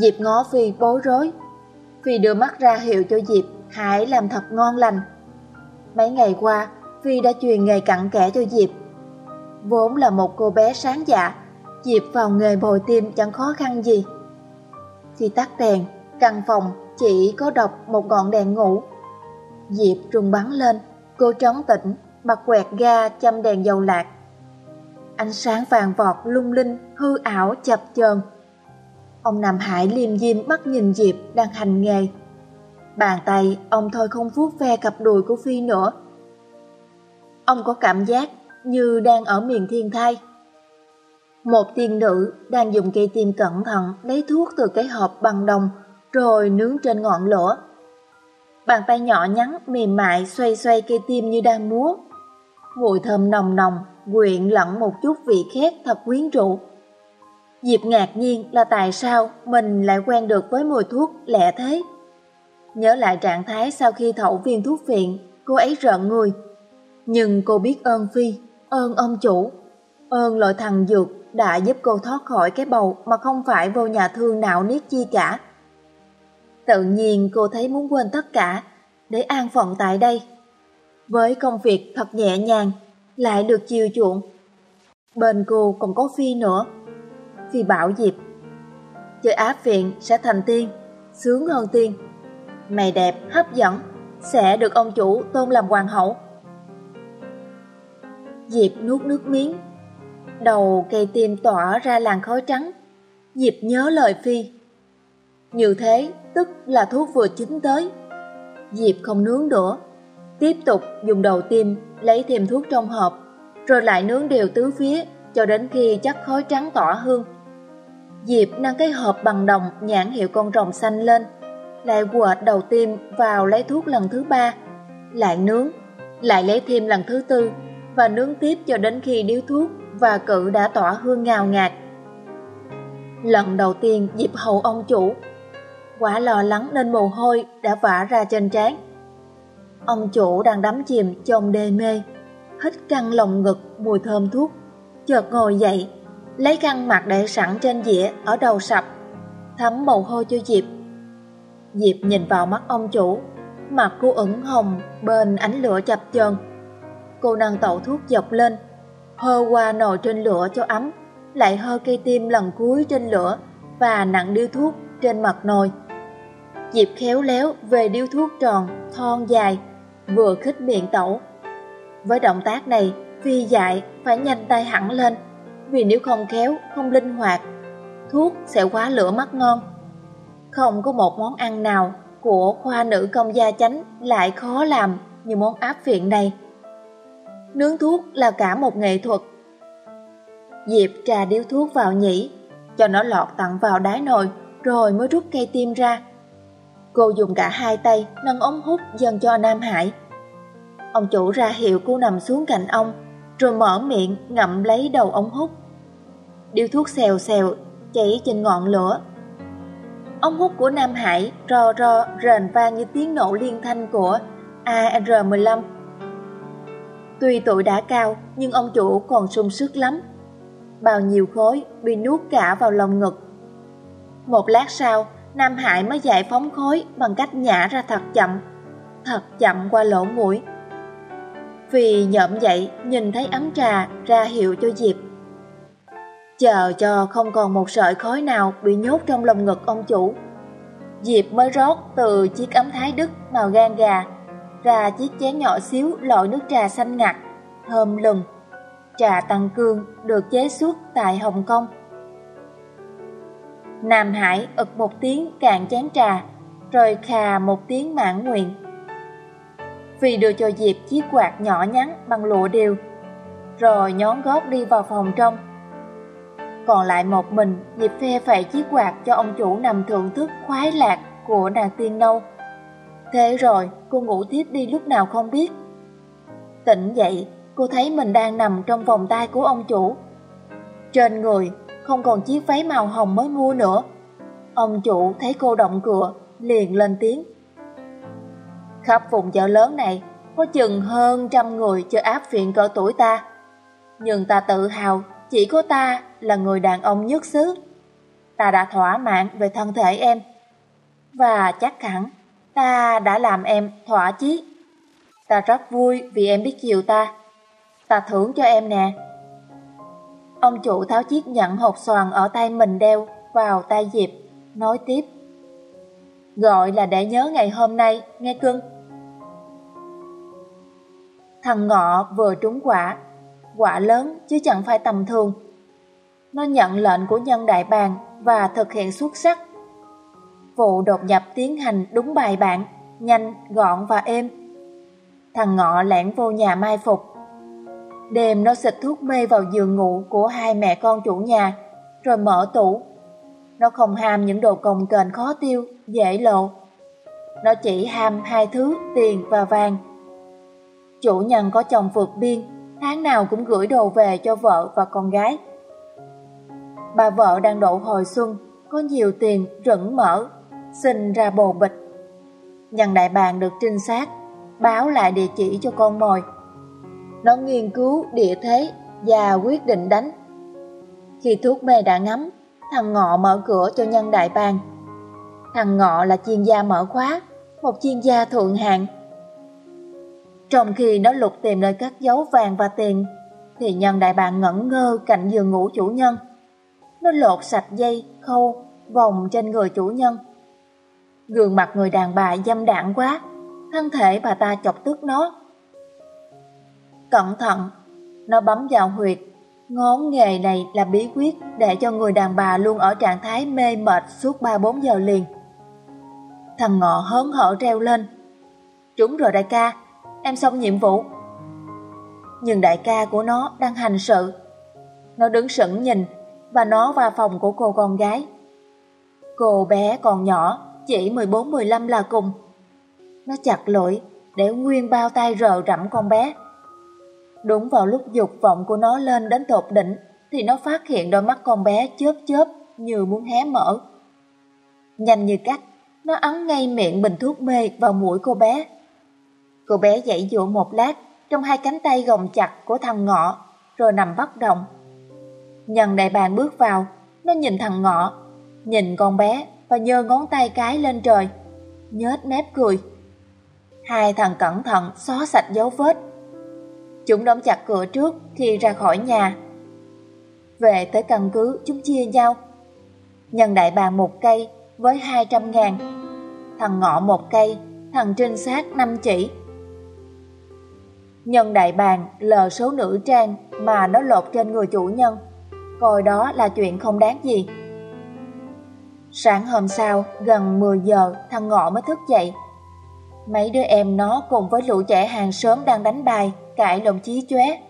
Diệp ngó Phi bối rối. Phi đưa mắt ra hiệu cho Diệp hãy làm thật ngon lành. Mấy ngày qua, Phi đã truyền nghề cặn kẽ cho Diệp. Vốn là một cô bé sáng dạ, Diệp vào nghề bồi tiêm chẳng khó khăn gì. Khi tắt đèn, căn phòng chỉ có đọc một ngọn đèn ngủ. Diệp rung bắn lên, cô trấn tỉnh, bật quẹt ga châm đèn dầu lạc. Ánh sáng vàng vọt lung linh, hư ảo chập chờn. Ông Nam Hải liêm diêm mắt nhìn Diệp đang hành nghề. Bàn tay ông thôi không vuốt ve cặp đùi của Phi nữa. Ông có cảm giác như đang ở miền thiên thai. Một tiên nữ đang dùng cây tim cẩn thận lấy thuốc từ cái hộp bằng đồng rồi nướng trên ngọn lửa. Bàn tay nhỏ nhắn mềm mại xoay xoay cây tim như đang múa. Mùi thơm nồng nồng, quyện lẫn một chút vị khét thật quyến rũ. Diệp ngạc nhiên là tại sao mình lại quen được với mùi thuốc lẹ thế. Nhớ lại trạng thái sau khi thẩu viên thuốc viện, cô ấy rợn người. Nhưng cô biết ơn Phi, ơn ông chủ, ơn loại thằng dược đã giúp cô thoát khỏi cái bầu mà không phải vô nhà thương nào niết chi cả. Tự nhiên cô thấy muốn quên tất cả để an phận tại đây. Với công việc thật nhẹ nhàng, lại được chiều chuộng. Bên cô còn có Phi nữa. Phi bảo Diệp, chơi áp viện sẽ thành tiên, sướng hơn tiên. Mày đẹp, hấp dẫn, sẽ được ông chủ tôn làm hoàng hậu. Diệp nuốt nước miếng, đầu cây tim tỏa ra làn khói trắng. Diệp nhớ lời Phi. Như thế, tức là thuốc vừa chín tới. Diệp không nướng nữa, tiếp tục dùng đầu tim lấy thêm thuốc trong hộp, rồi lại nướng đều tứ phía cho đến khi chắc khói trắng tỏa hương. Diệp nâng cái hộp bằng đồng nhãn hiệu con rồng xanh lên, lại quệt đầu tim vào lấy thuốc lần thứ ba, lại nướng, lại lấy thêm lần thứ tư và nướng tiếp cho đến khi điếu thuốc và cự đã tỏa hương ngào ngạt. Lần đầu tiên Diệp hầu ông chủ, quả lo lắng nên mồ hôi đã vã ra trên trán. Ông chủ đang đắm chìm trong đê mê, hít căng lồng ngực mùi thơm thuốc, chợt ngồi dậy, lấy khăn mặt để sẵn trên dĩa ở đầu sập, thấm mồ hôi cho Diệp. Diệp nhìn vào mắt ông chủ, mặt cô ửng hồng bên ánh lửa chập chờn. Cô nâng tẩu thuốc dọc lên, hơ qua nồi trên lửa cho ấm, lại hơ cây tim lần cuối trên lửa và nặng điêu thuốc trên mặt nồi. Diệp khéo léo về điêu thuốc tròn, thon dài, vừa khích miệng tẩu. Với động tác này, Phi dại phải nhanh tay hẳn lên, vì nếu không khéo, không linh hoạt, thuốc sẽ quá lửa mắt ngon. Không có một món ăn nào của khoa nữ công gia chánh lại khó làm như món áp viện này. Nướng thuốc là cả một nghệ thuật. Diệp trà điếu thuốc vào nhĩ, cho nó lọt tặng vào đáy nồi, rồi mới rút cây tim ra. Cô dùng cả hai tay nâng ống hút dần cho Nam Hải. Ông chủ ra hiệu cô nằm xuống cạnh ông, rồi mở miệng ngậm lấy đầu ống hút. Điếu thuốc xèo xèo, chảy trên ngọn lửa. Ống hút của Nam Hải ro ro rền vang như tiếng nổ liên thanh của AR-15. Tuy tuổi đã cao, nhưng ông chủ còn sung sức lắm. Bao nhiêu khối bị nuốt cả vào lòng ngực. Một lát sau, Nam Hải mới giải phóng khối bằng cách nhả ra thật chậm, thật chậm qua lỗ mũi. Vì nhậm dậy nhìn thấy ấm trà ra hiệu cho Diệp. Chờ cho không còn một sợi khói nào bị nhốt trong lồng ngực ông chủ. Diệp mới rót từ chiếc ấm thái đức màu gan gà ra chiếc chén nhỏ xíu loại nước trà xanh ngặt, thơm lừng. Trà tăng cương được chế xuất tại Hồng Kông. Nam Hải ực một tiếng cạn chén trà, rồi khà một tiếng mãn nguyện. Vì đưa cho Diệp chiếc quạt nhỏ nhắn bằng lụa đều, rồi nhón gót đi vào phòng trong. Còn lại một mình, Diệp phe phẩy chiếc quạt cho ông chủ nằm thưởng thức khoái lạc của nàng tiên nâu. Thế rồi, cô ngủ tiếp đi lúc nào không biết. Tỉnh dậy, cô thấy mình đang nằm trong vòng tay của ông chủ. Trên người, không còn chiếc váy màu hồng mới mua nữa. Ông chủ thấy cô động cửa, liền lên tiếng. Khắp vùng chợ lớn này, có chừng hơn trăm người chơi áp phiện cỡ tuổi ta. Nhưng ta tự hào, chỉ có ta là người đàn ông nhất xứ. Ta đã thỏa mãn về thân thể em. Và chắc hẳn, ta đã làm em thỏa chí. Ta rất vui vì em biết chiều ta. Ta thưởng cho em nè. Ông chủ tháo chiếc nhẫn hột xoàn ở tay mình đeo vào tay Diệp, nói tiếp. Gọi là để nhớ ngày hôm nay, nghe cưng. Thằng ngọ vừa trúng quả, quả lớn chứ chẳng phải tầm thường. Nó nhận lệnh của nhân đại bàng và thực hiện xuất sắc. Vụ đột nhập tiến hành đúng bài bản, nhanh, gọn và êm. Thằng ngọ lẻn vô nhà mai phục. Đêm nó xịt thuốc mê vào giường ngủ của hai mẹ con chủ nhà, rồi mở tủ. Nó không ham những đồ cồng kềnh khó tiêu, dễ lộ. Nó chỉ ham hai thứ tiền và vàng Chủ nhân có chồng vượt biên, tháng nào cũng gửi đồ về cho vợ và con gái. Bà vợ đang độ hồi xuân, có nhiều tiền rẫn mở, sinh ra bồ bịch. Nhân đại bàng được trinh sát, báo lại địa chỉ cho con mồi. Nó nghiên cứu địa thế và quyết định đánh. Khi thuốc mê đã ngắm, thằng Ngọ mở cửa cho nhân đại bàng. Thằng Ngọ là chuyên gia mở khóa, một chuyên gia thượng hạng trong khi nó lục tìm nơi cất dấu vàng và tiền, thì nhân đại bàng ngẩn ngơ cạnh giường ngủ chủ nhân. Nó lột sạch dây, khâu vòng trên người chủ nhân. Gương mặt người đàn bà dâm đảng quá, thân thể bà ta chọc tức nó. Cẩn thận, nó bấm vào huyệt. Ngón nghề này là bí quyết để cho người đàn bà luôn ở trạng thái mê mệt suốt 3-4 giờ liền. Thằng ngọ hớn hở reo lên. Trúng rồi đại ca, em xong nhiệm vụ. Nhưng đại ca của nó đang hành sự. Nó đứng sững nhìn và nó vào phòng của cô con gái. Cô bé còn nhỏ, chỉ 14-15 là cùng. Nó chặt lỗi để nguyên bao tay rờ rẫm con bé. Đúng vào lúc dục vọng của nó lên đến tột đỉnh thì nó phát hiện đôi mắt con bé chớp chớp như muốn hé mở. Nhanh như cách, nó ấn ngay miệng bình thuốc mê vào mũi cô bé. Cô bé dãy dụa một lát trong hai cánh tay gồng chặt của thằng ngọ rồi nằm bất động. Nhân đại bàng bước vào, nó nhìn thằng ngọ, nhìn con bé và nhơ ngón tay cái lên trời, nhếch mép cười. Hai thằng cẩn thận xóa sạch dấu vết. Chúng đóng chặt cửa trước khi ra khỏi nhà. Về tới căn cứ chúng chia nhau. Nhân đại bàng một cây với 200 ngàn. Thằng ngọ một cây, thằng trinh sát năm chỉ. Nhân đại bàng lờ số nữ trang mà nó lột trên người chủ nhân. Coi đó là chuyện không đáng gì. Sáng hôm sau, gần 10 giờ, thằng Ngọ mới thức dậy. Mấy đứa em nó cùng với lũ trẻ hàng xóm đang đánh bài, cãi lộn chí chóe.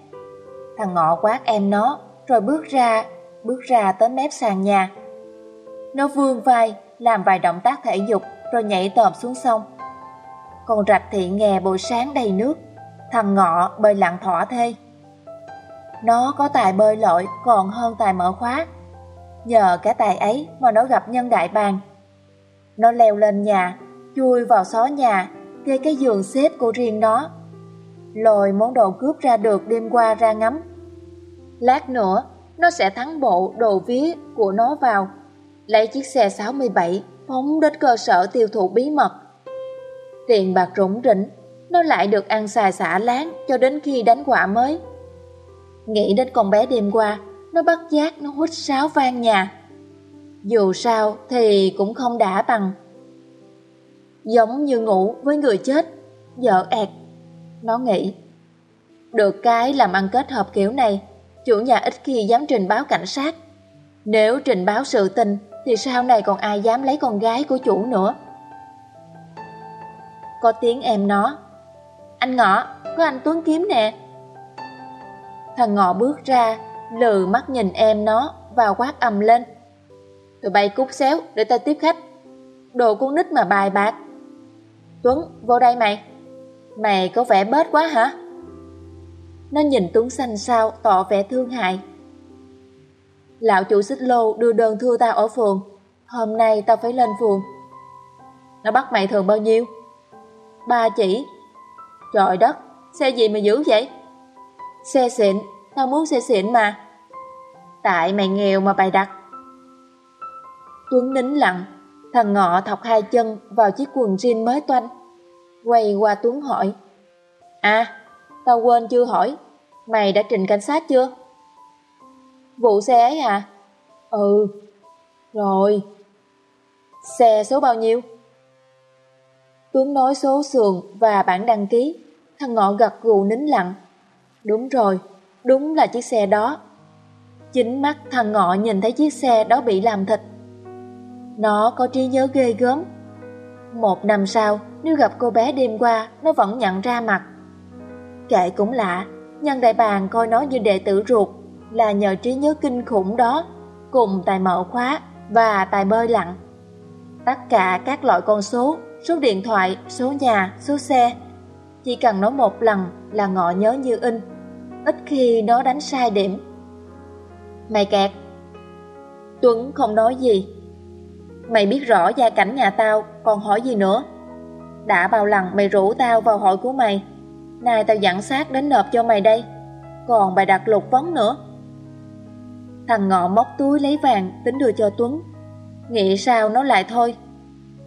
Thằng Ngọ quát em nó, rồi bước ra, bước ra tới mép sàn nhà. Nó vươn vai, làm vài động tác thể dục, rồi nhảy tòm xuống sông. Còn rạch thị nghè buổi sáng đầy nước, thằng Ngọ bơi lặn thỏa thê. Nó có tài bơi lội còn hơn tài mở khóa. Nhờ cả tài ấy mà nó gặp nhân đại bàng. Nó leo lên nhà, chui vào xó nhà, kê cái giường xếp của riêng nó. Lồi món đồ cướp ra được đêm qua ra ngắm. Lát nữa, nó sẽ thắng bộ đồ vía của nó vào, lấy chiếc xe 67 phóng đến cơ sở tiêu thụ bí mật. Tiền bạc rủng rỉnh, nó lại được ăn xài xả láng cho đến khi đánh quả mới. Nghĩ đến con bé đêm qua, nó bắt giác nó hút sáo vang nhà. Dù sao thì cũng không đã bằng. Giống như ngủ với người chết, dở ẹt. Nó nghĩ, được cái làm ăn kết hợp kiểu này, chủ nhà ít khi dám trình báo cảnh sát. Nếu trình báo sự tình thì sau này còn ai dám lấy con gái của chủ nữa. Có tiếng em nó, anh Ngọ, có anh Tuấn Kiếm nè. Thằng Ngọ bước ra, lừ mắt nhìn em nó và quát ầm lên. Tụi bay cút xéo để ta tiếp khách. Đồ con nít mà bài bạc. Tuấn, vô đây mày. Mày có vẻ bết quá hả? Nó nhìn Tuấn xanh sao tỏ vẻ thương hại. Lão chủ xích lô đưa đơn thưa tao ở phường. Hôm nay tao phải lên phường. Nó bắt mày thường bao nhiêu? Ba chỉ. Trời đất, xe gì mà dữ vậy? Xe xịn, tao muốn xe xịn mà. Tại mày nghèo mà bày đặt. Tuấn nín lặng, thằng ngọ thọc hai chân vào chiếc quần jean mới toanh. Quay qua Tuấn hỏi. À, tao quên chưa hỏi, mày đã trình cảnh sát chưa? Vụ xe ấy à? Ừ. Rồi. Xe số bao nhiêu? Tuấn nói số sườn và bản đăng ký. Thằng ngọ gật gù nín lặng. Đúng rồi, đúng là chiếc xe đó. Chính mắt thằng ngọ nhìn thấy chiếc xe đó bị làm thịt. Nó có trí nhớ ghê gớm. Một năm sau, nếu gặp cô bé đêm qua, nó vẫn nhận ra mặt. Kệ cũng lạ, nhân đại bàng coi nó như đệ tử ruột là nhờ trí nhớ kinh khủng đó, cùng tài mở khóa và tài bơi lặn. Tất cả các loại con số, số điện thoại, số nhà, số xe, chỉ cần nói một lần là ngọ nhớ như in, ít khi nó đánh sai điểm. Mày kẹt. Tuấn không nói gì. Mày biết rõ gia cảnh nhà tao, còn hỏi gì nữa? Đã bao lần mày rủ tao vào hội của mày, nay tao dặn sát đến nộp cho mày đây, còn bài đặt lục vấn nữa. Thằng ngọ móc túi lấy vàng tính đưa cho Tuấn. Nghĩ sao nó lại thôi.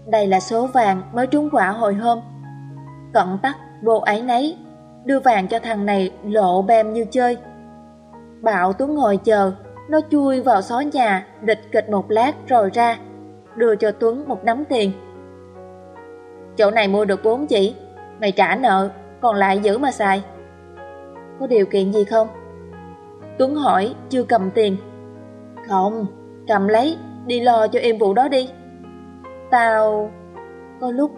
Đây là số vàng mới trúng quả hồi hôm. Cận tắc vô ấy nấy Đưa vàng cho thằng này lộ bem như chơi. Bảo Tuấn ngồi chờ Nó chui vào xó nhà Địch kịch một lát rồi ra đưa cho Tuấn một nắm tiền. Chỗ này mua được 4 chỉ, mày trả nợ, còn lại giữ mà xài. Có điều kiện gì không? Tuấn hỏi chưa cầm tiền. Không, cầm lấy, đi lo cho em vụ đó đi. Tao... Có lúc